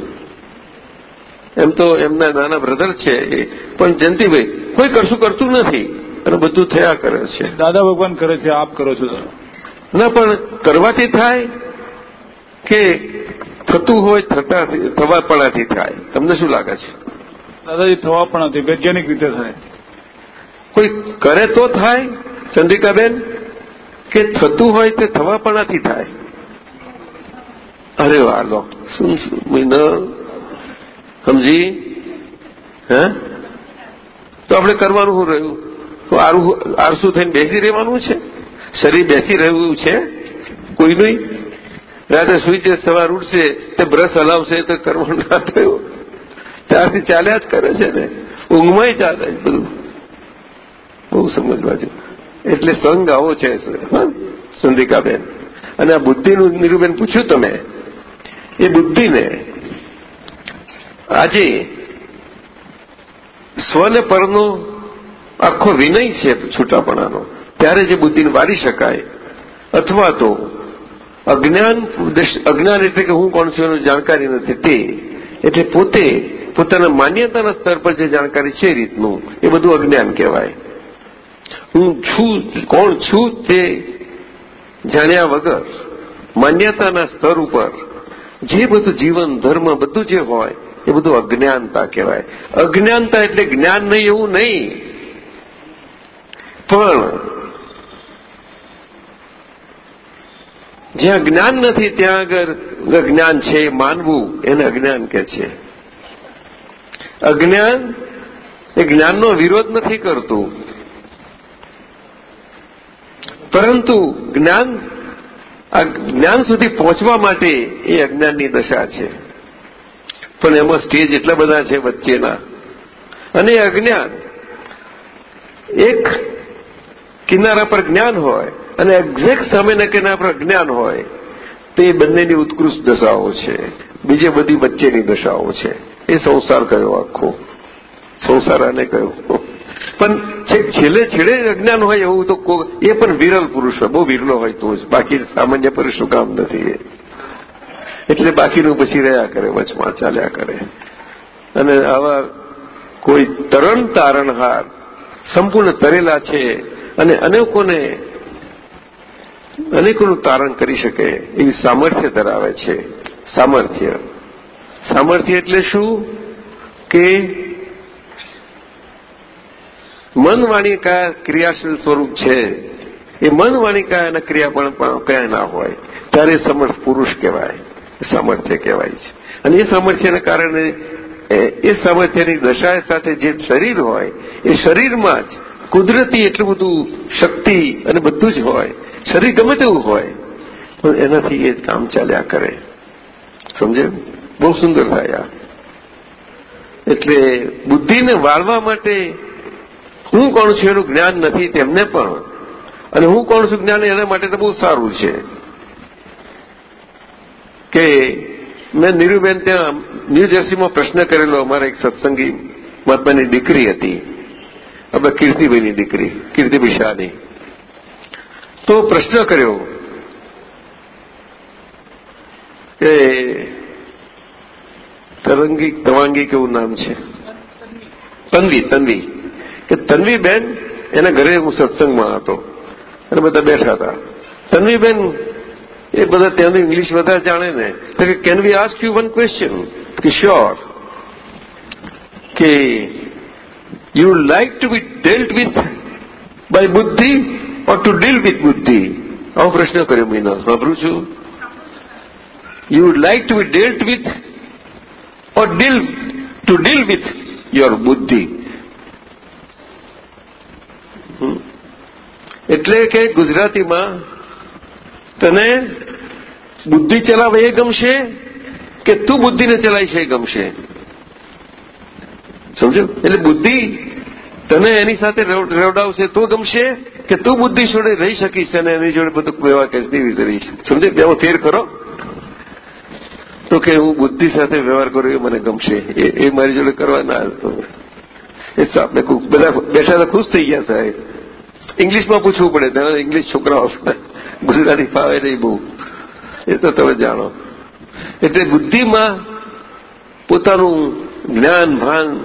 B: એમ તો એમના નાના બ્રધર છે એ. પણ જયંતિભાઈ કોઈ કશું કરતું નથી. અને બધું થયા કરે છે.
F: દાદા ભગવાન કરે છે આપ કરો છો
B: ના પણ કરવાથી થાય કે થતું હોય થતા થવાપણાથી થાય? તમને શું લાગે છે?
F: દાદાજી થવા પણ નથી વૈજ્ઞાનિક રીતે થાય.
B: કોઈ કરે તો થાય ચંદ્રિકાબેન? કે થતું હોય તે થવાપણાથી થાય? અરે વાહ લો. શું શું? સમજી? હે? તો આપણે કરવાનું શું રહ્યું? તો આરસું થઈને બેસી રહેવાનું છે? શરીર બેસી રહ્યું છે? કોઈનું રાતે સુઈ જે સવાર ઉઠશે, તે બ્રશ હલાવશે, તો કરવાનું ના થયું. ત્યારથી ચાલ્યા જ કરે છે ને. ઊંઘમાંય ચાલે છે બધું. બહુ સમજવા છે એટલે સંઘ આવો છે સંધિકાબેન. અને આ બુદ્ધિનું નિરૂબેન પૂછ્યું તમે. એ બુદ્ધિને આજે સ્વને પરનો આખો વિનય છે છૂટાપણાનો. ત્યારે જે બુદ્ધિને વારી શકાય, અથવા તો અજ્ઞાન અજ્ઞાન એટલે કે હું કોણ છું એનું જાણકારી નથી, તે એટલે પોતે પોતાના માન્યતાના સ્તર પર જે જાણકારી છે રીતનું, એ બધું અજ્ઞાન કહેવાય. હું છું, કોણ છું તે જાણ્યા વગર, માન્યતાના સ્તર ઉપર, જે બધું જીવન, ધર્મ બધું જે હોય, એ બધું અજ્ઞાનતા કહેવાય. અજ્ઞાનતા એટલે જ્ઞાન નહીં એવું નહીં પણ જ્યાં જ્ઞાન નથી, ત્યાં આગળ જ્ઞાન છે માનવું એને અજ્ઞાન કે છે. અજ્ઞાન એ જ્ઞાનનો વિરોધ નથી કરતું. પરંતુ જ્ઞાન જ્ઞાન સુધી પહોંચવા માટે એ અજ્ઞાનની દશા છે. પણ એમાં સ્ટેજ એટલા બધા છે વચ્ચેના. અને એ અજ્ઞાન એક કિનારા પર જ્ઞાન હોય અને એક્ઝેક્ટ સામેના કિનારા પર અજ્ઞાન હોય, તે બંનેની ઉત્કૃષ્ટ દશાઓ છે. બીજે બધી વચ્ચેની દશાઓ છે. એ સંસાર કયો આખો? સંસાર આને કયો? પણ છેલ્લે છેડે અજ્ઞાન હોય એવું તો એ પણ વિરલ પુરુષ હોય. બહુ વિરલો હોય તો જ. બાકી સામાન્ય પુરુષનું કામ નથી એટલે બાકીનું પછી રહ્યા કરે, વચમાં ચાલ્યા કરે. અને આવા કોઈ તરણ તારણહાર, સંપૂર્ણ તરેલા છે અને અનેકોને, અનેકોનું તારણ કરી શકે એવી સામર્થ્ય ધરાવે છે. સામર્થ્ય. સામર્થ્ય એટલે શું? કે મન વાણી કયા ક્રિયાશીલ સ્વરૂપ છે. એ મન વાણી કયાના ક્રિયા પણ કયા ના હોય. ત્યારે સમર્થ પુરુષ કહેવાય. સામર્થ્ય કહેવાય છે. અને એ સામર્થ્યને કારણે એ સામર્થ્યની દશા સાથે જે શરીર હોય, એ શરીરમાં જ કુદરતી એટલું બધું શક્તિ અને બધું જ હોય. શરીર ગમે તેવું હોય, પણ એનાથી એ કામ ચાલ્યા કરે. સમજે બહુ સુંદર થાય એટલે બુદ્ધિને વાળવા માટે હું કોણ છું એનું જ્ઞાન નથી તેમને પણ. અને હું કોણ છું જ્ઞાન એના માટે તો બહુ સારું છે. કે મેં નીરુબેન ત્યાં ન્યૂ જર્સીમાં પ્રશ્ન કરેલો અમારા એક સત્સંગી મહાત્માની દીકરી હતી. આપણે કીર્તિભાઈની દીકરી કીર્તિભાઈ શાહની તો પ્રશ્ન કર્યો કે તરંગી તવાંગી કેવું નામ છે તન્વી તન્વી કે તન્વીબેન એના ઘરે હું સત્સંગમાં હતો, અને બધા બેઠા હતા. તન્વીબેન એ બધા ત્યાંનું ઇંગ્લિશ વધારે જાણે ને can we ask you one question કે શ્યોર કે you like to be dealt with by બુદ્ધિ ઓર ટુ ડીલ વિથ બુદ્ધિ? આવો પ્રશ્ન કર્યો મહિના સાંભળું છું. You like to be dealt with or deal to deal with your બુદ્ધિ? એટલે કે ગુજરાતીમાં તને બુદ્ધિ ચલાવે એ ગમશે કે તું બુદ્ધિને ચલાવીશ એ ગમશે? સમજો? એટલે બુદ્ધિ તને એની સાથે રેવડાવશે તો ગમશે કે તું બુદ્ધિ જોડે રહી શકીશ અને એની જોડે બધું વ્યવહાર કેવી રીતે રહીશ સમજે? બેવો ફેર કરો તો કે હું બુદ્ધિ સાથે વ્યવહાર કરું એ મને ગમશે. એ મારી જોડે કરવા ના એ આપણે બધા બેઠા તો ખુશ થઈ ગયા સાહેબ. ઇંગ્લિશમાં પૂછવું પડે. ઇંગ્લિશ છોકરાઓ ગુજરાતી ફાવે નહીં બહુ. એ તો તમે જાણો. એટલે બુદ્ધિમાં પોતાનું જ્ઞાન, ભાન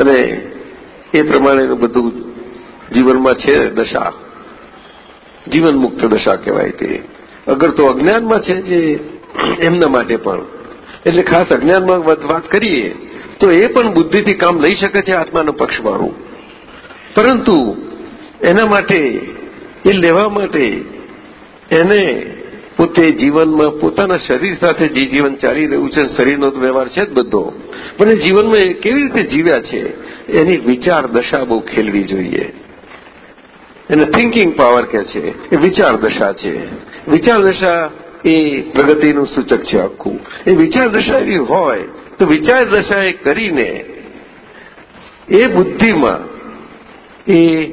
B: અને એ પ્રમાણેનું બધું જીવનમાં છે દશા. જીવન મુક્ત દશા કહેવાય તે. અગર તો અજ્ઞાનમાં છે જે એમના માટે પણ. એટલે ખાસ અજ્ઞાનમાં વાત કરીએ, તો એ પણ બુદ્ધિથી કામ લઈ શકે છે આત્માનો પક્ષવાળું. પરંતુ એના માટે, એ લેવા માટે એને પોતે જીવનમાં પોતાના શરીર સાથે જે જીવન ચાલી રહ્યું છે, શરીરનો વ્યવહાર છે જ બધો. પણ એ જીવનમાં કેવી રીતે જીવ્યા છે, એની વિચાર દશા બહુ ખેલવી જોઈએ. એને થિંકિંગ પાવર કે છે, એ વિચાર દશા છે. વિચાર દશા એ પ્રગતિનું સૂચક છે આખું. એ વિચાર દશા એવી હોય, તો વિચાર દશા એ કરીને એ બુદ્ધિમાં એ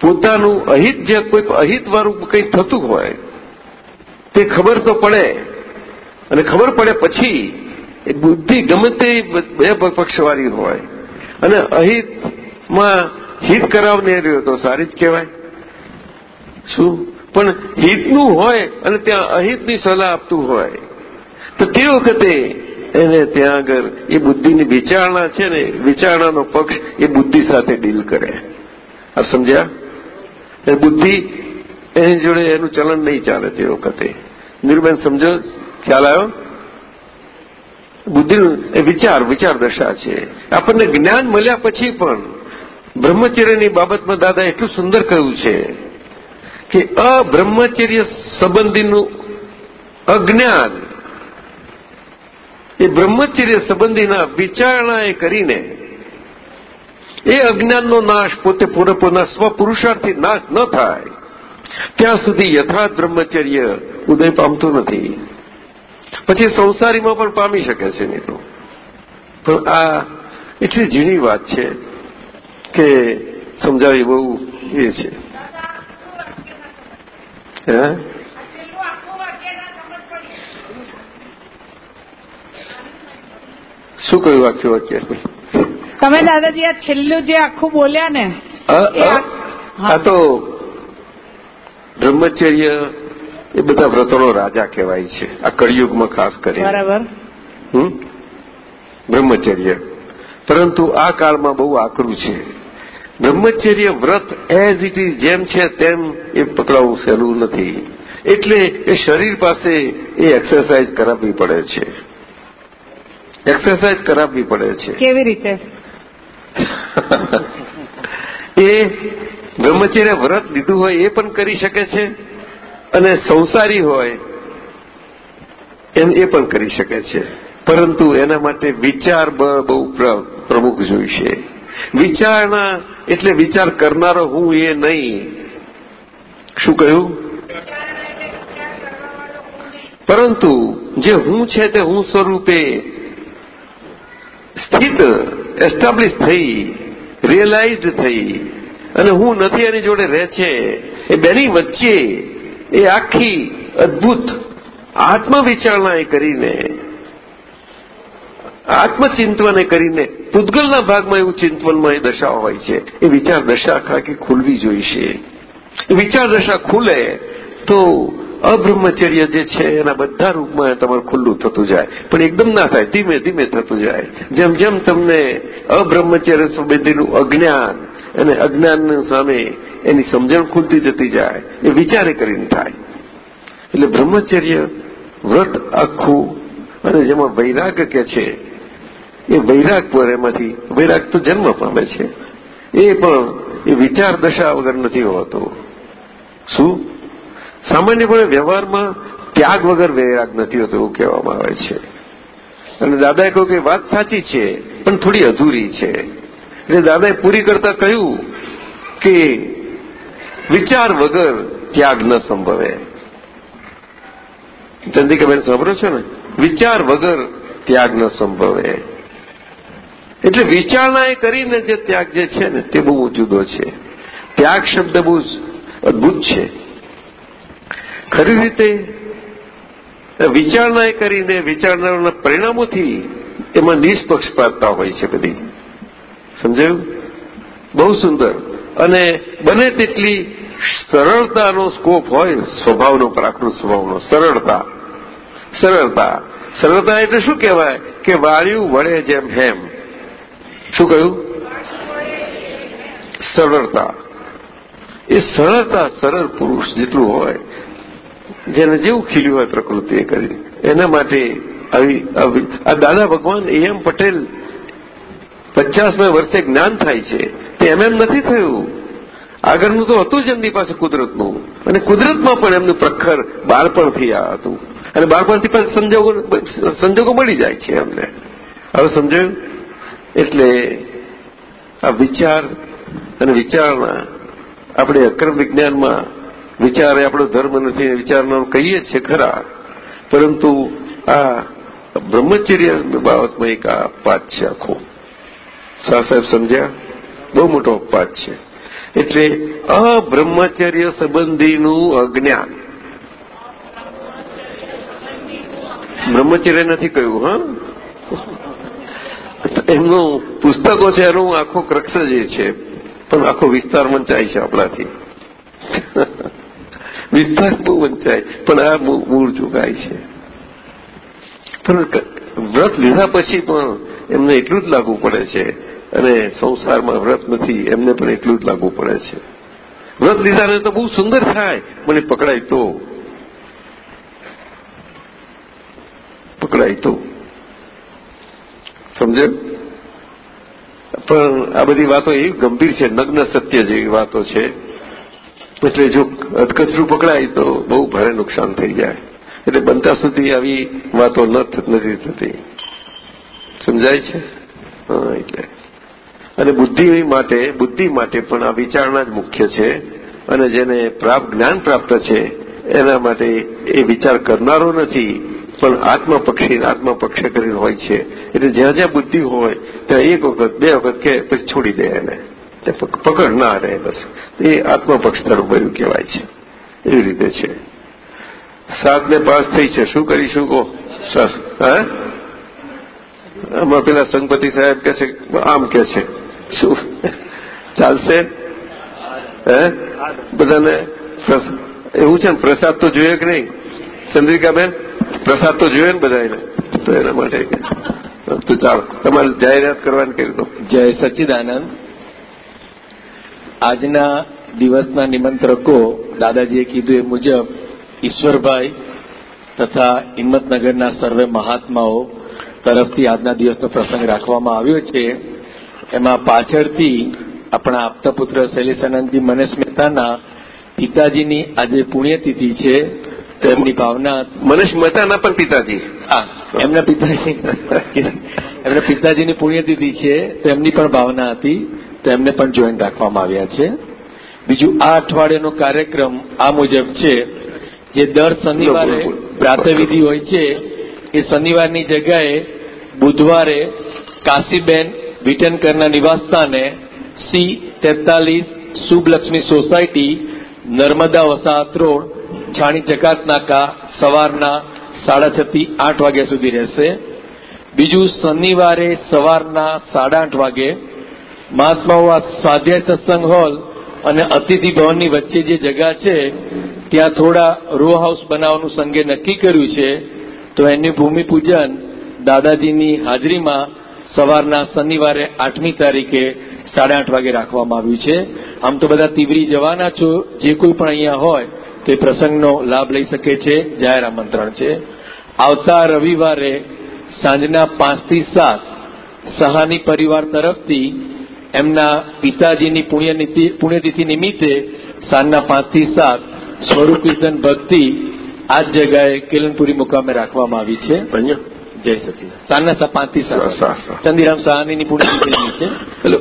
B: પોતાનું અહિત, જે કોઈ અહિતવાળું કંઈ થતું હોય તે ખબર તો પડે. અને ખબર પડે પછી એ બુદ્ધિ ગમે તે બે પક્ષવાળી હોય. અને અહિતમાં હિત કરાવને રહ્યો તો સારી જ કહેવાય. શું? પણ હિતનું હોય અને ત્યાં અહિતની સલાહ આપતું હોય. તો તે વખતે એને ત્યાં આગળ એ બુદ્ધિની વિચારણા છે ને, વિચારણાનો પક્ષ એ બુદ્ધિ સાથે ડીલ કરે. આ સમજ્યા? બુદ્ધિ એની જોડે એનું ચલણ નહીં ચાલે તે વખતે. નીરુબેન, સમજો? ખ્યાલ આવ્યો? બુદ્ધિ એ વિચાર વિચાર દશા છે. આપણને જ્ઞાન મળ્યા પછી પણ બ્રહ્મચર્યની બાબતમાં દાદા એટલું સુંદર કહ્યું છે કે અબ્રહ્મચર્ય સંબંધીનું અજ્ઞાન એ બ્રહ્મચર્ય સંબંધીના વિચારણા એ કરીને એ અજ્ઞાનનો નાશ પોતે પૂરેપૂરના સ્વપુરુષાર્થી નાશ ન થાય. ત્યાં સુધી યથાર્થ બ્રહ્મચર્ય ઉદય પામતું નથી. પછી સંસારીમાં પણ પામી શકે છે નહીં તો. પણ આ એટલી ઝીણી વાત છે કે સમજાવી બહુ એ છે. શું કયું આખી વાક્ય?
G: તમે દાદાજી આ છેલ્લું જે આખું બોલ્યા ને
B: આ તો બ્રહ્મચર્ય એ બધા વ્રતોનો રાજા કહેવાય છે. આ કળિયુગમાં ખાસ કરીને.
G: બરાબર.
B: બ્રહ્મચર્ય. પરંતુ આ કાળમાં બહુ આકરું છે. બ્રહ્મચર્ય વ્રત એઝ ઇટ ઇઝ જેમ છે તેમ એ પકડાવવું સહેલું નથી. એટલે એ શરીર પાસે એ એક્સરસાઇઝ કરાવવી પડે છે. એક્સરસાઇઝ કરાવવી પડે છે.
G: કેવી રીતે?
B: એ બ્રહ્મચર્ય વ્રત લીધું હોય એ પણ કરી શકે છે અને સંસારી હોય એમ એ પણ કરી શકે છે. પરંતુ એના માટે વિચાર બહુ પ્રમુખ જોઈશે. વિચારણા એટલે વિચાર કરનારો હું એ નહીં. શું કહ્યું? પરંતુ જે હું છે તે હું સ્વરૂપે સ્થિત એસ્ટાબ્લિશ થઈ રિયલાઇઝડ થઈ અને હું નથી એની જોડે રહે છે એ બેની વચ્ચે એ આખી અદભુત આત્મવિચારણા એ કરીને, આત્મચિંતવને કરીને, પૂતગલના ભાગમાં એવું ચિંતવનમાં એ દશા હોય છે. એ વિચાર દશા આખી ખુલવી જોઈશે વિચાર દશા ખુલે તો અબ્રહ્મચર્ય જે છે એના બધા રૂપમાં તમારું ખુલ્લું થતું જાય. પણ એકદમ ના થાય, ધીમે ધીમે થતું જાય. જેમ જેમ તમને અબ્રહ્મચર્ય સંબંધીનું અજ્ઞાન અને અજ્ઞાન સામે એની સમજણ ખુલતી જતી જાય, એ વિચારે કરીને થાય. એટલે બ્રહ્મચર્ય વ્રત આખું અને જેમાં વૈરાગ કે છે, એ વૈરાગ પર એમાંથી, વૈરાગ તો જન્મ પામે છે. એ પણ, એ વિચાર દશા વગર નથી હોતો. શું? સામાન્યપણે વ્યવહારમાં ત્યાગ વગર વૈરાગ નથી હોતો એવું કહેવામાં આવે છે. અને દાદાએ કહ્યું કે વાત સાચી છે, પણ થોડી અધૂરી છે. એટલે દાદાએ પૂરી કરતા કહ્યું કે વિચાર વગર ત્યાગ ન સંભવે. ચંદ્રિકાબેન સાંભળો છો ને? વિચાર વગર ત્યાગ ન સંભવે. એટલે વિચારણા એ કરીને જે ત્યાગ જે છે ને, તે બહુ જુદો છે. ત્યાગ શબ્દ બહુ અદભુત છે. ખરી રીતે વિચારણા એ કરીને વિચારણાના પરિણામોથી એમાં નિષ્પક્ષપાતતા હોય છે બધી. સમજાયું? બહુ સુંદર. અને બને તેટલી સરળતાનો સ્કોપ હોય, સ્વભાવનો પ્રાકૃત સ્વભાવનો, સરળતા. સરળતા. સરળતા એટલે શું કહેવાય? કે વાળ્યું વળે જેમ હેમ. શું કહ્યું? સરળતા. એ સરળતા સરળ પુરુષ જેટલું હોય, જેને જેવું ખીલ્યું હોય પ્રકૃતિ એ કરી. એના માટે આવી આ દાદા ભગવાન એ એમ પટેલ પચાસમાં વર્ષે જ્ઞાન થાય છે. તે એમ એમ નથી થયું. આગળનું તો હતું જ એમની પાસે કુદરતનું. અને કુદરતમાં પણ એમનું પ્રખર બાળપણથી આ હતું. અને બાળપણથી પાસે સંજોગો સંજોગો મળી જાય છે એમને. હવે સમજાયું? એટલે આ વિચાર અને વિચારણા આપણે અક્રમ વિજ્ઞાનમાં વિચાર એ આપણો ધર્મ નથી વિચારણા કહીએ છીએ ખરા. પરંતુ આ બ્રહ્મચર્ય બાબતમાં એક આ અપવાદ છે આખો. શાહ સાહેબ સમજ્યા? બહુ મોટો અપવાદ છે. એટલે અબ્રહ્મચર્ય સંબંધીનું અજ્ઞાન. બ્રહ્મચર્ય નથી કહ્યું, હા? એમનું પુસ્તકો છે, એનું આખો ક્રક્ષ જ છે, પણ આખો વિસ્તાર વંચાય છે આપણાથી. વિસ્તાર બહુ વંચાય, પણ આ મૂળ ચુકાય છે. પણ વ્રત લીધા પછી પણ એમને એટલું જ લાગુ પડે છે અને સંસારમાં વ્રત નથી, એમને પણ એટલું જ લાગુ પડે છે. વ્રત લીધાને તો બહુ સુંદર થાય, મને પકડાય તો. પકડાય તો. સમજે? પણ આ બધી વાતો એવી ગંભીર છે, નગ્ન સત્ય જેવી વાતો છે. એટલે જો અધકચરું પકડાય તો બહુ ભારે નુકસાન થઈ જાય. એટલે બનતા સુધી આવી વાતો નથી થતી. સમજાય છે? એટલે. અને બુદ્ધિ માટે બુદ્ધિ માટે પણ આ વિચારણા જ મુખ્ય છે. અને જેને પ્રાપ્ત જ્ઞાન પ્રાપ્ત છે, એના માટે એ વિચાર કરનારો નથી, પણ આત્મપક્ષી આત્મપક્ષે કરીને હોય છે. એટલે જ્યાં જ્યાં બુદ્ધિ હોય, ત્યાં એક વખત, બે વખત કે પછી છોડી દે એને. પકડ ના રહે બસ. એ આત્મપક્ષ તરફ ભર્યું કહેવાય છે. એવી રીતે છે. સાત ને પાસ થઈ છે. શું કરીશું કહો? હા? આમાં પેલા સંગપતિ સાહેબ કે છે, આમ કે છે. શું? ચાલશે? હે? બધાને એવું છે ને, પ્રસાદ તો જોઈએ કે નહીં? ચંદ્રિકાબેન, પ્રસાદ તો જોઈએ ને બધાને તો એના માટે તો ચાલો, તમારે જાહેરાત કરવાની કરી દો.
N: જય સચ્ચિદાનંદ આજના દિવસના નિમંત્રકો દાદાજીએ કીધું એ મુજબ ઈશ્વરભાઈ તથા હિંમતનગરના સર્વે મહાત્માઓ તરફથી આજના દિવસનો પ્રસંગ રાખવામાં આવ્યો છે. એમાં પાછળથી આપણા આપતા પુત્ર શૈલેષાનંદજી મનેશ મહેતાના પિતાજીની આજે પુણ્યતિથિ છે. તેમની ભાવના
B: મનેશ મહેતાના પણ પિતાજી.
N: હા એમના પિતાજી એમના પિતાજીની પુણ્યતિથિ છે. તેમની પણ ભાવના હતી. તેમને પણ જોઈન રાખવામાં આવ્યા છે. બીજું આ અઠવાડિયાનો કાર્યક્રમ આ મુજબ છે. જે દર શનિવારે પ્રાતવિધિ હોય છે એ શનિવારની જગ્યાએ બુધવારે કાશીબેન વિટનકરના નિવાસસ્થાને સી તેતાલીસ શુભલક્ષ્મી સોસાયટી નર્મદા વસાહત રોડ છાણી જકાત નાકા સવારના સાડા છ થી આઠ વાગ્યા સુધી રહેશે. બીજું શનિવારે સવારના સાડા આઠ વાગે મહાત્મા સ્વાધ્યાય સત્સંગ હોલ અને અતિથિ ભવનની વચ્ચે જે જગા છે, ત્યાં થોડા રો હાઉસ બનાવવાનું સંઘે નક્કી કર્યું છે, તો એની ભૂમિપૂજન દાદાજીની હાજરીમાં સવારના શનિવારે આઠમી તારીખે સાડા આઠ વાગે રાખવામાં આવ્યું છે. આમ તો બધા તીવરી જવાના છો, જે કોઈ પણ અહીંયા હોય, તે પ્રસંગનો લાભ લઈ શકે છે, જાહેર આમંત્રણ છે. આવતા રવિવારે સાંજના પાંચથી સાત, સહાની પરિવાર તરફથી એમના પિતાજીની પુણ્યતિથિ પુણ્યતિથિ નિમિત્તે સાંજના પાંચથી સાત સ્વરૂપ કીર્તન ભક્તિ આ જ જગાએ કેલનપુરી મુકામે રાખવામાં આવી છે. જય સતી સાંજના પાંચથી સાત ચંદીરામ સહાનીની પુણ્યતિથિ નિમિત્તે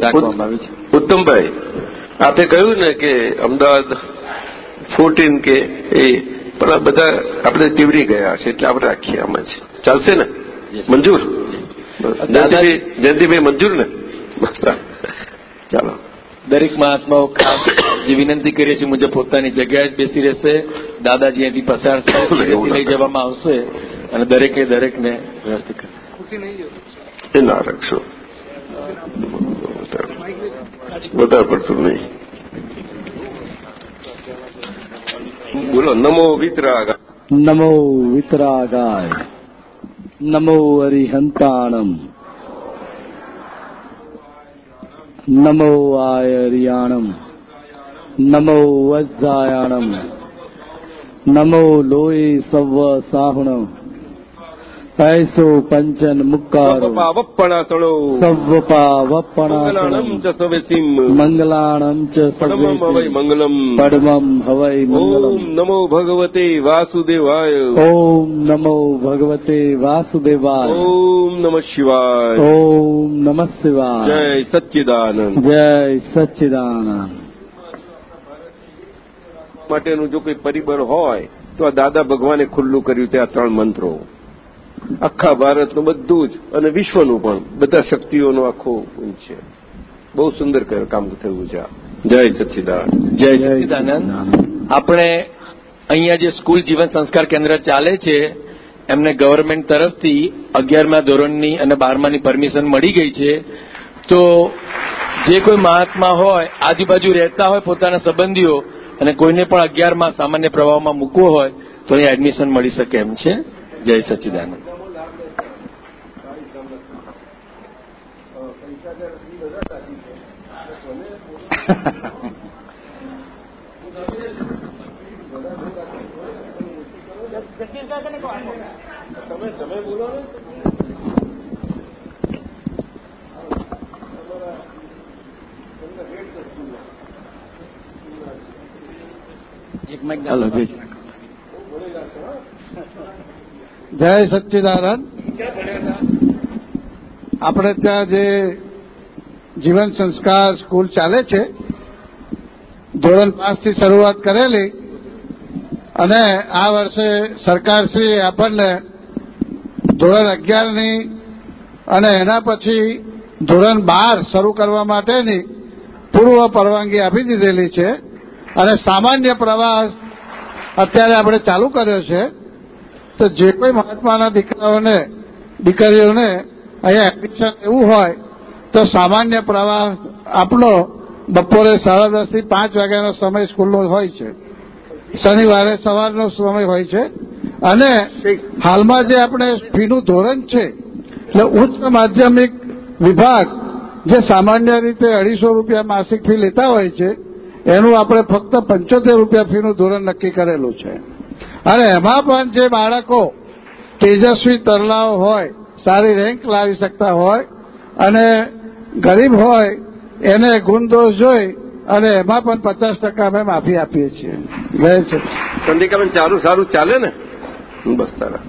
N: રાખવામાં આવી છે.
B: ઉત્તમભાઈ આપે કહ્યું ને કે અમદાવાદ ફોર્ટીન કે એ પણ આ બધા આપણે ટીવરી ગયા છે એટલે આપણે રાખીએ આમાં જ. ચાલશે ને? મંજૂર? જયંતિભાઈ મંજૂર ને? ચાલો.
N: દરેક મહાત્માઓ ખાસ જે વિનંતી કરીએ છીએ મુજબ પોતાની જગ્યાએ જ બેસી રહેશે. દાદાજી અહીંથી પસાર થશે લઈ જવામાં આવશે અને દરેકે દરેકને વ્યવસ્થિત કરશે
B: એ ના રાખશો વધારે પડતું નહીં? બોલો નમો વિતરાગા.
O: નમો વિતરાગાય. નમો અરિહંતાણમ નમો આયરિયાણમ નમો વજ્જાયાણમ નમો લોહી સવ સાહુણ કૈસો
B: પંચન
O: મુક્કારો વપણા
B: સળો સવપા વપણા
O: મંગલાણમ ચ
B: પડમમ હવૈ મંગલમ
O: પડમમ હવૈ મંગલમ
B: ઓમ નમો ભગવતે વાસુદેવાય
O: ઓમ નમો ભગવતે વાસુદેવાય
B: ઓમ નમ શિવાય
O: ઓમ નમ શિવાય
B: જય સચ્ચિદાનંદ
O: જય સચ્ચિદાનંદ
B: માટેનું જો કોઈ પરિબળ હોય તો આ દાદા ભગવાને ખુલ્લું કર્યું તે આ ત્રણ મંત્રો. આખા ભારતનું બધું જ અને વિશ્વનું પણ. બધા શક્તિઓનો આખો છે. બહુ સુંદર કામ થયું છે જય સચ્ચિદાનંદ
N: જય સચ્ચિદાનંદ આપણે અહીંયા જે સ્કૂલ જીવન સંસ્કાર કેન્દ્ર ચાલે છે એમને ગવર્મેન્ટ તરફથી અગિયારમા ધોરણની અને બારમાની પરમિશન મળી ગઈ છે. તો જે કોઈ મહાત્મા હોય આજુબાજુ રહેતા હોય પોતાના સંબંધીઓ અને કોઈને પણ અગિયારમાં સામાન્ય પ્રવાહમાં મૂકવો હોય તો એ એડમિશન મળી શકે એમ છે. જય સચ્ચિદાનંદ
B: બોલો ને
O: ચાલો જય સચ્ચિદાનંદ. આપણે ત્યાં જે જીવન સંસ્કાર સ્કૂલ ચાલે છે. ધોરણ પાંચથી શરૂઆત કરેલી અને આ વર્ષે સરકારશ્રી આપણને ધોરણ અગિયારની અને એના પછી ધોરણ બાર શરૂ કરવા માટેની પૂર્વ પરવાનગી આપી દીધેલી છે. અને સામાન્ય પ્રવાસ અત્યારે આપણે ચાલુ કર્યો છે. તો જે કોઈ મહાત્માના દીકરાઓને, દીકરીઓને અહીંયા એડમિશન એવું હોય તો સામાન્ય પ્રવાહ આપણો બપોરે સાડા દસથી પાંચ વાગ્યાનો સમય સ્કૂલનો હોય છે. શનિવારે સવારનો સમય હોય છે. અને હાલમાં જે આપણે ફીનું ધોરણ છે, એટલે ઉચ્ચ માધ્યમિક વિભાગ જે સામાન્ય રીતે અઢીસો રૂપિયા માસિક ફી લેતા હોય છે, એનું આપણે ફક્ત પંચોતેર રૂપિયા ફીનું ધોરણ નક્કી કરેલું છે. અને એમાં પણ જે બાળકો તેજસ્વી તરલાઓ હોય, સારી રેન્ક લાવી શકતા હોય, અને ગરીબ હોય એને ગુણદોષ જોઈ અને એમાં પણ પચાસ ટકા અમે માફી આપીએ છીએ. જય છે
B: ચંદ્રિકાબેન સારું સારું ચાલે ને? બસ તારા.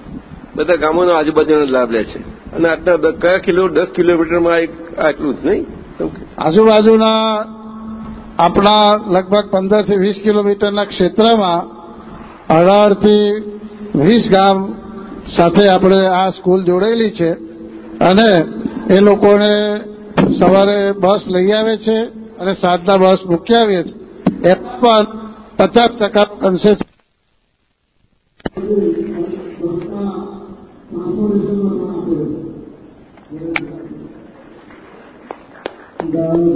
B: બધા ગામોનો આજુબાજુનો લાભ લે છે. અને આટલા કયા કિલો દસ કિલોમીટરમાં એક આટલું જ નહીં?
O: આજુબાજુના આપણા લગભગ પંદરથી વીસ કિલોમીટરના ક્ષેત્રમાં અઢારથી વીસ ગામ સાથે આપણે આ સ્કૂલ જોડેલી છે. અને એ લોકોને સવારે બસ લઈ આવે છે અને સાંજના બસ મૂકી આવીએ છીએ એમાં પણ પચાસ ટકા કન્સેશન
J: ભગવાન